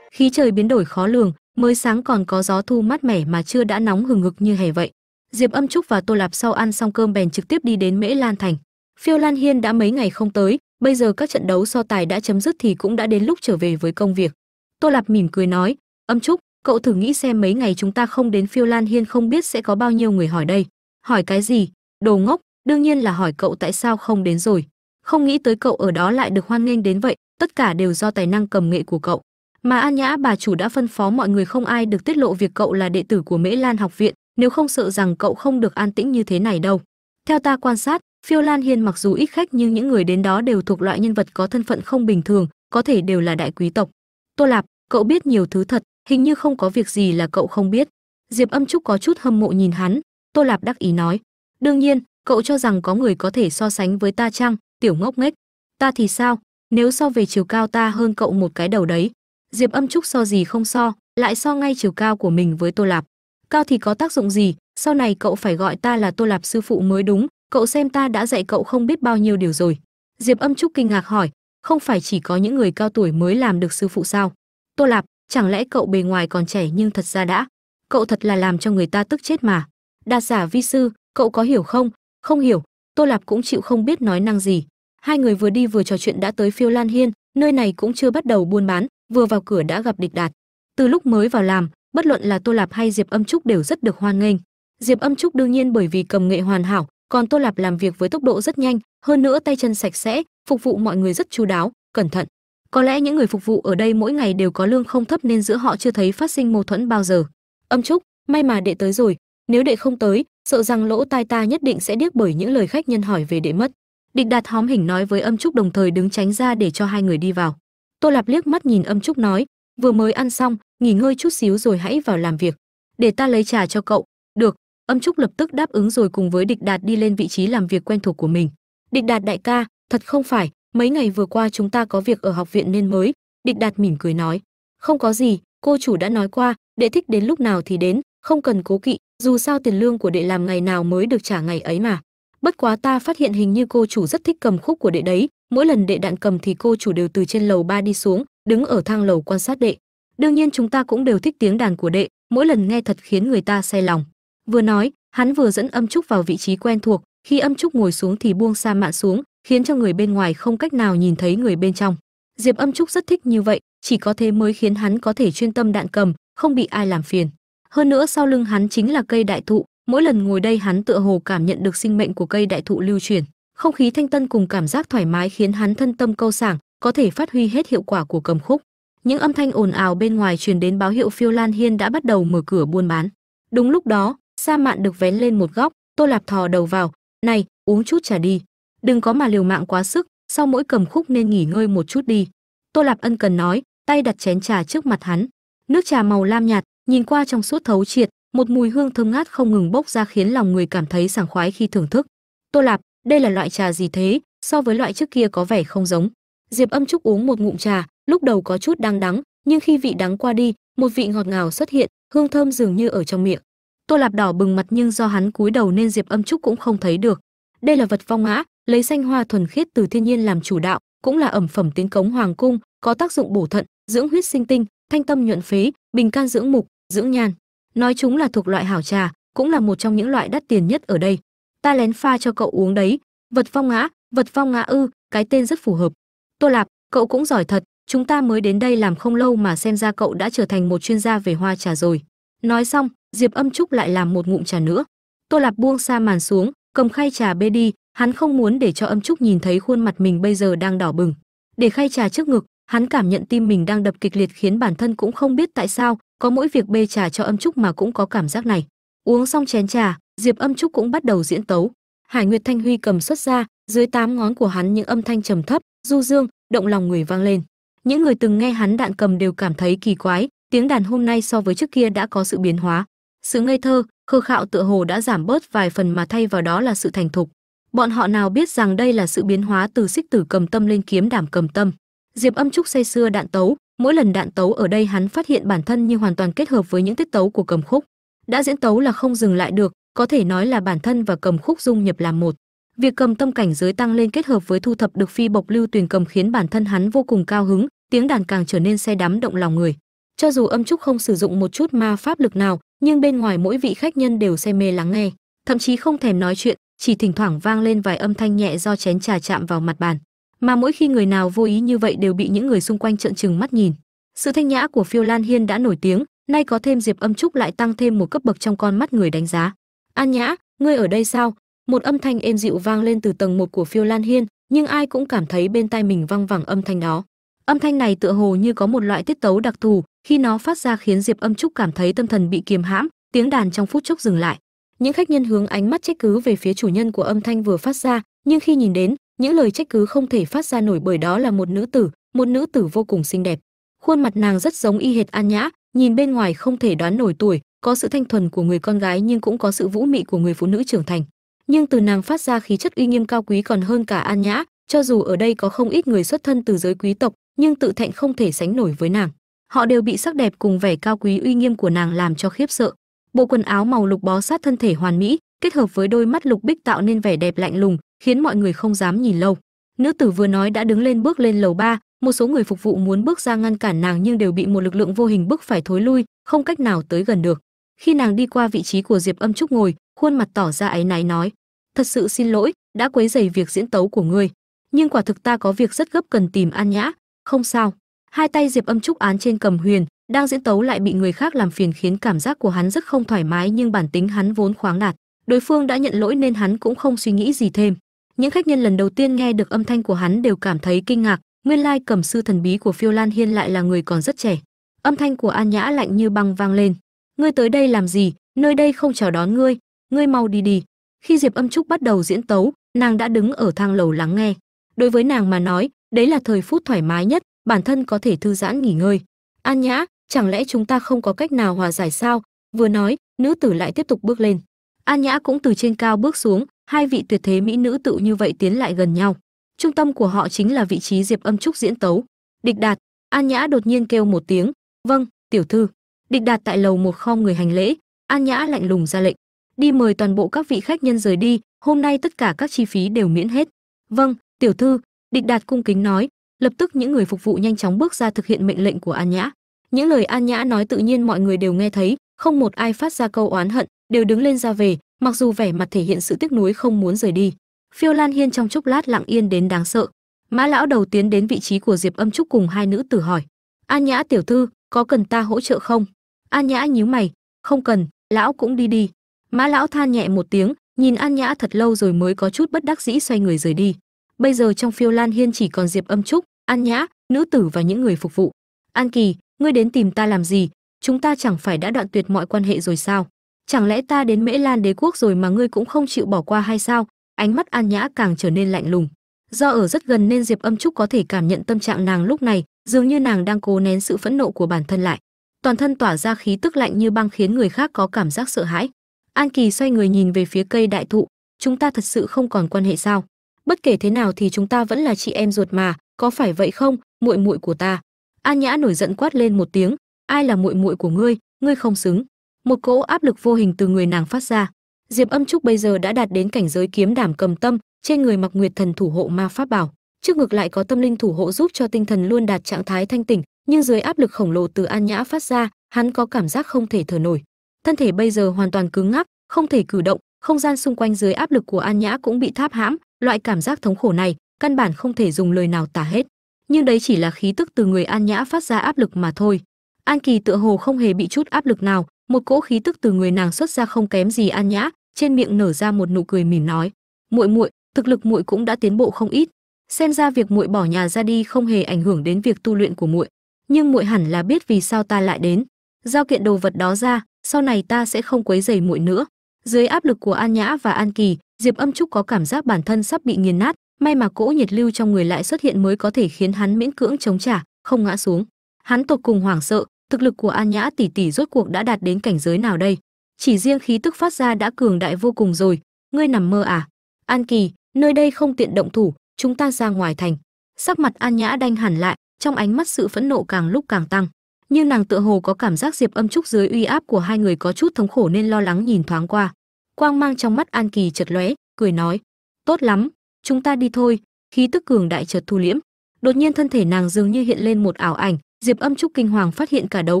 Khí trời biến đổi khó lường, mới sáng còn có gió thu mát mẻ mà chưa đã nóng hừng hực như hè vậy. Diệp âm trúc và tô lạp sau ăn xong cơm bèn trực tiếp đi đến mễ lan thành. Phiêu lan hiên đã mấy ngày không tới, bây giờ các trận đấu so tài đã chấm dứt thì cũng đã đến lúc trở về với công việc. Tô lạp mỉm cười nói, âm trúc, cậu thử nghĩ xem mấy ngày chúng ta không đến phiêu lan hiên không biết sẽ có bao nhiêu người hỏi đây hỏi cái gì? Đồ ngốc, đương nhiên là hỏi cậu tại sao không đến rồi. Không nghĩ tới cậu ở đó lại được hoan nghênh đến vậy, tất cả đều do tài năng cầm nghệ của cậu. Mà an nhã bà chủ đã phân phó mọi người không ai được tiết lộ việc cậu là đệ tử của mễ lan học viện, nếu không sợ rằng cậu không được an tĩnh như thế này đâu. Theo ta quan sát, phiêu lan hiên mặc dù ít khách nhưng những người đến đó đều thuộc loại nhân vật có thân phận không bình thường, có thể đều là đại quý tộc. Tô lạp, cậu biết nhiều thứ thật, hình như không có việc gì là cậu không biết. Diệp âm trúc có chút hâm mộ nhìn hắn tô lạp đắc ý nói, đương nhiên, cậu cho rằng có người có thể so sánh với ta chăng, tiểu ngốc nghếch? Ta thì sao? Nếu so về chiều cao ta hơn cậu một cái đầu đấy. Diệp âm trúc so gì không so, lại so ngay chiều cao của mình với tô lạp. Cao thì có tác dụng gì? Sau này cậu phải gọi ta là tô lạp sư phụ mới đúng, cậu xem ta đã dạy cậu không biết bao nhiêu điều rồi. Diệp âm trúc kinh ngạc hỏi, không phải chỉ có những người cao tuổi mới làm được sư phụ sao? Tô lạp, chẳng lẽ cậu bề ngoài còn trẻ nhưng thật ra đã? Cậu thật là làm cho người ta tức chết mà đạt giả vi sư, cậu có hiểu không? Không hiểu, tô lạp cũng chịu không biết nói năng gì. Hai người vừa đi vừa trò chuyện đã tới phiêu lan hiên, nơi này cũng chưa bắt đầu buôn bán, vừa vào cửa đã gặp địch đạt. Từ lúc mới vào làm, bất luận là tô lạp hay diệp âm trúc đều rất được hoan nghênh. Diệp âm trúc đương nhiên bởi vì cầm nghệ hoàn hảo, còn tô lạp làm việc với tốc độ rất nhanh, hơn nữa tay chân sạch sẽ, phục vụ mọi người rất chu đáo, cẩn thận. Có lẽ những người phục vụ ở đây mỗi ngày đều có lương không thấp nên giữa họ chưa thấy phát sinh mâu thuẫn bao giờ. Âm trúc, may mà đệ tới rồi nếu đệ không tới, sợ rằng lỗ tai ta nhất định sẽ điếc bởi những lời khách nhân hỏi về đệ mất. Địch đạt hóm hình nói với âm trúc đồng thời đứng tránh ra để cho hai người đi vào. Tô lạp liếc mắt nhìn âm trúc nói, vừa mới ăn xong, nghỉ ngơi chút xíu rồi hãy vào làm việc. Để ta lấy trà cho cậu. Được. Âm trúc lập tức đáp ứng rồi cùng với địch đạt đi lên vị trí làm việc quen thuộc của mình. Địch đạt đại ca, thật không phải, mấy ngày vừa qua chúng ta có việc ở học viện nên mới. Địch đạt mỉm cười nói, không có gì, cô chủ đã nói qua, đệ thích đến lúc nào thì đến không cần cố kỵ, dù sao tiền lương của đệ làm ngày nào mới được trả ngày ấy mà. Bất quá ta phát hiện hình như cô chủ rất thích cầm khúc của đệ đấy, mỗi lần đệ đạn cầm thì cô chủ đều từ trên lầu ba đi xuống, đứng ở thang lầu quan sát đệ. Đương nhiên chúng ta cũng đều thích tiếng đàn của đệ, mỗi lần nghe thật khiến người ta say lòng. Vừa nói, hắn vừa dẫn âm trúc vào vị trí quen thuộc, khi âm trúc ngồi xuống thì buông sa mạn xuống, khiến cho người bên ngoài không cách nào nhìn thấy người bên trong. Diệp âm trúc rất thích như vậy, chỉ có thế mới khiến hắn có thể chuyên tâm đạn cầm, không bị ai làm phiền hơn nữa sau lưng hắn chính là cây đại thụ, mỗi lần ngồi đây hắn tựa hồ cảm nhận được sinh mệnh của cây đại thụ lưu truyền. Không khí thanh tân cùng cảm giác thoải mái khiến hắn thân tâm câu sảng, có thể phát huy hết hiệu quả của cầm khúc. Những âm thanh ồn ào bên ngoài truyền đến báo hiệu phiêu lan hiên đã bắt đầu mở cửa buôn bán. Đúng lúc đó, sa mạn được vén lên một góc, tô lạp thò đầu vào, này, uống chút trà đi. Đừng có mà liều mạng quá sức, sau mỗi cầm khúc nên nghỉ ngơi một chút đi. Tô lạp ân cần nói, tay đặt chén trà trước mặt hắn. Nước trà màu lam nhạt nhìn qua trong suốt thấu triệt, một mùi hương thơm ngát không ngừng bốc ra khiến lòng người cảm thấy sảng khoái khi thưởng thức. Tô lạp, đây là loại trà gì thế? So với loại trước kia có vẻ không giống. Diệp âm trúc uống một ngụm trà, lúc đầu có chút đang đắng, nhưng khi vị đắng qua đi, một vị ngọt ngào xuất hiện, hương thơm dường như ở trong miệng. Tô lạp đỏ bừng mặt nhưng do hắn cúi đầu nên diệp âm trúc cũng không thấy được. Đây là vật phong ngã lấy xanh hoa thuần khiết từ thiên nhiên làm chủ đạo, cũng là ẩm phẩm tiến cống hoàng cung, có tác dụng bổ thận, dưỡng huyết sinh tinh, thanh tâm nhuận phế, bình can dưỡng mục dưỡng nhan. Nói chúng là thuộc loại hảo trà, cũng là một trong những loại đắt tiền nhất ở đây. Ta lén pha cho cậu uống đấy. Vật phong ngã, vật phong ngã ư, cái tên rất phù hợp. Tô lạp, cậu cũng giỏi thật. Chúng ta mới đến đây làm không lâu mà xem ra cậu đã trở thành một chuyên gia về hoa trà rồi. Nói xong, diệp âm trúc lại làm một ngụm trà nữa. Tô lạp buông xa màn xuống, cầm khay trà bê đi. Hắn không muốn để cho âm trúc nhìn thấy khuôn mặt mình bây giờ đang đỏ bừng. Để khay trà trước ngực, hắn cảm nhận tim mình đang đập kịch liệt khiến bản thân cũng không biết tại sao có mỗi việc bê trà cho âm trúc mà cũng có cảm giác này. Uống xong chén trà, diệp âm trúc cũng bắt đầu diễn tấu. Hải nguyệt thanh huy cầm xuất ra, dưới tám ngón của hắn những âm thanh trầm thấp, du dương, động lòng người vang lên. Những người từng nghe hắn đạn cầm đều cảm thấy kỳ quái, tiếng đàn hôm nay so với trước kia đã có sự biến hóa. Sự ngây thơ, khơ khạo tựa hồ đã giảm bớt vài phần mà thay vào đó là sự thành thục. Bọn họ nào biết rằng đây là sự biến hóa từ xích tử cầm tâm lên kiếm đảm cầm tâm. Diệp âm trúc say xưa đạn tấu mỗi lần đạn tấu ở đây hắn phát hiện bản thân như hoàn toàn kết hợp với những tiết tấu của cầm khúc. Đã diễn tấu là không dừng lại được, có thể nói là bản thân và cầm khúc dung nhập làm một. Việc cầm tâm cảnh giới tăng lên kết hợp với thu thập được phi bộc lưu tuyền cầm khiến bản thân hắn vô cùng cao hứng, tiếng đàn càng trở nên say đắm động lòng người. Cho dù âm trúc không sử dụng một chút ma pháp lực nào, nhưng bên ngoài mỗi vị khách nhân đều say mê lắng nghe. Thậm chí không thèm nói chuyện, chỉ thỉnh thoảng vang lên vài âm thanh nhẹ do chén trà chạm vào mặt bàn mà mỗi khi người nào vô ý như vậy đều bị những người xung quanh trợn trừng mắt nhìn. Sự thanh nhã của phiêu lan hiên đã nổi tiếng, nay có thêm diệp âm trúc lại tăng thêm một cấp bậc trong con mắt người đánh giá. An nhã, ngươi ở đây sao? Một âm thanh êm dịu vang lên từ tầng một của phiêu lan hiên, nhưng ai cũng cảm thấy bên tai mình văng vẳng âm thanh đó. Âm thanh này tựa hồ như có một loại tiết tấu đặc thù, khi nó phát ra khiến diệp âm trúc cảm thấy tâm thần bị kiềm hãm, tiếng đàn trong phút chốc dừng lại. Những khách nhân hướng ánh mắt trách cứ về phía chủ nhân của âm thanh vừa phát ra, nhưng khi nhìn đến những lời trách cứ không thể phát ra nổi bởi đó là một nữ tử, một nữ tử vô cùng xinh đẹp. Khuôn mặt nàng rất giống y hệt an nhã, nhìn bên ngoài không thể đoán nổi tuổi, có sự thanh thuần của người con gái nhưng cũng có sự vũ mị của người phụ nữ trưởng thành. Nhưng từ nàng phát ra khí chất uy nghiêm cao quý còn hơn cả an nhã, cho dù ở đây có không ít người xuất thân từ giới quý tộc, nhưng tự thẹn không thể sánh nổi với nàng. Họ đều bị sắc đẹp cùng vẻ cao quý uy nghiêm của nàng làm cho khiếp sợ. Bộ quần áo màu lục bó sát thân thể hoàn mỹ, kết hợp với đôi mắt lục bích tạo nên vẻ đẹp lạnh lùng khiến mọi người không dám nhìn lâu. Nữ tử vừa nói đã đứng lên bước lên lầu ba, một số người phục vụ muốn bước ra ngăn cản nàng nhưng đều bị một lực lượng vô hình bức phải thối lui, không cách nào tới gần được. Khi nàng đi qua vị trí của diệp âm trúc ngồi, khuôn mặt tỏ ra áy náy nói, thật sự xin lỗi, đã quấy rầy việc diễn tấu của ngươi. Nhưng quả thực ta có việc rất gấp cần tìm an nhã. Không sao. Hai tay diệp âm trúc án trên cầm huyền, đang diễn tấu lại bị người khác làm phiền khiến cảm giác của hắn rất không thoải mái nhưng bản tính hắn vốn khoáng đạt. Đối phương đã nhận lỗi nên hắn cũng không suy nghĩ gì thêm những khách nhân lần đầu tiên nghe được âm thanh của hắn đều cảm thấy kinh ngạc. Nguyên lai cẩm sư thần bí của phiêu lan hiên lại là người còn rất trẻ. Âm thanh của an nhã lạnh như băng vang lên. Ngươi tới đây làm gì? Nơi đây không chào đón ngươi. Ngươi mau đi đi. Khi diệp âm trúc bắt đầu diễn tấu, nàng đã đứng ở thang lầu lắng nghe. Đối với nàng mà nói, đấy là thời phút thoải mái nhất, bản thân có thể thư giãn nghỉ ngơi. An nhã, chẳng lẽ chúng ta không có cách nào hòa giải sao? Vừa nói, nữ tử lại tiếp tục bước lên. An nhã cũng từ trên cao bước xuống hai vị tuyệt thế mỹ nữ tự như vậy tiến lại gần nhau. Trung tâm của họ chính là vị trí diệp âm trúc diễn tấu. Địch đạt, an nhã đột nhiên kêu một tiếng. Vâng tiểu thư. Địch đạt tại lầu một kho người hành lễ. An nhã lạnh lùng ra lệnh. Đi mời toàn bộ các vị khách nhân rời đi. Hôm nay tất cả các chi phí đều miễn hết. Vâng tiểu thư. Địch đạt cung kính nói. Lập tức những người phục vụ nhanh chóng bước ra thực hiện mệnh lệnh của an nhã. Những lời an nhã nói tự nhiên mọi người đều nghe thấy. Không một ai phát ra câu oán hận, đều đứng lên ra về mặc dù vẻ mặt thể hiện sự tiếc nuối không muốn rời đi, phiêu lan hiên trong chốc lát lặng yên đến đáng sợ. Mã lão đầu tiến đến vị trí của diệp âm trúc cùng hai nữ tử hỏi, an nhã tiểu thư, có cần ta hỗ trợ không? An nhã nhíu mày, không cần, lão cũng đi đi. Mã lão than nhẹ một tiếng, nhìn an nhã thật lâu rồi mới có chút bất đắc dĩ xoay người rời đi. Bây giờ trong phiêu lan hiên chỉ còn diệp âm trúc, an nhã, nữ tử và những người phục vụ. An kỳ, ngươi đến tìm ta làm gì? Chúng ta chẳng phải đã đoạn tuyệt mọi quan hệ rồi sao? Chẳng lẽ ta đến mễ lan đế quốc rồi mà ngươi cũng không chịu bỏ qua hay sao? Ánh mắt an nhã càng trở nên lạnh lùng. Do ở rất gần nên diệp âm trúc có thể cảm nhận tâm trạng nàng lúc này, dường như nàng đang cố nén sự phẫn nộ của bản thân lại. Toàn thân tỏa ra khí tức lạnh như băng khiến người khác có cảm giác sợ hãi. An kỳ xoay người nhìn về phía cây đại thụ. Chúng ta thật sự không còn quan hệ sao? Bất kể thế nào thì chúng ta vẫn là chị em ruột mà, có phải vậy không? Muội muội của ta. An nhã nổi giận quát lên một tiếng. Ai là muội muội của ngươi? Ngươi không xứng một cỗ áp lực vô hình từ người nàng phát ra. Diệp âm trúc bây giờ đã đạt đến cảnh giới kiếm đảm cầm tâm, trên người mặc nguyệt thần thủ hộ ma pháp bảo. Trước ngược lại có tâm linh thủ hộ giúp cho tinh thần luôn đạt trạng thái thanh tỉnh, nhưng dưới áp lực khổng lồ từ an nhã phát ra, hắn có cảm giác không thể thở nổi. Thân thể bây giờ hoàn toàn cứng ngắc, không thể cử động, không gian xung quanh dưới áp lực của an nhã cũng bị tháp hãm. Loại cảm giác thống khổ này, căn bản không thể dùng lời nào tả hết. Nhưng đấy chỉ là khí tức từ người an nhã phát ra áp lực mà thôi. An kỳ tựa hồ không hề bị chút áp lực nào một cỗ khí tức từ người nàng xuất ra không kém gì an nhã, trên miệng nở ra một nụ cười mỉm nói, muội muội, thực lực muội cũng đã tiến bộ không ít. Xem ra việc muội bỏ nhà ra đi không hề ảnh hưởng đến việc tu luyện của muội, nhưng muội hẳn là biết vì sao ta lại đến. Giao kiện đồ vật đó ra, sau này ta sẽ không quấy rầy muội nữa. Dưới áp lực của an nhã và an kỳ, diệp âm trúc có cảm giác bản thân sắp bị nghiền nát, may mà cỗ nhiệt lưu trong người lại xuất hiện mới có thể khiến hắn miễn cưỡng chống trả, không ngã xuống. Hắn tột cùng hoảng sợ thực lực của an nhã tỷ tỷ rốt cuộc đã đạt đến cảnh giới nào đây? Chỉ riêng khí tức phát ra đã cường đại vô cùng rồi. Ngươi nằm mơ à? An kỳ, nơi đây không tiện động thủ, chúng ta ra ngoài thành. Sắc mặt an nhã đanh hẳn lại, trong ánh mắt sự phẫn nộ càng lúc càng tăng. Nhưng nàng tựa hồ có cảm giác diệp âm trúc dưới uy áp của hai người có chút thống khổ nên lo lắng nhìn thoáng qua. Quang mang trong mắt an kỳ chật lóe, cười nói, tốt lắm, chúng ta đi thôi. Khí tức cường đại chợt thu liễm. Đột nhiên thân thể nàng dường như hiện lên một ảo ảnh diệp âm trúc kinh hoàng phát hiện cả đấu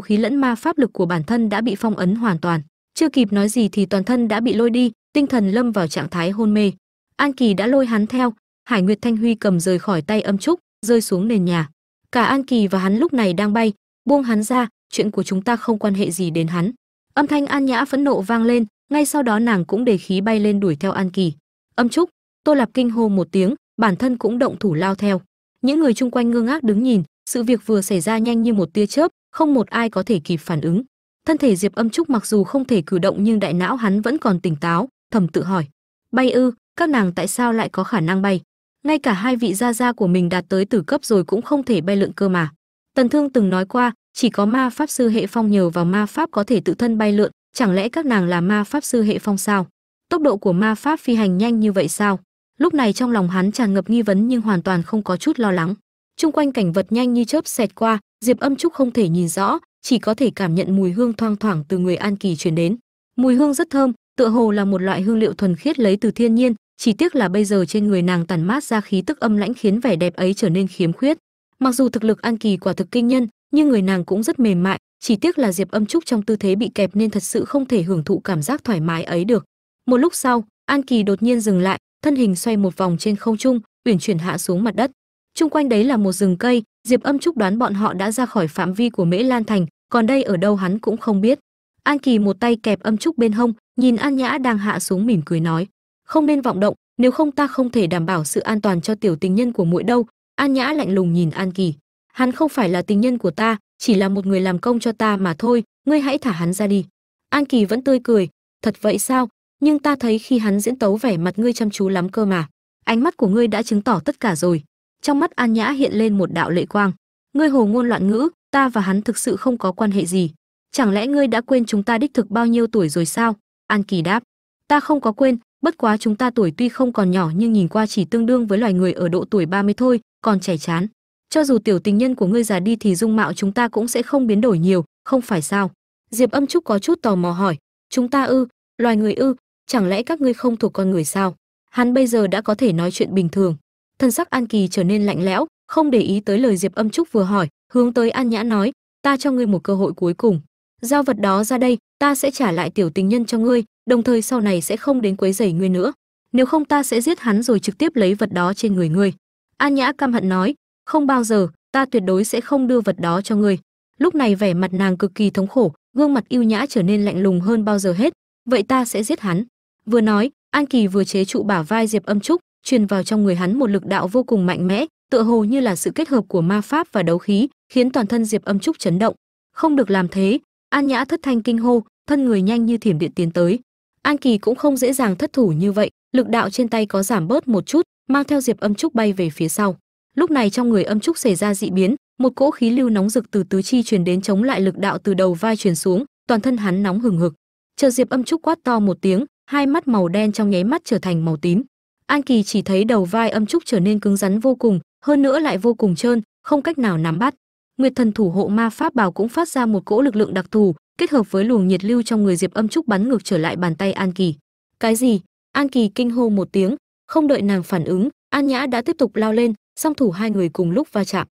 khí lẫn ma pháp lực của bản thân đã bị phong ấn hoàn toàn. Chưa kịp nói gì thì toàn thân đã bị lôi đi, tinh thần lâm vào trạng thái hôn mê. An kỳ đã lôi hắn theo, hải nguyệt thanh huy cầm rời khỏi tay âm trúc, rơi xuống nền nhà. Cả an kỳ và hắn lúc này đang bay, buông hắn ra, chuyện của chúng ta không quan hệ gì đến hắn. Âm thanh an nhã phẫn nộ vang lên, ngay sau đó nàng cũng để khí bay lên đuổi theo an kỳ. Âm trúc, tô lạp kinh hô một tiếng, bản thân cũng động thủ lao theo. Những người chung quanh ngơ ngác đứng nhìn sự việc vừa xảy ra nhanh như một tia chớp, không một ai có thể kịp phản ứng. Thân thể diệp âm trúc mặc dù không thể cử động nhưng đại não hắn vẫn còn tỉnh táo, thầm tự hỏi. Bay ư, các nàng tại sao lại có khả năng bay? Ngay cả hai vị gia gia của mình đạt tới tử cấp rồi cũng không thể bay lượn cơ mà. Tần thương từng nói qua, chỉ có ma pháp sư hệ phong nhờ vào ma pháp có thể tự thân bay lượn, chẳng lẽ các nàng là ma pháp sư hệ phong sao? Tốc độ của ma pháp phi hành nhanh như vậy sao? Lúc này trong lòng hắn tràn ngập nghi vấn nhưng hoàn toàn không có chút lo lắng chung quanh cảnh vật nhanh như chớp xẹt qua, diệp âm trúc không thể nhìn rõ, chỉ có thể cảm nhận mùi hương thoang thoảng từ người an kỳ truyền đến. Mùi hương rất thơm, tựa hồ là một loại hương liệu thuần khiết lấy từ thiên nhiên, chỉ tiếc là bây giờ trên người nàng tản mát ra khí tức âm lãnh khiến vẻ đẹp ấy trở nên khiếm khuyết. Mặc dù thực lực an kỳ quả thực kinh nhân, nhưng người nàng cũng rất mềm mại, chỉ tiếc là diệp âm trúc trong tư thế bị kẹp nên thật sự không thể hưởng thụ cảm giác thoải mái ấy được. Một lúc sau, an kỳ đột nhiên dừng lại, thân hình xoay một vòng trên không trung, uyển chuyển hạ xuống mặt đất chung quanh đấy là một rừng cây, diệp âm trúc đoán bọn họ đã ra khỏi phạm vi của mễ lan thành, còn đây ở đâu hắn cũng không biết. An kỳ một tay kẹp âm trúc bên hông, nhìn an nhã đang hạ xuống mỉm cười nói, không nên vọng động, nếu không ta không thể đảm bảo sự an toàn cho tiểu tình nhân của muội đâu. An nhã lạnh lùng nhìn an kỳ, hắn không phải là tình nhân của ta, chỉ là một người làm công cho ta mà thôi, ngươi hãy thả hắn ra đi. An kỳ vẫn tươi cười, thật vậy sao? Nhưng ta thấy khi hắn diễn tấu vẻ mặt ngươi chăm chú lắm cơ mà. Ánh mắt của ngươi đã chứng tỏ tất cả rồi trong mắt an nhã hiện lên một đạo lệ quang. Ngươi hồ ngôn loạn ngữ, ta và hắn thực sự không có quan hệ gì. Chẳng lẽ ngươi đã quên chúng ta đích thực bao nhiêu tuổi rồi sao? An kỳ đáp. Ta không có quên, bất quá chúng ta tuổi tuy không còn nhỏ nhưng nhìn qua chỉ tương đương với loài người ở độ tuổi 30 thôi, còn trẻ chán. Cho dù tiểu tình nhân của ngươi già đi thì dung mạo chúng ta cũng sẽ không biến đổi nhiều, không phải sao? Diệp âm trúc có chút tò mò hỏi. Chúng ta ư? Loài người ư? Chẳng lẽ các ngươi không thuộc con người sao? Hắn bây giờ đã có thể nói chuyện bình thường thân sắc an kỳ trở nên lạnh lẽo, không để ý tới lời diệp âm trúc vừa hỏi, hướng tới an nhã nói, ta cho ngươi một cơ hội cuối cùng. Giao vật đó ra đây, ta sẽ trả lại tiểu tình nhân cho ngươi, đồng thời sau này sẽ không đến quấy rầy ngươi nữa. Nếu không ta sẽ giết hắn rồi trực tiếp lấy vật đó trên người ngươi. An nhã căm hận nói, không bao giờ, ta tuyệt đối sẽ không đưa vật đó cho ngươi. Lúc này vẻ mặt nàng cực kỳ thống khổ, gương mặt yêu nhã trở nên lạnh lùng hơn bao giờ hết, vậy ta sẽ giết hắn. Vừa nói, an kỳ vừa chế trụ bả vai diệp âm trúc truyền vào trong người hắn một lực đạo vô cùng mạnh mẽ, tựa hồ như là sự kết hợp của ma pháp và đấu khí, khiến toàn thân diệp âm trúc chấn động. Không được làm thế, an nhã thất thanh kinh hô, thân người nhanh như thiểm điện tiến tới. An kỳ cũng không dễ dàng thất thủ như vậy, lực đạo trên tay có giảm bớt một chút, mang theo diệp âm trúc bay về phía sau. Lúc này trong người âm trúc xảy ra dị biến, một cỗ khí lưu nóng rực từ tứ chi truyền đến chống lại lực đạo từ đầu vai truyền xuống, toàn thân hắn nóng hừng hực. Chờ diệp âm trúc quát to một tiếng, hai mắt màu đen trong nháy mắt trở thành màu tím an kỳ chỉ thấy đầu vai âm trúc trở nên cứng rắn vô cùng, hơn nữa lại vô cùng trơn, không cách nào nắm bắt. Nguyệt thần thủ hộ ma pháp bảo cũng phát ra một cỗ lực lượng đặc thù, kết hợp với luồng nhiệt lưu trong người diệp âm trúc bắn ngược trở lại bàn tay an kỳ. Cái gì? An kỳ kinh hô một tiếng, không đợi nàng phản ứng, an nhã đã tiếp tục lao lên, song thủ hai người cùng lúc va chạm.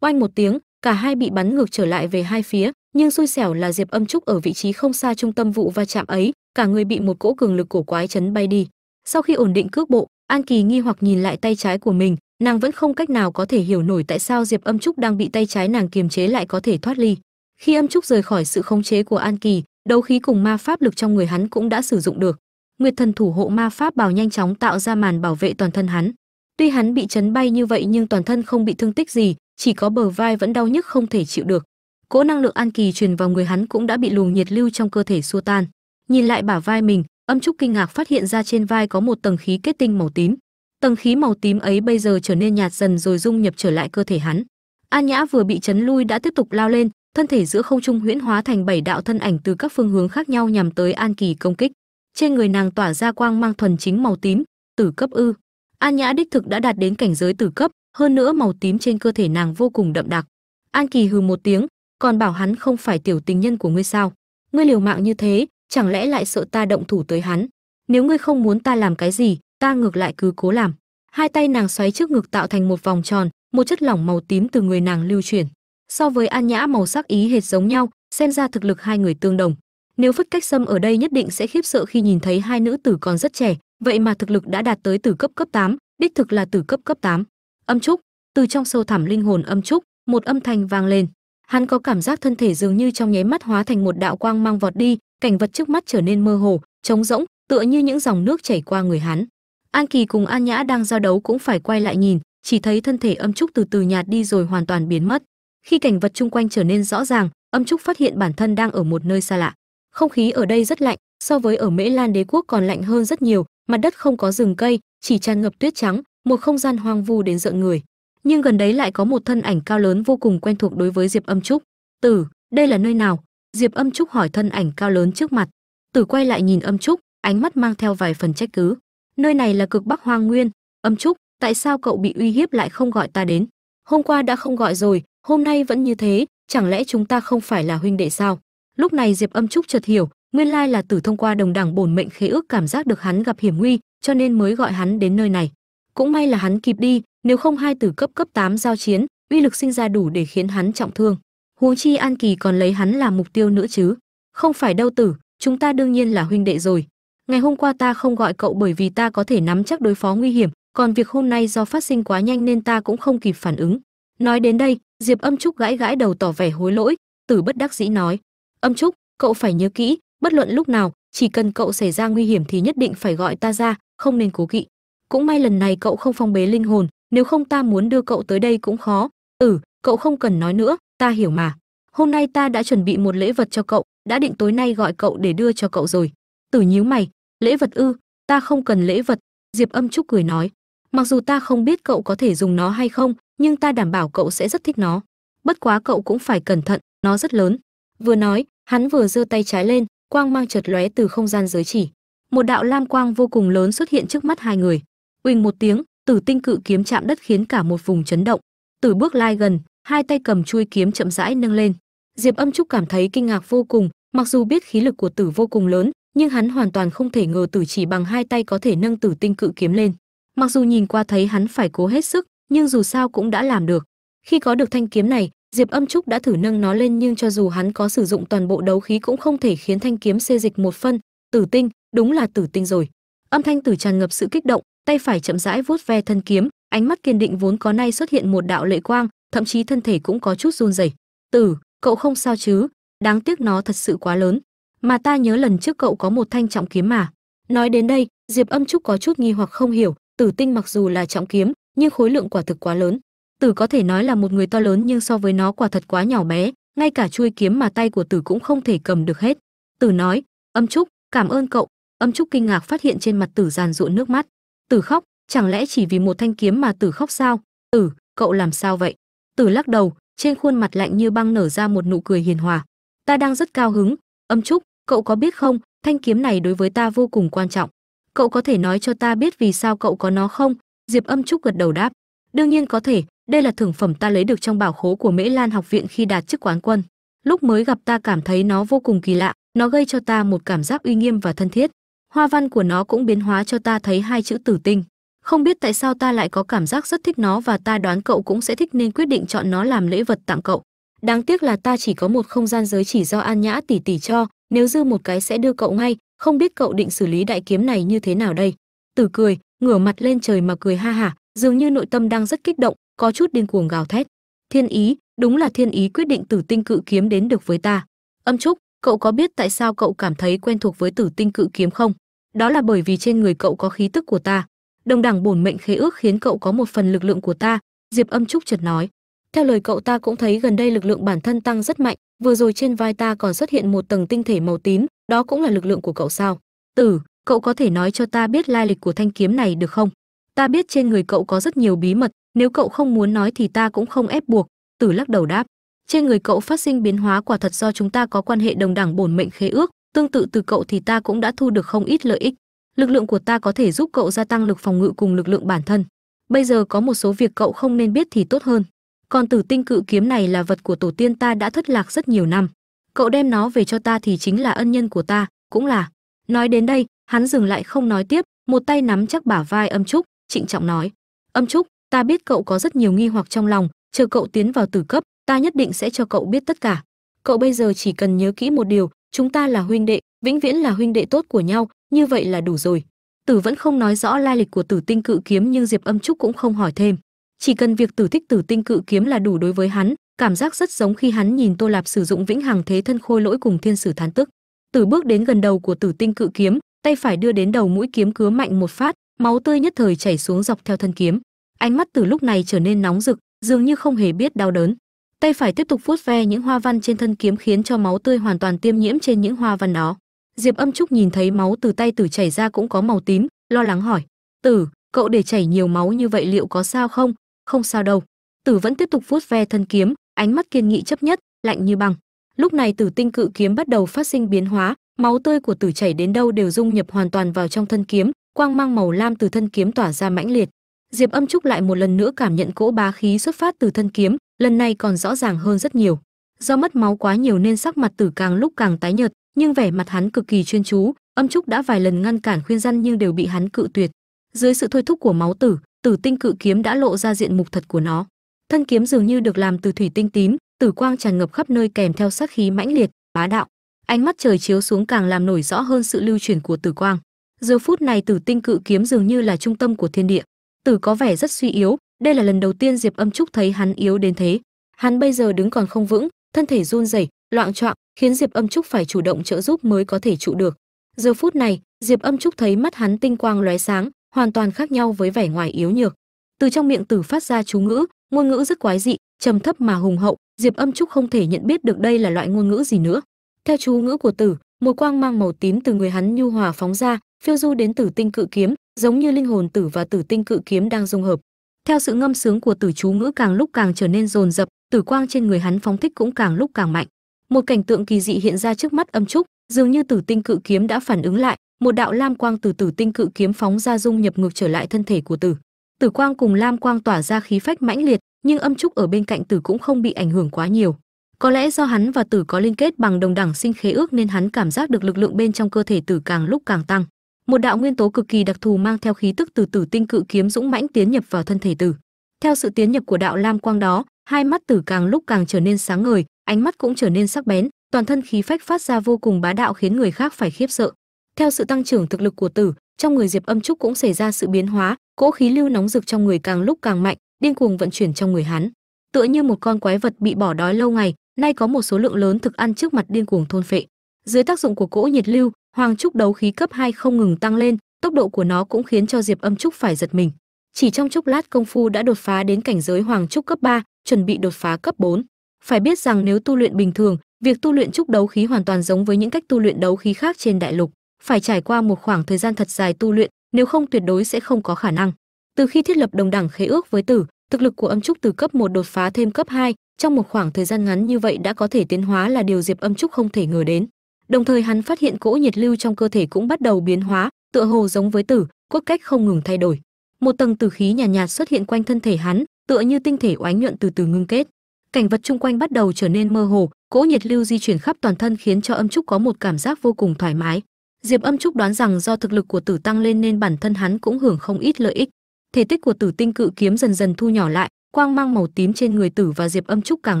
Oanh một tiếng, cả hai bị bắn ngược trở lại về hai phía, nhưng xui xẻo là diệp âm trúc ở vị trí không xa trung tâm vụ va chạm ấy, cả người bị một cỗ cường lực cổ quái chấn bay đi. Sau khi ổn định cước bộ an kỳ nghi hoặc nhìn lại tay trái của mình, nàng vẫn không cách nào có thể hiểu nổi tại sao diệp âm trúc đang bị tay trái nàng kiềm chế lại có thể thoát ly. Khi âm trúc rời khỏi sự khống chế của an kỳ, đấu khí cùng ma pháp lực trong người hắn cũng đã sử dụng được. Nguyệt thần thủ hộ ma pháp bào nhanh chóng tạo ra màn bảo vệ toàn thân hắn. Tuy hắn bị chấn bay như vậy nhưng toàn thân không bị thương tích gì, chỉ có bờ vai vẫn đau nhức không thể chịu được. Cỗ năng lượng an kỳ truyền vào người hắn cũng đã bị luồng nhiệt lưu trong cơ thể xua tan. Nhìn lại bả vai mình âm trúc kinh ngạc phát hiện ra trên vai có một tầng khí kết tinh màu tím. Tầng khí màu tím ấy bây giờ trở nên nhạt dần rồi dung nhập trở lại cơ thể hắn. An nhã vừa bị chấn lui đã tiếp tục lao lên, thân thể giữa không trung huyễn hóa thành bảy đạo thân ảnh từ các phương hướng khác nhau nhằm tới an kỳ công kích. Trên người nàng tỏa ra quang mang thuần chính màu tím, tử cấp ư. An nhã đích thực đã đạt đến cảnh giới tử cấp, hơn nữa màu tím trên cơ thể nàng vô cùng đậm đặc. An kỳ hừ một tiếng, còn bảo hắn không phải tiểu tình nhân của ngươi sao? Ngươi liều mạng như thế chẳng lẽ lại sợ ta động thủ tới hắn? Nếu ngươi không muốn ta làm cái gì ta ngược lại cứ cố làm. Hai tay nàng xoáy trước ngực tạo thành một vòng tròn một chất lỏng màu tím từ người nàng lưu chuyển. So với an nhã màu sắc ý hệt giống nhau xem ra thực lực hai người tương đồng. Nếu phất cách xâm ở đây nhất định sẽ khiếp sợ khi nhìn thấy hai nữ tử còn rất trẻ. Vậy mà thực lực đã đạt tới từ cấp cấp 8, đích thực là từ cấp cấp 8. âm trúc từ trong sâu thẳm linh hồn âm trúc một âm thanh vang lên. Hắn có cảm giác thân thể dường như trong nháy mắt hóa thành một đạo quang mang vọt đi cảnh vật trước mắt trở nên mơ hồ, trống rỗng, tựa như những dòng nước chảy qua người hắn. An kỳ cùng an nhã đang giao đấu cũng phải quay lại nhìn, chỉ thấy thân thể âm trúc từ từ nhạt đi rồi hoàn toàn biến mất. Khi cảnh vật chung quanh trở nên rõ ràng, âm trúc phát hiện bản thân đang ở một nơi xa lạ. Không khí ở đây rất lạnh, so với ở mễ lan đế quốc còn lạnh hơn rất nhiều, mặt đất không có rừng cây, chỉ tràn ngập tuyết trắng, một không gian hoang vu đến rợn người. Nhưng gần đấy lại có một thân ảnh cao lớn vô cùng quen thuộc đối với diệp âm trúc. Tử, đây là nơi nào? Diệp âm trúc hỏi thân ảnh cao lớn trước mặt. Tử quay lại nhìn âm trúc, ánh mắt mang theo vài phần trách cứ. Nơi này là cực bắc hoang nguyên. Âm trúc, tại sao cậu bị uy hiếp lại không gọi ta đến? Hôm qua đã không gọi rồi, hôm nay vẫn như thế, chẳng lẽ chúng ta không phải là huynh đệ sao? Lúc này diệp âm trúc chợt hiểu, nguyên lai là tử thông qua đồng đẳng bổn mệnh khế ước cảm giác được hắn gặp hiểm nguy, cho nên mới gọi hắn đến nơi này. Cũng may là hắn kịp đi, nếu không hai tử cấp cấp 8 giao chiến, uy lực sinh ra đủ để khiến hắn trọng thương huống chi an kỳ còn lấy hắn làm mục tiêu nữa chứ? Không phải đâu tử, chúng ta đương nhiên là huynh đệ rồi. Ngày hôm qua ta không gọi cậu bởi vì ta có thể nắm chắc đối phó nguy hiểm, còn việc hôm nay do phát sinh quá nhanh nên ta cũng không kịp phản ứng. Nói đến đây, diệp âm trúc gãi gãi đầu tỏ vẻ hối lỗi. Tử bất đắc dĩ nói, âm trúc, cậu phải nhớ kỹ, bất luận lúc nào, chỉ cần cậu xảy ra nguy hiểm thì nhất định phải gọi ta ra, không nên cố kỵ. Cũng may lần này cậu không phong bế linh hồn, nếu không ta muốn đưa cậu tới đây cũng khó. Ừ cậu không cần nói nữa, ta hiểu mà. Hôm nay ta đã chuẩn bị một lễ vật cho cậu, đã định tối nay gọi cậu để đưa cho cậu rồi. Tử nhíu mày, lễ vật ư, ta không cần lễ vật. Diệp âm trúc cười nói, mặc dù ta không biết cậu có thể dùng nó hay không, nhưng ta đảm bảo cậu sẽ rất thích nó. Bất quá cậu cũng phải cẩn thận, nó rất lớn. Vừa nói, hắn vừa giơ tay trái lên, quang mang chợt lóe từ không gian giới chỉ. Một đạo lam quang vô cùng lớn xuất hiện trước mắt hai người. Uỳnh một tiếng, tử tinh cự kiếm chạm đất khiến cả một vùng chấn động. Tử bước lai gần hai tay cầm chuôi kiếm chậm rãi nâng lên. Diệp âm trúc cảm thấy kinh ngạc vô cùng, mặc dù biết khí lực của tử vô cùng lớn, nhưng hắn hoàn toàn không thể ngờ tử chỉ bằng hai tay có thể nâng tử tinh cự kiếm lên. Mặc dù nhìn qua thấy hắn phải cố hết sức, nhưng dù sao cũng đã làm được. Khi có được thanh kiếm này, diệp âm trúc đã thử nâng nó lên nhưng cho dù hắn có sử dụng toàn bộ đấu khí cũng không thể khiến thanh kiếm xê dịch một phân. Tử tinh, đúng là tử tinh rồi. Âm thanh tử tràn ngập sự kích động, tay phải chậm rãi vuốt ve thân kiếm, ánh mắt kiên định vốn có nay xuất hiện một đạo lệ quang thậm chí thân thể cũng có chút run rẩy. Tử cậu không sao chứ? Đáng tiếc nó thật sự quá lớn. Mà ta nhớ lần trước cậu có một thanh trọng kiếm mà. Nói đến đây, diệp âm trúc có chút nghi hoặc không hiểu, tử tinh mặc dù là trọng kiếm, nhưng khối lượng quả thực quá lớn. Tử có thể nói là một người to lớn nhưng so với nó quả thật quá nhỏ bé, ngay cả chuôi kiếm mà tay của tử cũng không thể cầm được hết. Tử nói, âm trúc, cảm ơn cậu. Âm trúc kinh ngạc phát hiện trên mặt tử giàn ruộng nước mắt. Tử khóc, chẳng lẽ chỉ vì một thanh kiếm mà tử khóc sao? Tử cậu làm sao vậy? Tử lắc đầu, trên khuôn mặt lạnh như băng nở ra một nụ cười hiền hòa. Ta đang rất cao hứng. Âm trúc, cậu có biết không, thanh kiếm này đối với ta vô cùng quan trọng. Cậu có thể nói cho ta biết vì sao cậu có nó không? Diệp âm trúc gật đầu đáp. Đương nhiên có thể, đây là thưởng phẩm ta lấy được trong bảo khố của mễ lan học viện khi đạt chức quán quân. Lúc mới gặp ta cảm thấy nó vô cùng kỳ lạ, nó gây cho ta một cảm giác uy nghiêm và thân thiết. Hoa văn của nó cũng biến hóa cho ta thấy hai chữ tử tinh không biết tại sao ta lại có cảm giác rất thích nó và ta đoán cậu cũng sẽ thích nên quyết định chọn nó làm lễ vật tặng cậu. Đáng tiếc là ta chỉ có một không gian giới chỉ do an nhã tỷ tỷ cho, nếu dư một cái sẽ đưa cậu ngay, không biết cậu định xử lý đại kiếm này như thế nào đây. Tử cười, ngửa mặt lên trời mà cười ha hả, dường như nội tâm đang rất kích động, có chút điên cuồng gào thét. Thiên ý, đúng là thiên ý quyết định tử tinh cự kiếm đến được với ta. Âm trúc, cậu có biết tại sao cậu cảm thấy quen thuộc với tử tinh cự kiếm không? Đó là bởi vì trên người cậu có khí tức của ta đồng đẳng bổn mệnh khế ước khiến cậu có một phần lực lượng của ta, diệp âm trúc chợt nói. Theo lời cậu ta cũng thấy gần đây lực lượng bản thân tăng rất mạnh, vừa rồi trên vai ta còn xuất hiện một tầng tinh thể màu tím, đó cũng là lực lượng của cậu sao? Tử cậu có thể nói cho ta biết lai lịch của thanh kiếm này được không? Ta biết trên người cậu có rất nhiều bí mật, nếu cậu không muốn nói thì ta cũng không ép buộc. Tử lắc đầu đáp. Trên người cậu phát sinh biến hóa quả thật do chúng ta có quan hệ đồng đẳng bổn mệnh khế ước, tương tự từ cậu thì ta cũng đã thu được không ít lợi ích lực lượng của ta có thể giúp cậu gia tăng lực phòng ngự cùng lực lượng bản thân. Bây giờ có một số việc cậu không nên biết thì tốt hơn. Còn tử tinh cự kiếm này là vật của tổ tiên ta đã thất lạc rất nhiều năm. Cậu đem nó về cho ta thì chính là ân nhân của ta, cũng là. Nói đến đây, hắn dừng lại không nói tiếp, một tay nắm chắc bả vai âm trúc, trịnh trọng nói. Âm trúc, ta biết cậu có rất nhiều nghi hoặc trong lòng, chờ cậu tiến vào tử cấp, ta nhất định sẽ cho cậu biết tất cả. Cậu bây giờ chỉ cần nhớ kỹ một điều, chúng ta là huynh đệ, vĩnh viễn là huynh đệ tốt của nhau như vậy là đủ rồi. Tử vẫn không nói rõ lai lịch của tử tinh cự kiếm, nhưng diệp âm trúc cũng không hỏi thêm. Chỉ cần việc tử thích tử tinh cự kiếm là đủ đối với hắn, cảm giác rất giống khi hắn nhìn tô lạp sử dụng vĩnh hằng thế thân khôi lỗi cùng thiên sử thán tức. Tử bước đến gần đầu của tử tinh cự kiếm, tay phải đưa đến đầu mũi kiếm cứa mạnh một phát, máu tươi nhất thời chảy xuống dọc theo thân kiếm. Ánh mắt từ lúc này trở nên nóng rực, dường như không hề biết đau đớn. Tay phải tiếp tục vuốt ve những hoa văn trên thân kiếm khiến cho máu tươi hoàn toàn tiêm nhiễm trên những hoa văn đó diệp âm trúc nhìn thấy máu từ tay tử chảy ra cũng có màu tím, lo lắng hỏi, tử, cậu để chảy nhiều máu như vậy liệu có sao không? Không sao đâu. Tử vẫn tiếp tục vuốt ve thân kiếm, ánh mắt kiên nghị chấp nhất, lạnh như băng. Lúc này tử tinh cự kiếm bắt đầu phát sinh biến hóa, máu tươi của tử chảy đến đâu đều dung nhập hoàn toàn vào trong thân kiếm, quang mang màu lam từ thân kiếm tỏa ra mãnh liệt. Diệp âm trúc lại một lần nữa cảm nhận cỗ bá khí xuất phát từ thân kiếm, lần này còn rõ ràng hơn rất nhiều. Do mất máu quá nhiều nên sắc mặt tử càng lúc càng tái nhợt nhưng vẻ mặt hắn cực kỳ chuyên chú, âm trúc đã vài lần ngăn cản khuyên răn nhưng đều bị hắn cự tuyệt. Dưới sự thôi thúc của máu tử tử tinh cự kiếm đã lộ ra diện mục thật của nó. Thân kiếm dường như được làm từ thủy tinh tím, tử quang tràn ngập khắp nơi kèm theo sát khí mãnh liệt, bá đạo. Ánh mắt trời chiếu xuống càng làm nổi rõ hơn sự lưu chuyển của tử quang. Giờ phút này tử tinh cự kiếm dường như là trung tâm của thiên địa. Tử có vẻ rất suy yếu, đây là lần đầu tiên diệp âm trúc thấy hắn yếu đến thế. Hắn bây giờ đứng còn không vững, thân thể run rẩy loạn choạng, khiến diệp âm trúc phải chủ động trợ giúp mới có thể trụ được. Giờ phút này, diệp âm trúc thấy mắt hắn tinh quang lóe sáng, hoàn toàn khác nhau với vẻ ngoài yếu nhược. Từ trong miệng tử phát ra chú ngữ, ngôn ngữ rất quái dị, trầm thấp mà hùng hậu, diệp âm trúc không thể nhận biết được đây là loại ngôn ngữ gì nữa. Theo chú ngữ của tử, một quang mang màu tím từ người hắn nhu hòa phóng ra, phiêu du đến tử tinh cự kiếm, giống như linh hồn tử và tử tinh cự kiếm đang dung hợp. Theo sự ngâm sướng của tử chú ngữ càng lúc càng trở nên rồn rập, tử quang trên người hắn phóng thích cũng càng lúc càng mạnh một cảnh tượng kỳ dị hiện ra trước mắt âm trúc, dường như tử tinh cự kiếm đã phản ứng lại, một đạo lam quang từ tử tinh cự kiếm phóng ra dung nhập ngược trở lại thân thể của tử. Tử quang cùng lam quang tỏa ra khí phách mãnh liệt, nhưng âm trúc ở bên cạnh tử cũng không bị ảnh hưởng quá nhiều. Có lẽ do hắn và tử có liên kết bằng đồng đẳng sinh khế ước nên hắn cảm giác được lực lượng bên trong cơ thể tử càng lúc càng tăng. Một đạo nguyên tố cực kỳ đặc thù mang theo khí tức từ tử tinh cự kiếm dũng mãnh tiến nhập vào thân thể tử. Theo sự tiến nhập của đạo lam quang đó, hai mắt tử càng lúc càng trở nên sáng ngời ánh mắt cũng trở nên sắc bén toàn thân khí phách phát ra vô cùng bá đạo khiến người khác phải khiếp sợ. Theo sự tăng trưởng thực lực của tử trong người diệp âm trúc cũng xảy ra sự biến hóa cỗ khí lưu nóng rực trong người càng lúc càng mạnh điên cuồng vận chuyển trong người hắn. Tựa như một con quái vật bị bỏ đói lâu ngày nay có một số lượng lớn thực ăn trước mặt điên cuồng thôn phệ. Dưới tác dụng của cỗ nhiệt lưu hoàng trúc đấu khí cấp 2 không ngừng tăng lên tốc độ của nó cũng khiến cho diệp âm trúc phải giật mình. Chỉ trong chốc lát công phu đã đột phá đến cảnh giới hoàng trúc cấp 3, chuẩn bị đột phá cấp 4 phải biết rằng nếu tu luyện bình thường việc tu luyện trúc đấu khí hoàn toàn giống với những cách tu luyện đấu khí khác trên đại lục. Phải trải qua một khoảng thời gian thật dài tu luyện nếu không tuyệt đối sẽ không có khả năng. Từ khi thiết lập đồng đẳng khế ước với tử thực lực của âm trúc từ cấp 1 đột phá thêm cấp 2, trong một khoảng thời gian ngắn như vậy đã có thể tiến hóa là điều diệp âm trúc không thể ngờ đến. Đồng thời hắn phát hiện cỗ nhiệt lưu trong cơ thể cũng bắt đầu biến hóa tựa hồ giống với tử cốt cách không ngừng thay đổi. Một tầng tử khí nhàn nhạt, nhạt xuất hiện quanh thân thể hắn tựa như tinh thể oánh nhuận từ từ ngưng kết cảnh vật chung quanh bắt đầu trở nên mơ hồ, cỗ nhiệt lưu di chuyển khắp toàn thân khiến cho âm trúc có một cảm giác vô cùng thoải mái. Diệp âm trúc đoán rằng do thực lực của tử tăng lên nên bản thân hắn cũng hưởng không ít lợi ích. Thể tích của tử tinh cự kiếm dần dần thu nhỏ lại, quang mang màu tím trên người tử và diệp âm trúc càng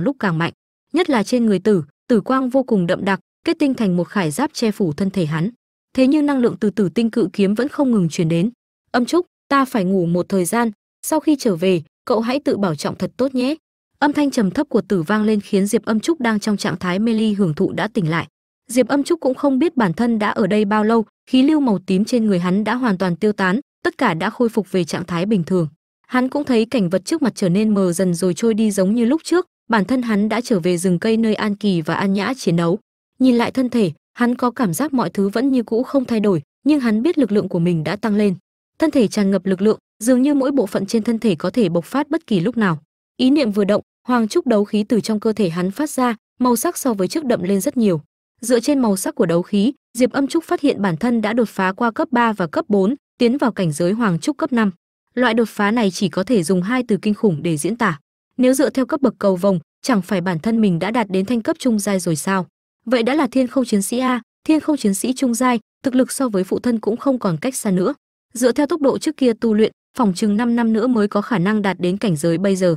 lúc càng mạnh. Nhất là trên người tử tử quang vô cùng đậm đặc, kết tinh thành một khải giáp che phủ thân thể hắn. Thế nhưng năng lượng từ tử tinh cự kiếm vẫn không ngừng truyền đến. Âm trúc, ta phải ngủ một thời gian, sau khi trở về, cậu hãy tự bảo trọng thật tốt nhé âm thanh trầm thấp của tử vang lên khiến diệp âm trúc đang trong trạng thái mê ly hưởng thụ đã tỉnh lại. Diệp âm trúc cũng không biết bản thân đã ở đây bao lâu, khí lưu màu tím trên người hắn đã hoàn toàn tiêu tán, tất cả đã khôi phục về trạng thái bình thường. Hắn cũng thấy cảnh vật trước mặt trở nên mờ dần rồi trôi đi giống như lúc trước, bản thân hắn đã trở về rừng cây nơi an kỳ và an nhã chiến đấu. Nhìn lại thân thể, hắn có cảm giác mọi thứ vẫn như cũ không thay đổi, nhưng hắn biết lực lượng của mình đã tăng lên. Thân thể tràn ngập lực lượng, dường như mỗi bộ phận trên thân thể có thể bộc phát bất kỳ lúc nào ý niệm vừa động hoàng trúc đấu khí từ trong cơ thể hắn phát ra màu sắc so với trước đậm lên rất nhiều. Dựa trên màu sắc của đấu khí diệp âm trúc phát hiện bản thân đã đột phá qua cấp 3 và cấp 4, tiến vào cảnh giới hoàng trúc cấp 5. loại đột phá này chỉ có thể dùng hai từ kinh khủng để diễn tả. Nếu dựa theo cấp bậc cầu vồng chẳng phải bản thân mình đã đạt đến thanh cấp trung giai rồi sao? Vậy đã là thiên không chiến sĩ a thiên không chiến sĩ trung giai thực lực so với phụ thân cũng không còn cách xa nữa. Dựa theo tốc độ trước kia tu luyện phòng chừng 5 năm nữa mới có khả năng đạt đến cảnh giới bây giờ.